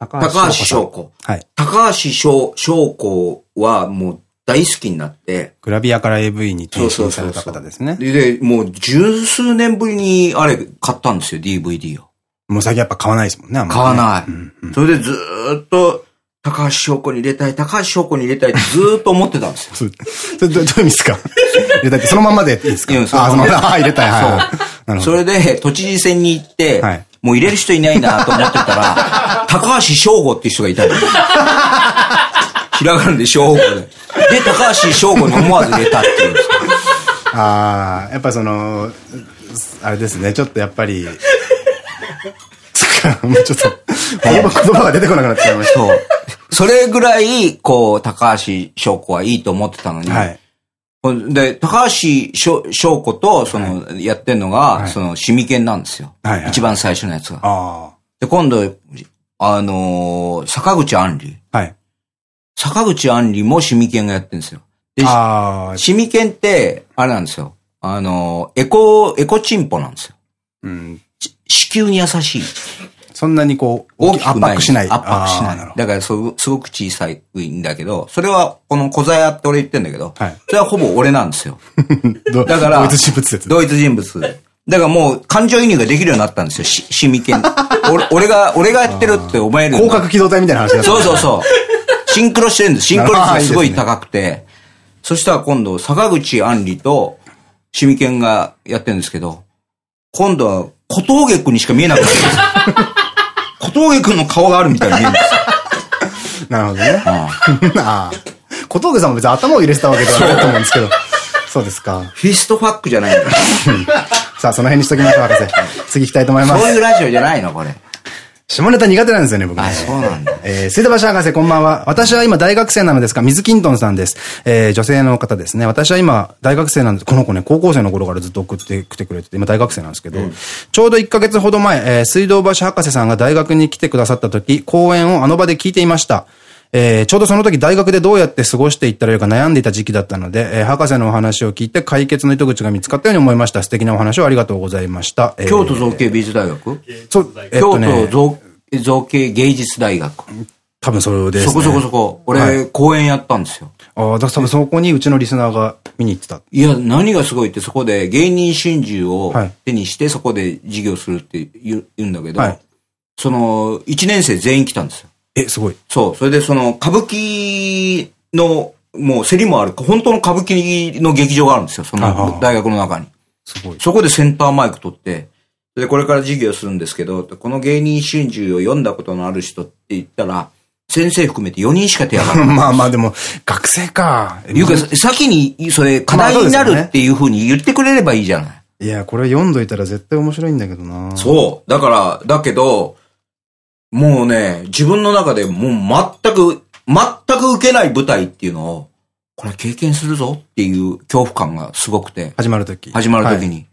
高
高橋
翔
翔子。
はい。
高橋翔翔子はもう大好きになって、
グラビアから AV に転身された方ですね。
で、もう十数年ぶりにあれ買ったんですよ、DVD を。
もう最近やっぱ買わないですもんね、あんまり
買
ね
わない。それでずーっと、高橋翔子に入れたい、高橋翔子に入れたいってずーっと思ってたんですよ。
それど どういう意味ですか？入れたいって、そのまんまでいいですか？
いやそのまま
まま、あ、入れたい、はい
そ
ど。
れで、都知事選に行って、
はい
もう入れる人いないなと思ってたら、高橋翔吾っていう人がいたの。ひらがなで翔吾で。で、高橋翔吾に思わず入れたっていう
ああ、やっぱその、あれですね、ちょっとやっぱり、もうちょっと、言葉が出てこなくなっちゃいました。
そう。それぐらい、こう、高橋翔子はいいと思ってたのに、
はい。
で、高橋翔翔子と、その、やってんのが、
はい
その、シミケンなんですよ。
はいはい
一番最初のやつが。
あ
で、今度、あのー坂口杏里。
あ。はい。
坂口杏里もシミケンがやってるんですよ。で、
ああ、
シミケンって、あれなんですよ。あのーエコ、エコチンポなんですよ。
うん。
ち子宮に優しい。
そんなにこう、
大きくない。
圧迫しない。
圧迫しない。だからそ、すごく小さいんだけど、それは、この小座屋って俺言ってんだけど、
はい
それはほぼ俺なんですよ。
ど
だから
同一人物説。
同一人物。だからもう、感情移入ができるようになったんですよ、し、シミケン。俺、俺が、俺がやってるって思える
広角機動隊みたいな話だ
そうそうそう。シンクロしてるんです。シンクロ率がすごい高くて。そしたら今度、坂口杏里と、シミケンがやってるんですけど、今度は小峠くんにしか見えなくなるんですよ。小峠くんの顔があるみたいに見えるんですよ。
なるほどね。
ああ
ああ。小峠さんも別に頭を入れてたわけではないと思うんですけど。そうですか。
フィストファックじゃないんだ。
さあ、その辺にしときましょう、博士。次行きたいと思います
そう。いうラジオじゃないのこれ。
下ネタ苦手なんですよね、僕ね。
あそうなんだ
えー、水道橋博士、こんばんは。私は今大学生なのですが、水キントンさんです。えー、女性の方ですね。私は今大学生なんです。この子ね、高校生の頃からずっと送ってきてくれてて、今大学生なんですけど、ちょうど1ヶ月ほど前、えー、水道橋博士さんが大学に来てくださった時、講演をあの場で聞いていました。えーちょうどその時大学でどうやって過ごしていったらいいか悩んでいた時期だったので、えー博士のお話を聞いて解決の糸口が見つかったように思いました。素敵なお話をありがとうございました。えー
京都造形美術大学？
そう、えっ
京
とね
都、造造形芸術大学。
多分それです、ね。
そこそこそこ。
は
俺、講演やったんですよ。
ああ、だから多分そこにうちのリスナーが見に行ってた。
いや、何がすごいって、そこで芸人春秋を
はい
手にして、そこで授業するって言う言うんだけど、
はい
その、1年生全員来たんですよ。
え、すごい。
そう。それで、その、歌舞伎の、もう、競りもある、本当の歌舞伎の劇場があるんですよ、その大学の中に。
すごい。
そこでセンターマイク取って、で、これから授業するんですけど、この芸人春秋を読んだことのある人って言ったら、先生含めて4人しか手挙がらない。
まあまあでも、学生か。
いうか、先に、それ、課題になるっていう風に言ってくれればいいじゃない。
いや、これ読んどいたら絶対面白いんだけどな。
そう。だから、だけど、もうね、自分の中でもう全く、全く受けない舞台っていうのを、これ経験するぞっていう恐怖感がすごくて、
始まるとき。
始まる時に。
はい。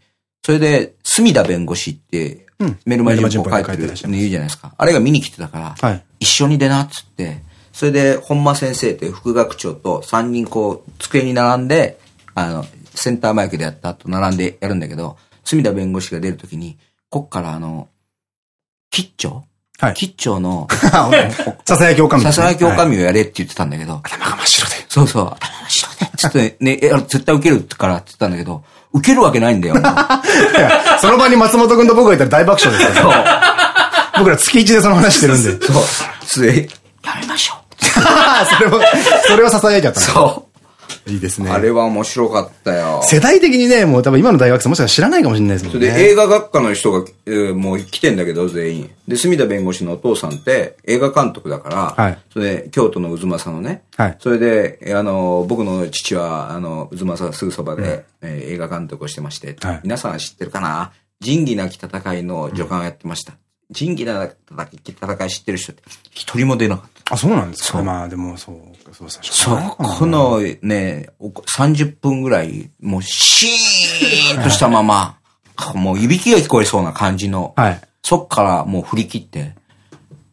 それで、隅田弁護士って、
うん
メルマガ人報書いてるの言うじゃないですか。あれが見に来てたから、
はい。
一緒に出なっつって、それで本間先生って副学長と3人こう、机に並んで、あの、センターマイクでやった後並んでやるんだけど、隅田弁護士が出るときに、こっからあの、吉兆
はい
吉兆の、
ささやきおかみ。
ささやきおか
はい
みをやれって言ってたんだけど、
頭が真っ白で。
そうそう、頭真っ白で。ちょっとね、絶対受けるからって言ったんだけど、受けるわけないんだよ。
その場に松本くんと僕がいたら大爆笑ですよ。僕ら月一でその話してるんで。
そう。やめましょう。
それを、それを囁いちゃったの
そ
いいです
う。
ね。
あれは面白かったよ。
世代的にね、もう多分今の大学生もしかしたら知らないかもしれないですもんね。
それで映画学科の人が、えーもう来てんだけど、全員。で、隅田弁護士のお父さんって映画監督だから、
はい
それで、京都の渦政のね、
はい
それで、えーあの、僕の父は、あの、渦政がすぐそばで、えー映画監督をしてまして、
はい
皆さん知ってるかな？仁義なき戦いの助監をやってました。仁義なき戦い知ってる人って一人も出なかった。
あ、そうなんですかまあでも、そう、そうさ、
そこのね、お30分ぐらい、もうシーンとしたまま、もういびきが聞こえそうな感じの、
はい。
そっからもう振り切って、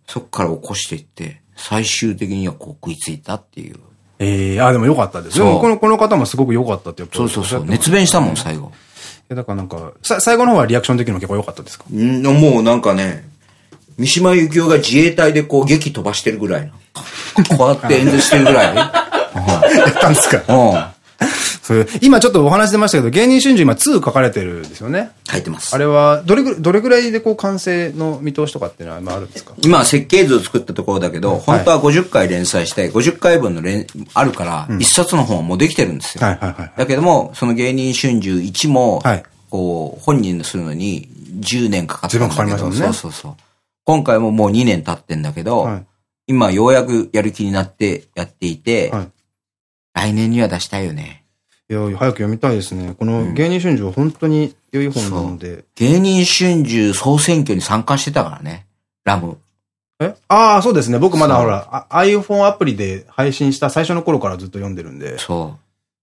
そっから起こしていって、最終的にはこう食いついたっていう。
ええあ、でもよかったです。でもこの、この方もすごく良かったってやっぱ
そうそうそう。熱弁したもん、最後。
いや、だからなんか、さ、最後の方はリアクションできるの結構良かったですか？
んもうなんかね、三島由紀夫が自衛隊でこう劇飛ばしてるぐらいの。こうやって演説してるぐらい？
やったんですか？
うん。
今ちょっとお話出ましたけど、芸人春秋今2書かれてるんですよね？
書いてます
あ。れは、どれぐらい、どれぐらいでこう完成の見通しとかっていうのは今あるんですか？
今、設計図を作ったところだけど、本当は50回連載して、50回分の連、あるから、一冊の本はもうできてるんですよ。
はいはいはい。
だけども、その芸人春秋1も、
はい
こう、本人にするのに10年かかったんだけど、
随分かかりましたね
そうそうそう。今回ももう2年経ってんだけど、
はい
今ようやくやる気になってやっていて、
はい
来年には出したいよね。
いや、早く読みたいですね。この芸人春秋は本当に良い本なので。
芸人春秋総選挙に参加してたからね、ラム。
え？ああ、そうですね。僕まだほら、あ iPhone アプリで配信した最初の頃からずっと読んでるんで、
そ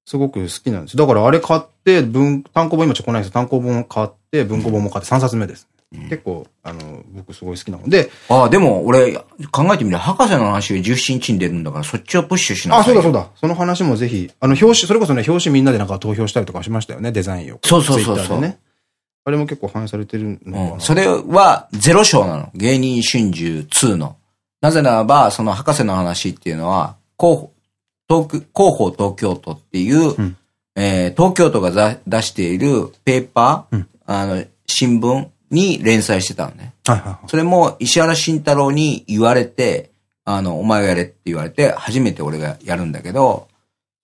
すごく好きなんです。だからあれ買って、文、単行本今ちょっと来ないです単行本買って、文庫本も買って3冊目です。結構、あの、僕すごい好きなので、
う。ああ、でも俺、考えてみれば、博士の話が17日に出るんだから、そっちをプッシュしな
あ、
さいうよ。
そだそうだ。その話もぜひ、あの、表紙、それこそね、表紙みんなでなんか投票したりとかしましたよね、デザインを。
そうそうそうそう
ね。あれも結構反映されてるのかな。
うん。それはゼロ章なの。芸人春秋2の。なぜならば、その博士の話っていうのは、広報、東京広報東京都っていう、
ん
えー東京都がざ出しているペーパー、あの、新聞に連載してたのね。
はいはいはい。
それも石原慎太郎に言われて、あの、お前がやれって言われて、初めて俺がやるんだけど、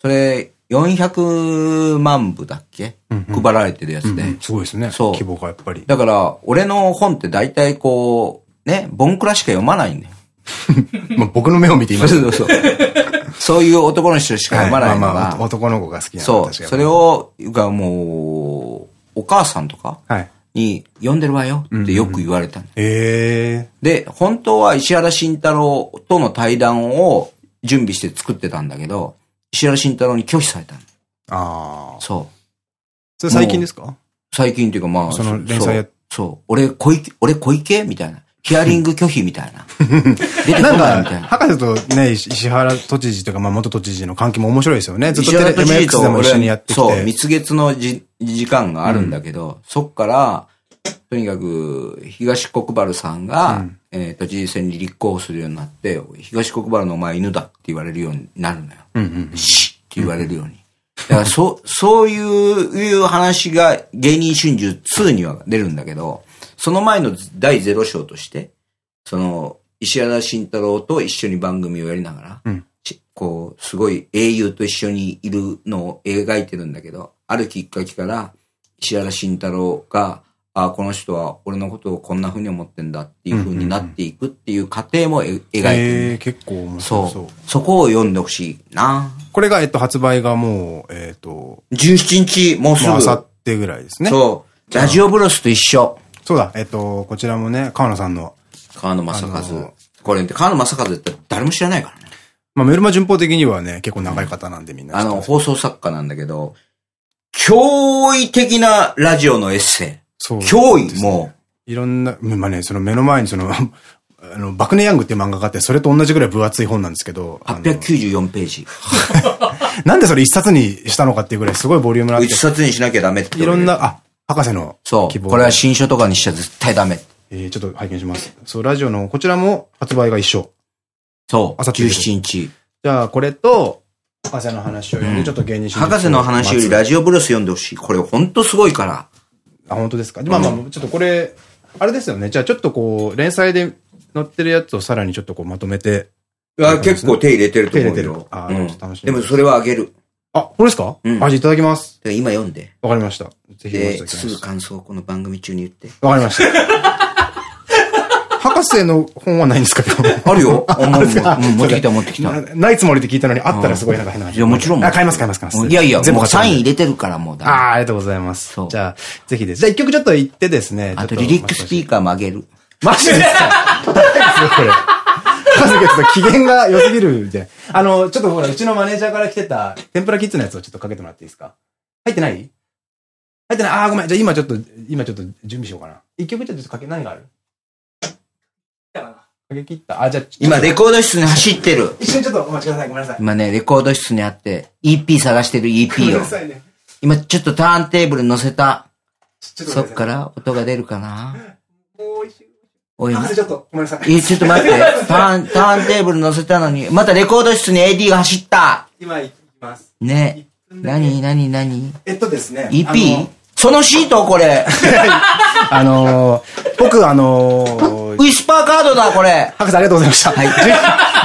それ、400万部だっけ、
うんうん
配られてるやつで。
うんすごいですね。
そう
規模がやっぱり。
だから、俺の本って大体こう、ね、ボンクラしか読まないんだよ。
まあ僕の目を見ています。
そうそうそう。そういう男の人しか読まないのが、
まあまあ、男の子が好きな
そう、それを、がもう、お母さんとか？
はい。
に読んでるわよってよく言われたの、
ええ
で、本当は石原慎太郎との対談を準備して作ってたんだけど、石原慎太郎に拒否されたの。
ああ。
そう。
それ最近ですか？
最近っていうかまあ、
その連載や
そう。俺、小池、俺小池？みたいな。ヒアリング拒否みたいな。出てこ
なん
ないみたい
か、
な。
博士とね、石石原都知事とか、まあ元都知事の関係も面白いですよね。ずっと
石
テレ
原都知事
MX
と
でも一緒にや
俺
ってきて。
そう、蜜月のじ時間があるんだけど、そっから、とにかく、東国原さんが、
うん
えー都知事選に立候補するようになって、東国原のお前犬だって言われるようになるのよ。
うんうんうん。
シッって言われるように。だから、そ、そういう、いう話が芸人春秋2には出るんだけど、その前の第0章として、その、石原慎太郎と一緒に番組をやりながら、
うん
しこう、すごい英雄と一緒にいるのを描いてるんだけど、あるきっかけから、石原慎太郎が、あこの人は俺のことをこんな風に思ってんだっていう風になっていくっていう過程もえ描いてる、
ええ結構面
そう
白そう。
そこを読んでほしいな。
これが、えっと、発売がもう、えっと、
17日、もうすぐ。
まあ、あさってぐらいですね。
そう。ラジオブロスと一緒。
そうだ、えっと、こちらもね、川野さんの、
川野正和。
あの
これって川野正和って誰も知らないからね。
まあ、メルマ順法的にはね、結構長い方なんでみんな知
あの。放送作家なんだけど、驚異的なラジオのエッセ
そう
イ。驚異、も
いろんな、まあね、その目の前にその、あの、バクネヤングっていう漫画があって、それと同じぐらい分厚い本なんですけど、
う、
あの
894ページ。
なんでそれ一冊にしたのかっていうぐらいすごいボリュームがあって
一、冊にしなきゃダメって。
いろんな、。あ、博士の
そう。これは新書とかにしちゃ絶対ダメ。
えー、ちょっと拝見します。そう、ラジオの、こちらも発売が一緒。
そう。
あさって
17日。
じゃあ、これと、博士の話を読んで、
うん
ちょっと芸人
博士の話よりラジオブロス読んでほしい。これほんとすごいから。
あ、本当ですか？まあまあ、ちょっとこれ、あれですよね。じゃあちょっとこう、連載で載ってるやつをさらにちょっとこうまとめて。
いや、結構手入れてると思うよ。
手入れてるあ
うん
楽しみ
でもそれはあげる。
あ、これですか？
うん
あ、じゃあいただきます。
で今読んで。
わかりました。ぜひす。
すぐ感想をこの番組中に言って。
わかりました。博士の本はないんですか？
あるよ。あもう持ってきた持ってきた。
なないつもりで聞いたのに、あったらすごいなんか変な話。
いや、もちろん。
あ、買います買います買います。
いやいや、
全部
サイン入れてるからもうだ。
ああ、ありがとうございます。
そう
じゃあ、ぜひです。じゃあ一曲ちょっと言ってですね。
あとリリックスピーカーもあげる。
マジですか？これ？まずちょっと機嫌が良すぎるみたいな。あの、ちょっとほら、うちのマネージャーから来てた、天ぷらキッズのやつをちょっとかけてもらっていいですか？入ってない？入ってない？ああ、ごめん。じゃあ今ちょっと、今ちょっと準備しようかな。一曲ちょっとかけ、何がある？かけ切った。あ、じゃあ、
今、レコード室に走ってる。
一瞬ちょっとお待ちください。ごめんなさい。
今ね、レコード室にあって、EP 探してる
ごめ
EP を
んな。さいね。
今ちょっとターンテーブルに乗せた。
ちょっと
そっから音が出るかな？
もう一瞬。
お
ちょっと、ごめんなさい。
え、ちょっと待って。ターン、ターンテーブル乗せたのに、またレコード室に AD が走った
今行きます。
ね。何何何？
えっとですね。
?EP? そのシートこれ。
あのー、僕あのー、
ウィスパーカードだこれ。
博士ありがとうございました。
はい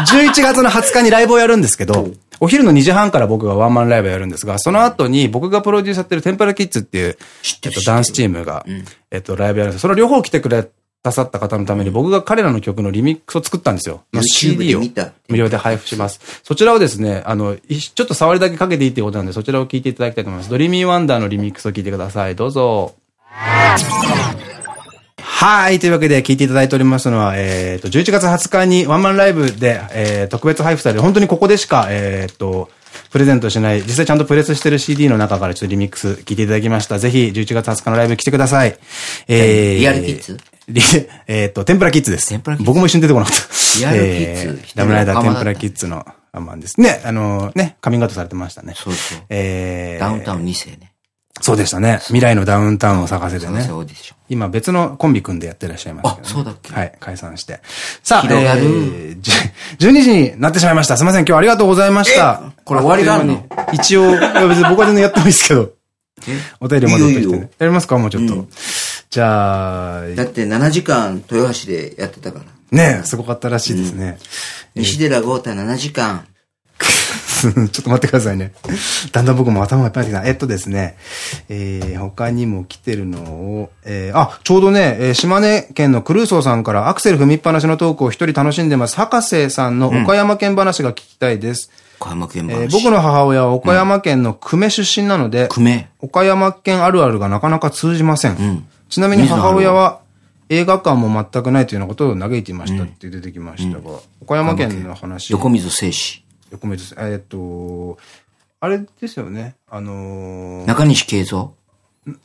11月の20日にライブをやるんですけど、お昼の2時半から僕がワンマンライブをやるんですが、その後に僕がプロデュースやってるテンプラキッズっていう、えっと、ダンスチームが、えっと、ライブやるんですその両方来てくれたさった方のために僕が彼らの曲のリミックスを作ったんですよ。の CD を無料で配布します。そちらをですね、あの、いちょっと触りだけかけていいってことなんで、そちらを聞いていただきたいと思います。ドリーミーワンダーのリミックスを聞いてください。どうぞ。はい。というわけで聞いていただいておりますのは、えっ、と、11月20日にワンマンライブで、えー特別配布される、本当にここでしか、えっ、と、プレゼントしない、実際ちゃんとプレスしてる CD の中からちょっとリミックス聞いていただきました。ぜひ、11月20日のライブ来てください。えー
リアルキッズ？
リ えっと、天ぷらキッズです。
天ぷらキッズ
僕も一瞬出てこなかった。
リアルキッズ
えーラムライダー天ぷらキッズのワンマンです。ね、あのね、カミングアウトされてましたね。
そうそう。
えー
ダウンタウン2世ね。
そうでしたね。未来のダウンタウンを探せてね。今別のコンビ組んでやってらっしゃいますけど、ね。
あそうだっけ？
はい、解散して。さあ、えーじゅ12時になってしまいました。すみません、今日はありがとうございました。
これ終わりがあるの？
一応、いや別に僕は全然やってもいいですけど。お便りまで取ってきてね
いいよいいよ。
やりますか？もうちょっと。
うん
じゃあ、
だって7時間豊橋でやってたから。
ねすごかったらしいですね。
西寺豪太7時間。
ちょっと待ってくださいね。だんだん僕も頭がいっぱいになってきた。えっとですね、えー、他にも来てるのを、えー、あ、ちょうどね、えー島根県のクルーソーさんからアクセル踏みっぱなしのトークを一人楽しんでます。博士さんの岡山県話が聞きたいです。
岡山県
え
話。
ー僕の母親は岡山県の久米出身なので、
久米。
岡山県あるあるがなかなか通じません。
ん
ちなみに母親は映画館も全くないというようなことを嘆いていましたって出てきましたが、岡山県の話。
横溝静止。
横目です。えーっと、あれですよね。あのー、
中西慶三？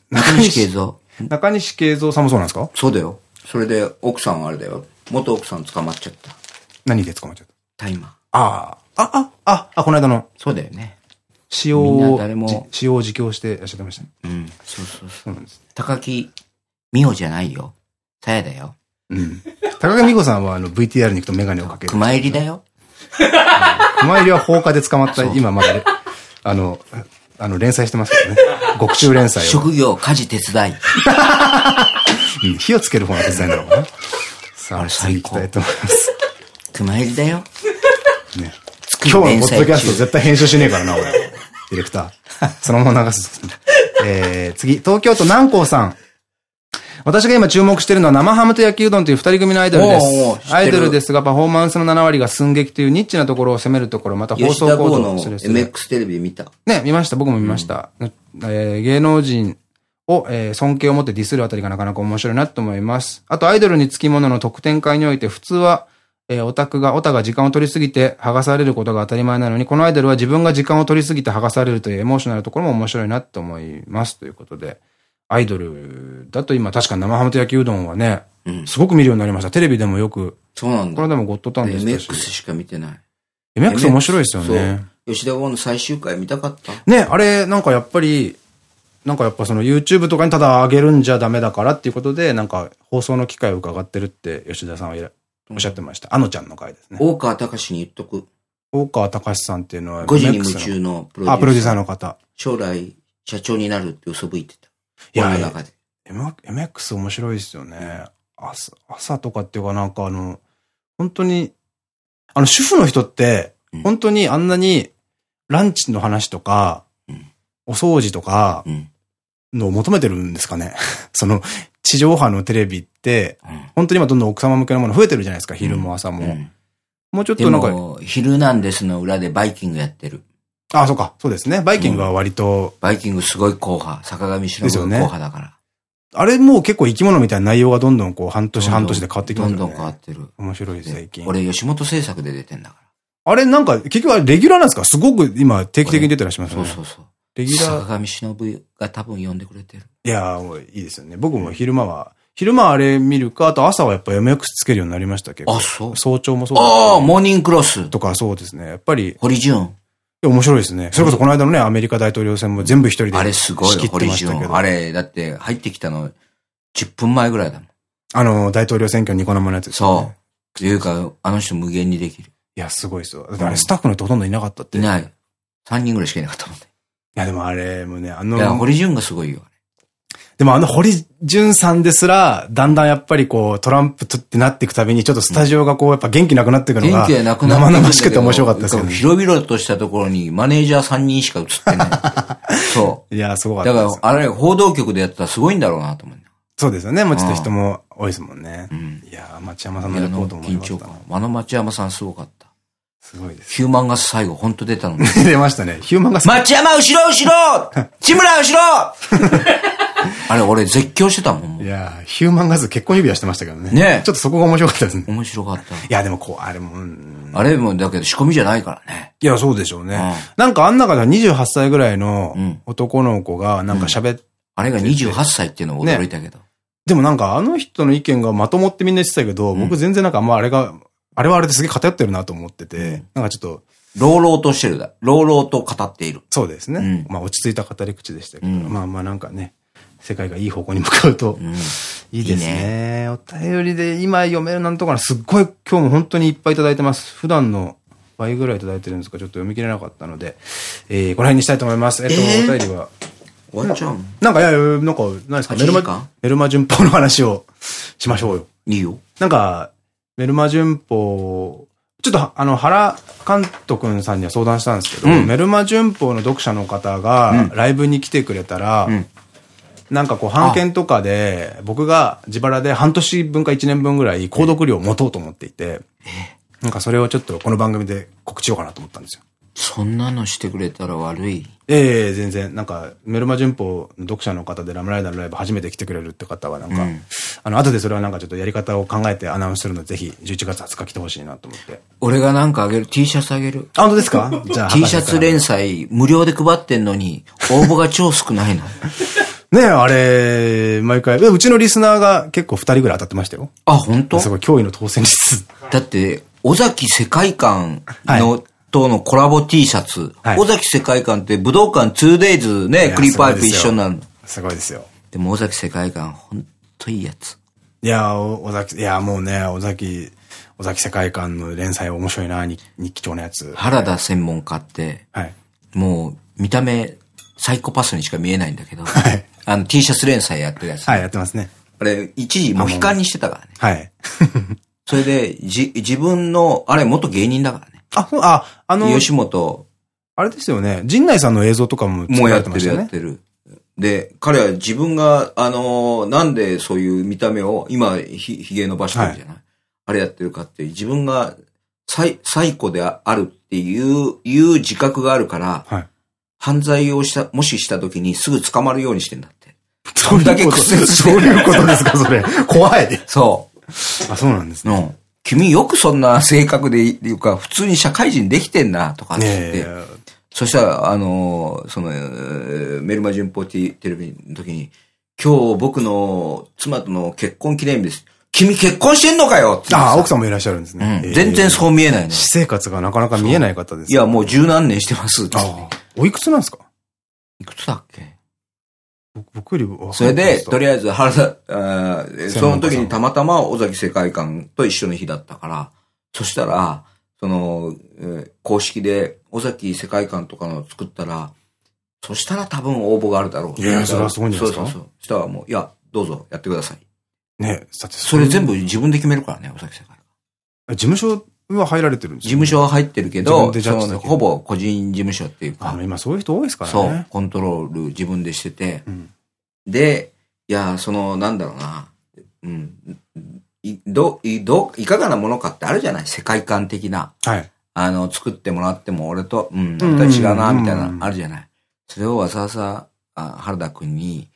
中西慶三？
中西慶三さんもそうなんですか？
そうだよ。それで奥さんはあれだよ。元奥さん捕まっちゃった。
何で捕まっちゃった？
大麻。
ああ、あ、あ、あ、あ、この間の
そうだよね。
使用を使用を自供してらっしゃってましたね。
うん。そうそうそう。
そうなんです。
高木美穂じゃないよ。さやだよ。
うん。高木美子さんはあの VTR に行くとメガネをかける。
熊入りだよ。
熊入りは放火で捕まった、今まだね、あの、あの、連載してますけどね。獄中連載を。
職業、家事手伝い。
うん火をつける方の手伝いなのかな。さあ、次行きたいと思います。
熊入りだよ。
ね。
作
今日のポッ。ドキャスト絶対編集しねえからな、俺。ディレクター。そのまま流す。えー、次、東京都南光さん。私が今注目しているのは生ハムと焼きうどんという二人組のアイドルです。
る
アイドルですが、パフォーマンスの7割が寸劇というニッチなところを攻めるところ、また放送行動
の
をする。
MX テレビ見た。
ね、見ました。僕も見ました。えー芸能人を、えー尊敬を持ってディスるあたりがなかなか面白いなと思います。あと、アイドルにつきものの特典会において、普通は、えーオタクが、オタが時間を取りすぎて剥がされることが当たり前なのに、このアイドルは自分が時間を取りすぎて剥がされるというエモーショナルなところも面白いなと思います。ということで、アイドルだと今確か生ハムと焼きうどんはね、
うん。
すごく見るようになりました。テレビでもよく、
そうなんだ。
これでもゴッドタウンでしたし。
MX しか見てない。
MX 面白いですよね。
そう。吉田剛の最終回見たかった？
ね、あれ、なんかやっぱり、なんかやっぱその YouTube とかにただ上げるんじゃダメだからっていうことで、なんか放送の機会を伺ってるって吉田さんはおっしゃってました。あのちゃんの回ですね。
大川隆に言っとく。
大川隆さんっていうのは、
5時に夢中のプロ
のあ、プロデューサー
の。
の方。
将来、社長になるって嘘吹いてた。
いや
中で。
MX 面白いですよね。朝、朝とかっていうかなんかあの、本当に、あの主婦の人って
うん、
本当にあんなにランチの話とか
うん、
お掃除とか
うん。
のを求めてるんですかね。その、地上波のテレビって、
うん
本当に今どんどん奥様向けのもの増えてるじゃないですか、昼も朝も。
うん
もうちょっ
で
となんか、
も、ヒルナンデスの裏でバイキングやってる。
あ、そうか、そうですね。バイキングは割と、
バイキングすごい硬派。坂上忍が硬
ですよね
派だから。
あれもう結構生き物みたいな内容がどんどんこう半年半年で変わってきますよね。
どんどん変わってる。
面白いです、
で
最近。
俺、吉本製作で出てんだか
あれなんか、結局あれレギュラーなんですか？すごく今定期的に出てらっしゃいますね。
そうそうそう。
レギュラー。
坂上忍が多分呼んでくれてる。
いやー、もういいですよね。僕も昼間は、昼間あれ見るか、あと朝はやっぱ MX つけるようになりましたけど。
あそう
早朝もそう
ああ、モーニングクロス。
とかそうですね。やっぱり、
堀潤。
面白いですね。それこそこの間のね、アメリカ大統領選も全部一人で
あれすごい。あれ、だって入ってきたの10分前ぐらいだもん。
あの、大統領選挙ニコ生のやつですよね。
そう。っていうか、あの人無限にできる。
いや、すごいですよ。だってあれスタッフの人ほとんどいなかったって。い
いない。3人ぐらいしかいなかったもんね。
や、でもあれもね、あ
いや、
の、
堀潤がすごいよ。
でもあの堀潤さんですら、だんだんやっぱりこう、トランプとってなっていくたびに、ちょっとスタジオがこう、やっぱ元気なくなっていくのが、生々しくて面白かったですけどね。
広々としたところにマネージャー3人しか映ってない。そ
いや、すごか
う。
ったです。
だから、あれ、報道局でやったらすごいんだろうなと思う。
そうですよね。もうちょっと人も多いですもんね。
ん
いや、町山さんのレポートも
緊張感。あの町山さんすごかった。
すごいです。
ヒューマンガス最後本当出たのに。
出ましたね。ヒューマンガス。
町山後ろ後ろ 志村後ろあれ、俺絶叫してたもん。も
いうや、ヒューマンガス結婚指輪してましたけどね。
ね
ちょっとそこが面白かったですね。
面白かった。
いや、でもこう、あれも、うん
あれも、だけど仕込みじゃないからね。
いや、そうでしょうね。
うん
なんかあん中では28歳ぐらいの
うん
男の子がなんか喋っ
あれが28歳っていうのを驚いたけど。
でもなんかあの人の意見がまともってみんな言ってたけど、僕全然なんかあんまあれが、あれはあれですげえ偏ってるなと思ってて、
うん
なんかちょっと、
朗々としてるだ。朗々と語っている。
そうですね。
うん
まあ落ち着いた語り口でしたけど、
うん
まあまあなんかね、世界がいい方向に向かうと
うん。
いいですね。お便りで今読めるなんとかな、すっごい今日も本当にいっぱいいただいてます。普段の倍ぐらいいただいてるんですが、ちょっと読み切れなかったので、えー、この辺にしたいと思います。えっと、
えー？
お便りは、
終わっちゃうの？
なんか、いやなんか、何ですか、
8
メルマメルマ旬報の話をしましょうよ。
いいよ。
なんか、メルマ旬報、ちょっと、あの、原監督さんには相談したんですけど、
うん
メルマ旬報の読者の方が、ライブに来てくれたら、
ん
なんかこう、版権とかで、僕が自腹で半年分か1年分ぐらい、購読料を持とうと思っていて、なんかそれをちょっとこの番組で告知しようかなと思ったんですよ。
そんなのしてくれたら悪い。
ええ全然。なんか、メルマ旬報の読者の方でラムライダーのライブ初めて来てくれるって方は、なんか、
うん
あの、後でそれはなんかちょっとやり方を考えてアナウンスするので、ぜひ11月20日来てほしいなと思って。
俺がなんかあげる、T シャツあげる？
あ、本当ですか？じゃあ。
T シャツ連載無料で配ってんのに、応募が超少ないの。
ねえ、あれ、毎回、えうちのリスナーが結構2人ぐらい当たってましたよ。
あ、本当？
すごい驚異の当選率。
だって、尾崎世界観の、
は
とのコラボ T シャツ。
はい
尾崎世界観って武道館 2days
い
ね、
や
クリーパイプ一緒になるの。
すごいですよ。
でも尾崎世界観ほんといいやつ。
いや、お尾崎、いや、もうね、尾崎、尾崎世界観の連載面白いな、日日記帳のやつ。
原田専門家って、
はい。
もう見た目サイコパスにしか見えないんだけど、
はい
あの T シャツ連載やってるやつ。
はい、やってますね。
あれ、一時モヒカンにしてたからね。
はい。
それで、じ、自分の、あれ元芸人だからね。
あ、そうあ、あの、
吉本
あれですよね。陣内さんの映像とかも
もうやってる
ましたよね。
やってる。で、彼は自分が、あのーなんでそういう見た目を、今、ひ、ひげ伸ばしてるじゃない、あれやってるかって、自分が、サイ、サイコであるっていう、いう自覚があるから、
はい。
犯罪をした、もしした時にすぐ捕まるようにしてんだって。
そ
んだけ屈折して
そういうことですか、それ。怖い。
そう。
あ、そうなんですね。
うん。君よくそんな性格で、いうか、普通に社会人できてんな、とかって言って。そしたら、あのーその、えーメルマ旬報テレビの時に、今日僕の妻との結婚記念日です。君結婚してんのかよ？って言ってさ
あ、奥さんもいらっしゃるんですね。
うん。全然そう見えないね。
私生活がなかなか見えない方です。
いや、もう十何年してますって。
あおいくつなんですか？
いくつだっけ？
僕僕より
それで、とり
あ
あえず原田、その時にたまたま尾崎世界観と一緒の日だったから、そしたら、その、えー公式で尾崎世界観とかの作ったら、そしたら多分応募があるだろう。
いやそれはすごいんじゃないですか？
そうそうそう。そしたらもう、いや、どうぞやってください。
ねだって
それ全
部。
部自分で決めるからね、尾崎世界観。
事務所は入られてるんです
事務所は入ってるけど、ほぼ個人事務所っていうか
今そういう人多いですから
そう
ね。、
コントロール自分でしてて、
うん
で、いや、その、なんだろうな、うん、い、ど、い、ど、いかがなものかってあるじゃない？世界観的な。
はい。
あの、作ってもらっても俺と、うん、
うん
俺とは違うな、みたいな
う、ん
あるじゃない？それをわざわざ、あ原田くんに、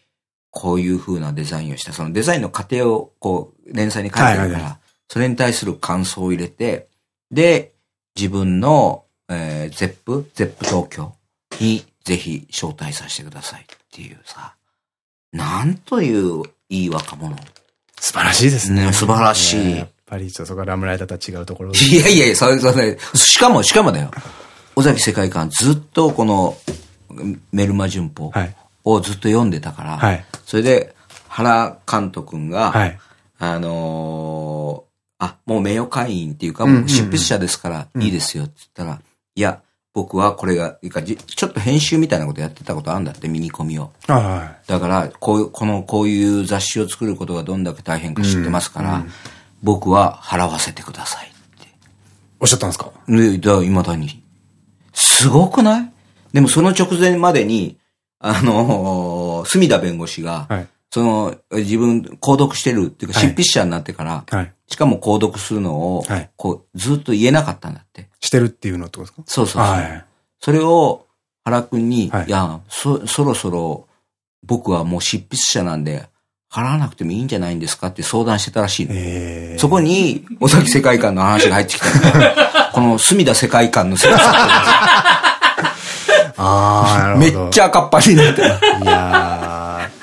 こういう風なデザインをした。そのデザインの過程を、こう、連載に書いてるから
はいはいは、
それに対する感想を入れて、で、自分の、えー、ゼップ、ゼップ東京にぜひ招待させてくださいっていうさ、なんといういい若者。
素晴らしいですね。
ね素晴らしい
ねやっぱり、ちょっとそこはラムライダーとは違うところで。
いやいやいや、それ、それ、しかも、しかもだよ。尾崎世界観ずっとこのメルマ旬報
はい。
をずっと読んでたから、
はい。
それで原監督が、
はい。
あのーあ、もう名誉会員っていうか、
うんうんう
もうん執筆者ですからいいですよって言ったら、いや、僕はこれが、いいかじちょっと編集みたいなことやってたことあるんだって、ミニコミを。
は
だから、こういう、この、こういう雑誌を作ることがどんだけ大変か知ってますから、僕は払わせてください。
い。おっしゃったんですか？
ね、だ、未だに。すごくない？でもその直前までに、あのー、隅田弁護士が、
はい。
その、自分、購読してるっていうか、
はい
執筆者になってから、
はい。
しかも購読するのを、
はい
こう、ずっと言えなかったんだって。
してるっていうのってことですか？
そうそうそう。
はい。
それを、原くんに、
はい
い、や、そ、そろそろ、僕はもう執筆者なんで、払わなくてもいいんじゃないんですかって相談してたらしいの。
ええ。
そこに、尾崎世界観の話が入ってきた この隅田世界観の世界観。
ああ、なるほ
め
ど。
っちゃ赤っ端になってる。
いやー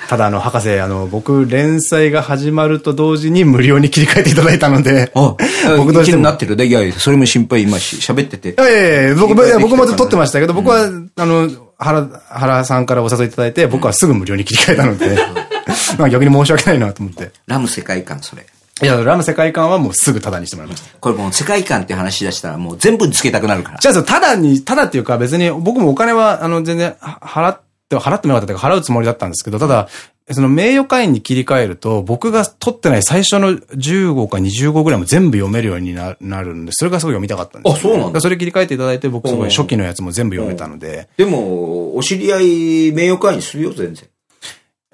ただあの、博士、あの、僕、連載が始まると同時に無料に切り替えていただいたので、
あ、
僕としても
一気になってるで。いやいや、それも心配今し、喋ってて。
いやいや僕も、いや僕も撮ってま
し
したけど、僕は、あの、原、原さんからお誘いいただいて、僕はすぐ無料に切り替えたので、まあ逆に申し訳ないなと思って。
ラム世界観、それ。
いや、ラム世界観はもうすぐタダにしてもらいました。
これもう世界観って話し出したらもう全部つけたくなるから。
じゃあ、タダに、タダっていうか別に僕もお金は、あの、全然、は払って、払ってもよかったというか払うつもりだったんですけど、ただ、その名誉会員に切り替えると、僕が取ってない最初の10号か20号ぐらいも全部読めるようにななるんで、それがすごい読みたかったんですよ
あそうなんだ
それ切り替えていただいて、僕すごい初期のやつも全部読めたので。
でも、お知り合い名誉会員するよ、全然。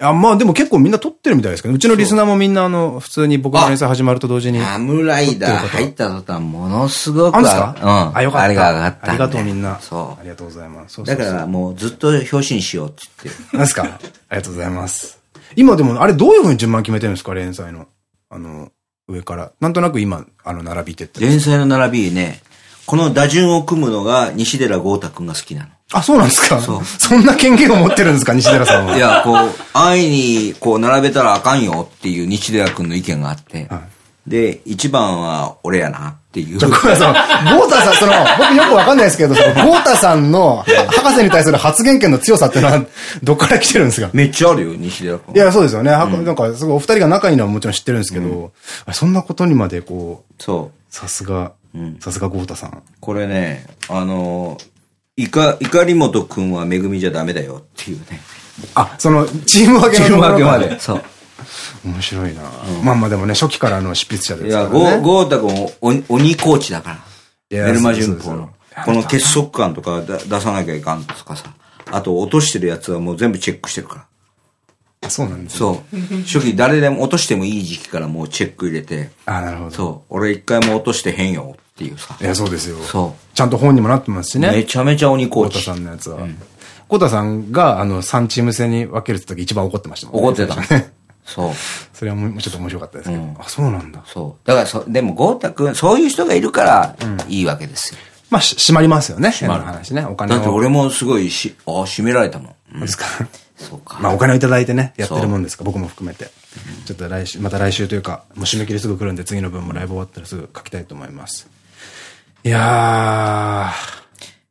あ、まあでも結構みんな取ってるみたいですけど、うちのリスナーもみんなあの、普通に僕の連載始まると同時に。
ラムライダー入った途端、ものすごく
あ
うん。
あ、よかった。
あれが上がった。
ありがとうみんな。
そ
ありがとうございます。
だからもうずっと表紙にしようって言って。
なんですか？ありがとうございます。今でも、あれどういう風に順番決めてるんですか？連載の。あの、上から。なんとなく今、あの、並びてって。
連載の並びね、この打順を組むのが西寺豪太くんが好きなの。
あ、そうなんですか？
そう
そんな権限を持ってるんですか西寺さんは？
いや、こう、安易にこう並べたらあかんよっていう西寺くんの意見があって、
はい
で、一番は俺やなっていう。
じゃあ、ごめんなさい。ゴータさん、その、僕よくわかんないですけど、その、ゴータさんの、博士に対する発言権の強さっていうのは、どっから来てるんですか？
めっちゃあるよ、西寺くん。
いや、そうですよね。はなんか、すごい、お二人が仲いいのはもちろん知ってるんですけど、あそんなことにまで、こう、
そう。
さすが、
ん
さすがゴータさん。
これね、あの、いか、怒り本くんは恵みじゃダメだよっていうね。
あ、その、チーム分けの
チーム分けまで。そう。
面白いな、まあまあでもね、初期からの執筆者です
いや、
からね。
ゴー、ゴータ君お鬼コーチだから。
いや
メルマ旬
そうですよ
報の。この結束感とかだ出さなきゃいかんとかさ。あと落としてるやつはもう全部チェックしてるから。
あそうなんですね
そう。初期誰でも落としてもいい時期からもうチェック入れて、
あ、なるほど。
そう。俺一回も落としてへんよっていうさ
い。や、そうですよ。
そ
ちゃんと本にもなってますし
う。
ね。
めちゃめちゃ鬼コ
コー
チ。
さんのやつは。コータさんが、あの、3チーム戦に分けるって時一番怒ってましたもんね。
怒ってた。そう。
それはもうちょっと面白かったですけど。
うん
あ、そうなんだ。
そう。だからそ、でも、ゴータ君、そういう人がいるから、いいわけですよ。
まあ、し閉まりますよね。
閉まる
話ね。お金を。
だって俺もすごいし、ああ、締められたもん。うん
ですか。
そうか。
まあ、お金をいただいてね、やってるもんですか僕も含めて。ちょっと来週、また来週というか、もう締め切りすぐ来るんで、次の分もライブ終わったらすぐ書きたいと思います。いや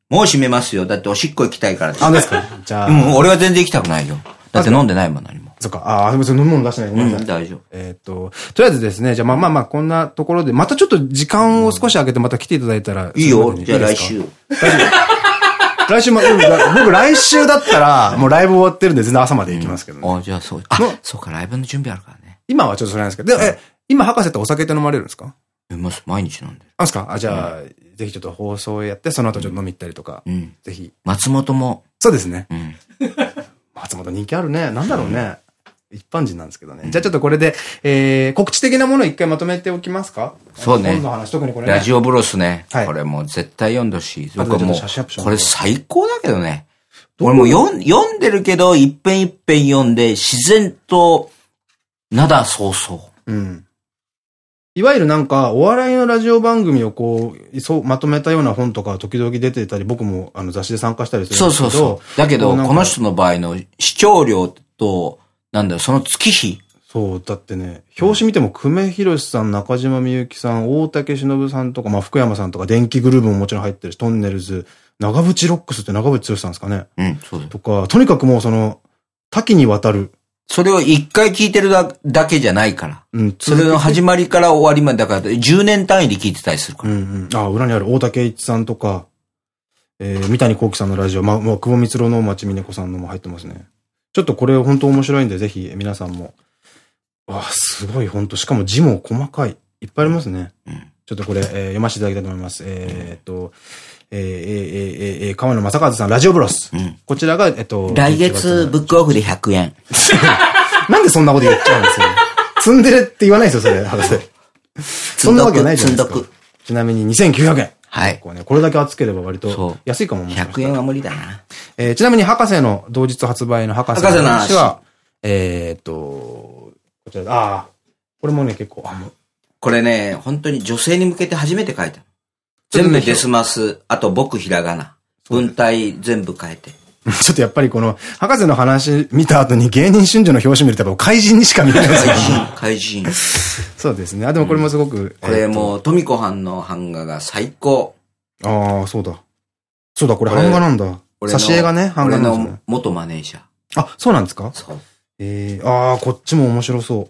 もう締めますよ。だっておしっこ行きたいからです
ー。あ、ですか？じゃあ。
もう俺は全然行きたくないよ。だって飲んでないもん、何も。
そっか。ああ、すみません、飲み物出してない。ごめんなさい。
うん大丈夫。
えーっと、とりあえずですね、じゃあまあまあまあ、こんなところで、またちょっと時間を少し空けてまた来ていただいたら。
いいよじゃあ来週。
来週も、うん僕来週だったら、もうライブ終わってるんで全然朝まで行きますけどね。
あ、じゃあそう。あ
の、
そうか、ライブの準備あるからね。
今はちょっとそれなんですけど、でえ、今博士ってお酒って飲まれるんですか？
毎日飲んでる。
あんすか？あ、じゃあ、ぜひちょっと放送やって、その後ちょっと飲み行ったりとか、
うん。
ぜひ。
松本も、
そうですね。
うん。
松本人気あるね。なんだろうね。一般人なんですけどね。じゃあちょっとこれで、えー、告知的なものを一回まとめておきますか？
そうね
本の話、特にこれね。
ラジオブロスね。
はい
これもう絶対読んでほしい。僕はもう、これ最高だけどね。俺も読ん読んでるけど、一遍一遍読んで、自然と、灘そうそう。
うん。いわゆるなんか、お笑いのラジオ番組をこう、そう、まとめたような本とか時々出てたり、僕もあの雑誌で参加したりするん
そう。そうそう。だけど、
こ
の人の場合の視聴料と、なんだろう、その月日。
そう、だってね、表紙見ても、久米宏さん、中島みゆきさん、大竹しのぶさんとか、まあ、福山さんとか、電気グループももちろん入ってるし、トンネルズ、長渕ロックスって長渕剛さんですかね。
うん、そうだよ。
とか、とにかくもうその、多岐にわたる、
それを一回聞いてるだだけじゃないから。
うん、
それの始まりから終わりまで、だから10年単位で聞いてたりするから。
うんうん。あ、裏にある大竹一さんとか、えー、三谷幸喜さんのラジオ、まあ、もう久保光郎の町峰子さんのも入ってますね。ちょっとこれ本当面白いんで、ぜひ皆さんも。わあ、すごい本当しかも字も細かい。いっぱいありますね。
うん
ちょっとこれ、えー読ませていただきたいと思います。えーっと、えー、えー、えー、えー、川野正和さん、ラジオブロス。
うん
こちらが、えっと、
来月ブックオフで100円。
なんでそんなこと言っちゃうんですよ。積んでるって言わないですよ、それ、博士。そんなわけないじゃないですか。ちなみに2900円。
はい
こうね、これだけ厚ければ割
そ
と
う
安いかももしれない
100円は無理だな。
えーちなみに博士の同日発売の博士
の話
は、えーっと、こちら、ああ、これもね、結構、あ、もう
これね、本当に女性に向けて初めて書いた全部デスマス、あと僕ひらがな。文体全部変えて。
ちょっとやっぱりこの、博士の話見た後に芸人春秋の表紙見るとやっぱ怪人にしか見えないですよ
怪人、怪人。
そうですね。あ、でもこれもすごく。
これ
えーっと
もう、富子藩の版画が最高。
ああ、そうだ。そうだ、これ版画なんだ。挿絵がね、版画
俺
なんですね
の。元マネージャー。
あ、そうなんですか？
そう。
ええああ、こっちも面白そう。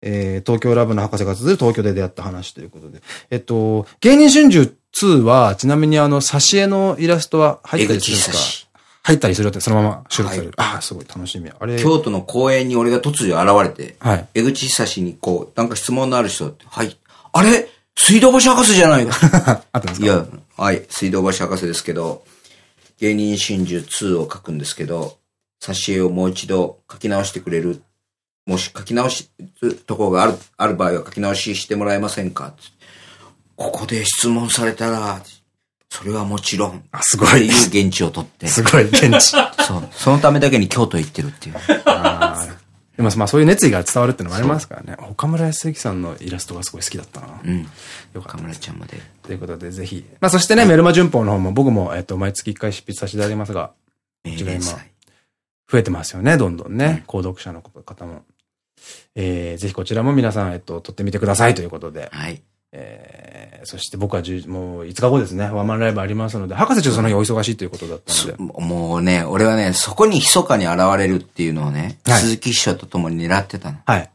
えー、東京ラブの博士が綴る東京で出会った話ということで。えっと、芸人春秋2は、ちなみにあの、挿絵のイラストは入ったりす
江口
るんですか？
久
入ったりするって、そのまま収録される。
は
ああ、すごい楽しみ。あれ、
京都の公園に俺が突如現れて、
はい。
江口久志にこう、なんか質問のある人って、はい。あれ？水道橋博士じゃないか。
あったんですか？
いや、はい、水道橋博士ですけど、芸人真珠2を書くんですけど、挿絵をもう一度書き直してくれる。もし書き直し、ところがある、ある場合は書き直ししてもらえませんか？ここで質問されたら、それはもちろん。
あすごい
現地を取って。
すごい、現地。
そう。そのためだけに京都行ってるっていう。
あーでも、まあそういう熱意が伝わるってのもありますからね。岡村康之さんのイラストがすごい好きだったな。
うん。
よかった
岡村ちゃんまで。
ということで、ぜひ。まあそしてね、メルマ旬報の方も僕も、えっと、毎月一回執筆させていただきますが、
え
ちら今増えてますよね、どんどんね。購読者の方も。えー、ぜひこちらも皆さん、えっと、撮ってみてくださいということで。
はい。
えー、そして僕は10もう5日後ですね、ワンマンライブありますので、博士ちょっとその日お忙しいということだったので。
もうね、俺はね、そこに密かに現れるっていうのをね、
はい
鈴木秘書と共に狙ってたの。
はい。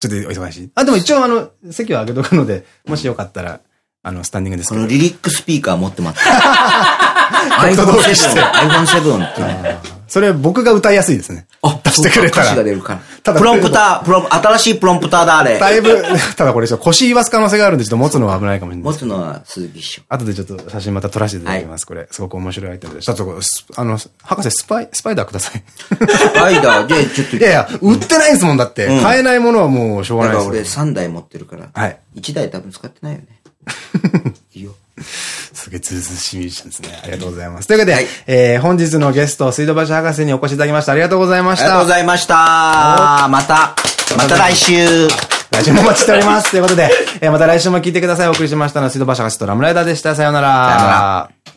ちょっとお忙しい。あ、でも一応あの、席を上げとくので、もしよかったら、あの、スタンディングです。
このリリックスピーカー持ってます。
僕と同期して
iPhone7 ってね。
それ僕が歌いやすいですね。
あ、
出してくれたら
歌詞が出るから。
ただ
プロンプター、プロン、新しいプロンプターだ、あれ。
だいぶ、ただこれちょっと腰言わす可能性があるんで、ちょっと持つのは危ないかもしれない。
持つのは鈴木秘書。
後でちょっと写真また撮らせていただきます。これ、すごく面白いアイテムで。ちょっとあの、博士、スパイ、スパイダーください。
スパイダー？で、ちょっと。
いやいや、売ってないんですもん、だって。
うん
買えないものはもうしょうが
だから俺
ないですよ。
3台持ってるから。
はい。
1台多分使ってないよね。いいよ。
すげえずうずうしいミュージシャンですね。ありがとうございます。ということで、
はい
えー、本日のゲスト、水道橋博士にお越しいただきました。ありがとうございました。
ありがとうございました。また、また来週。
来週もお待ちしております。ということで、えー、また来週も聞いてください。お送りしましたのは水道橋博士とラムライダーでした。さようなら。
さようなら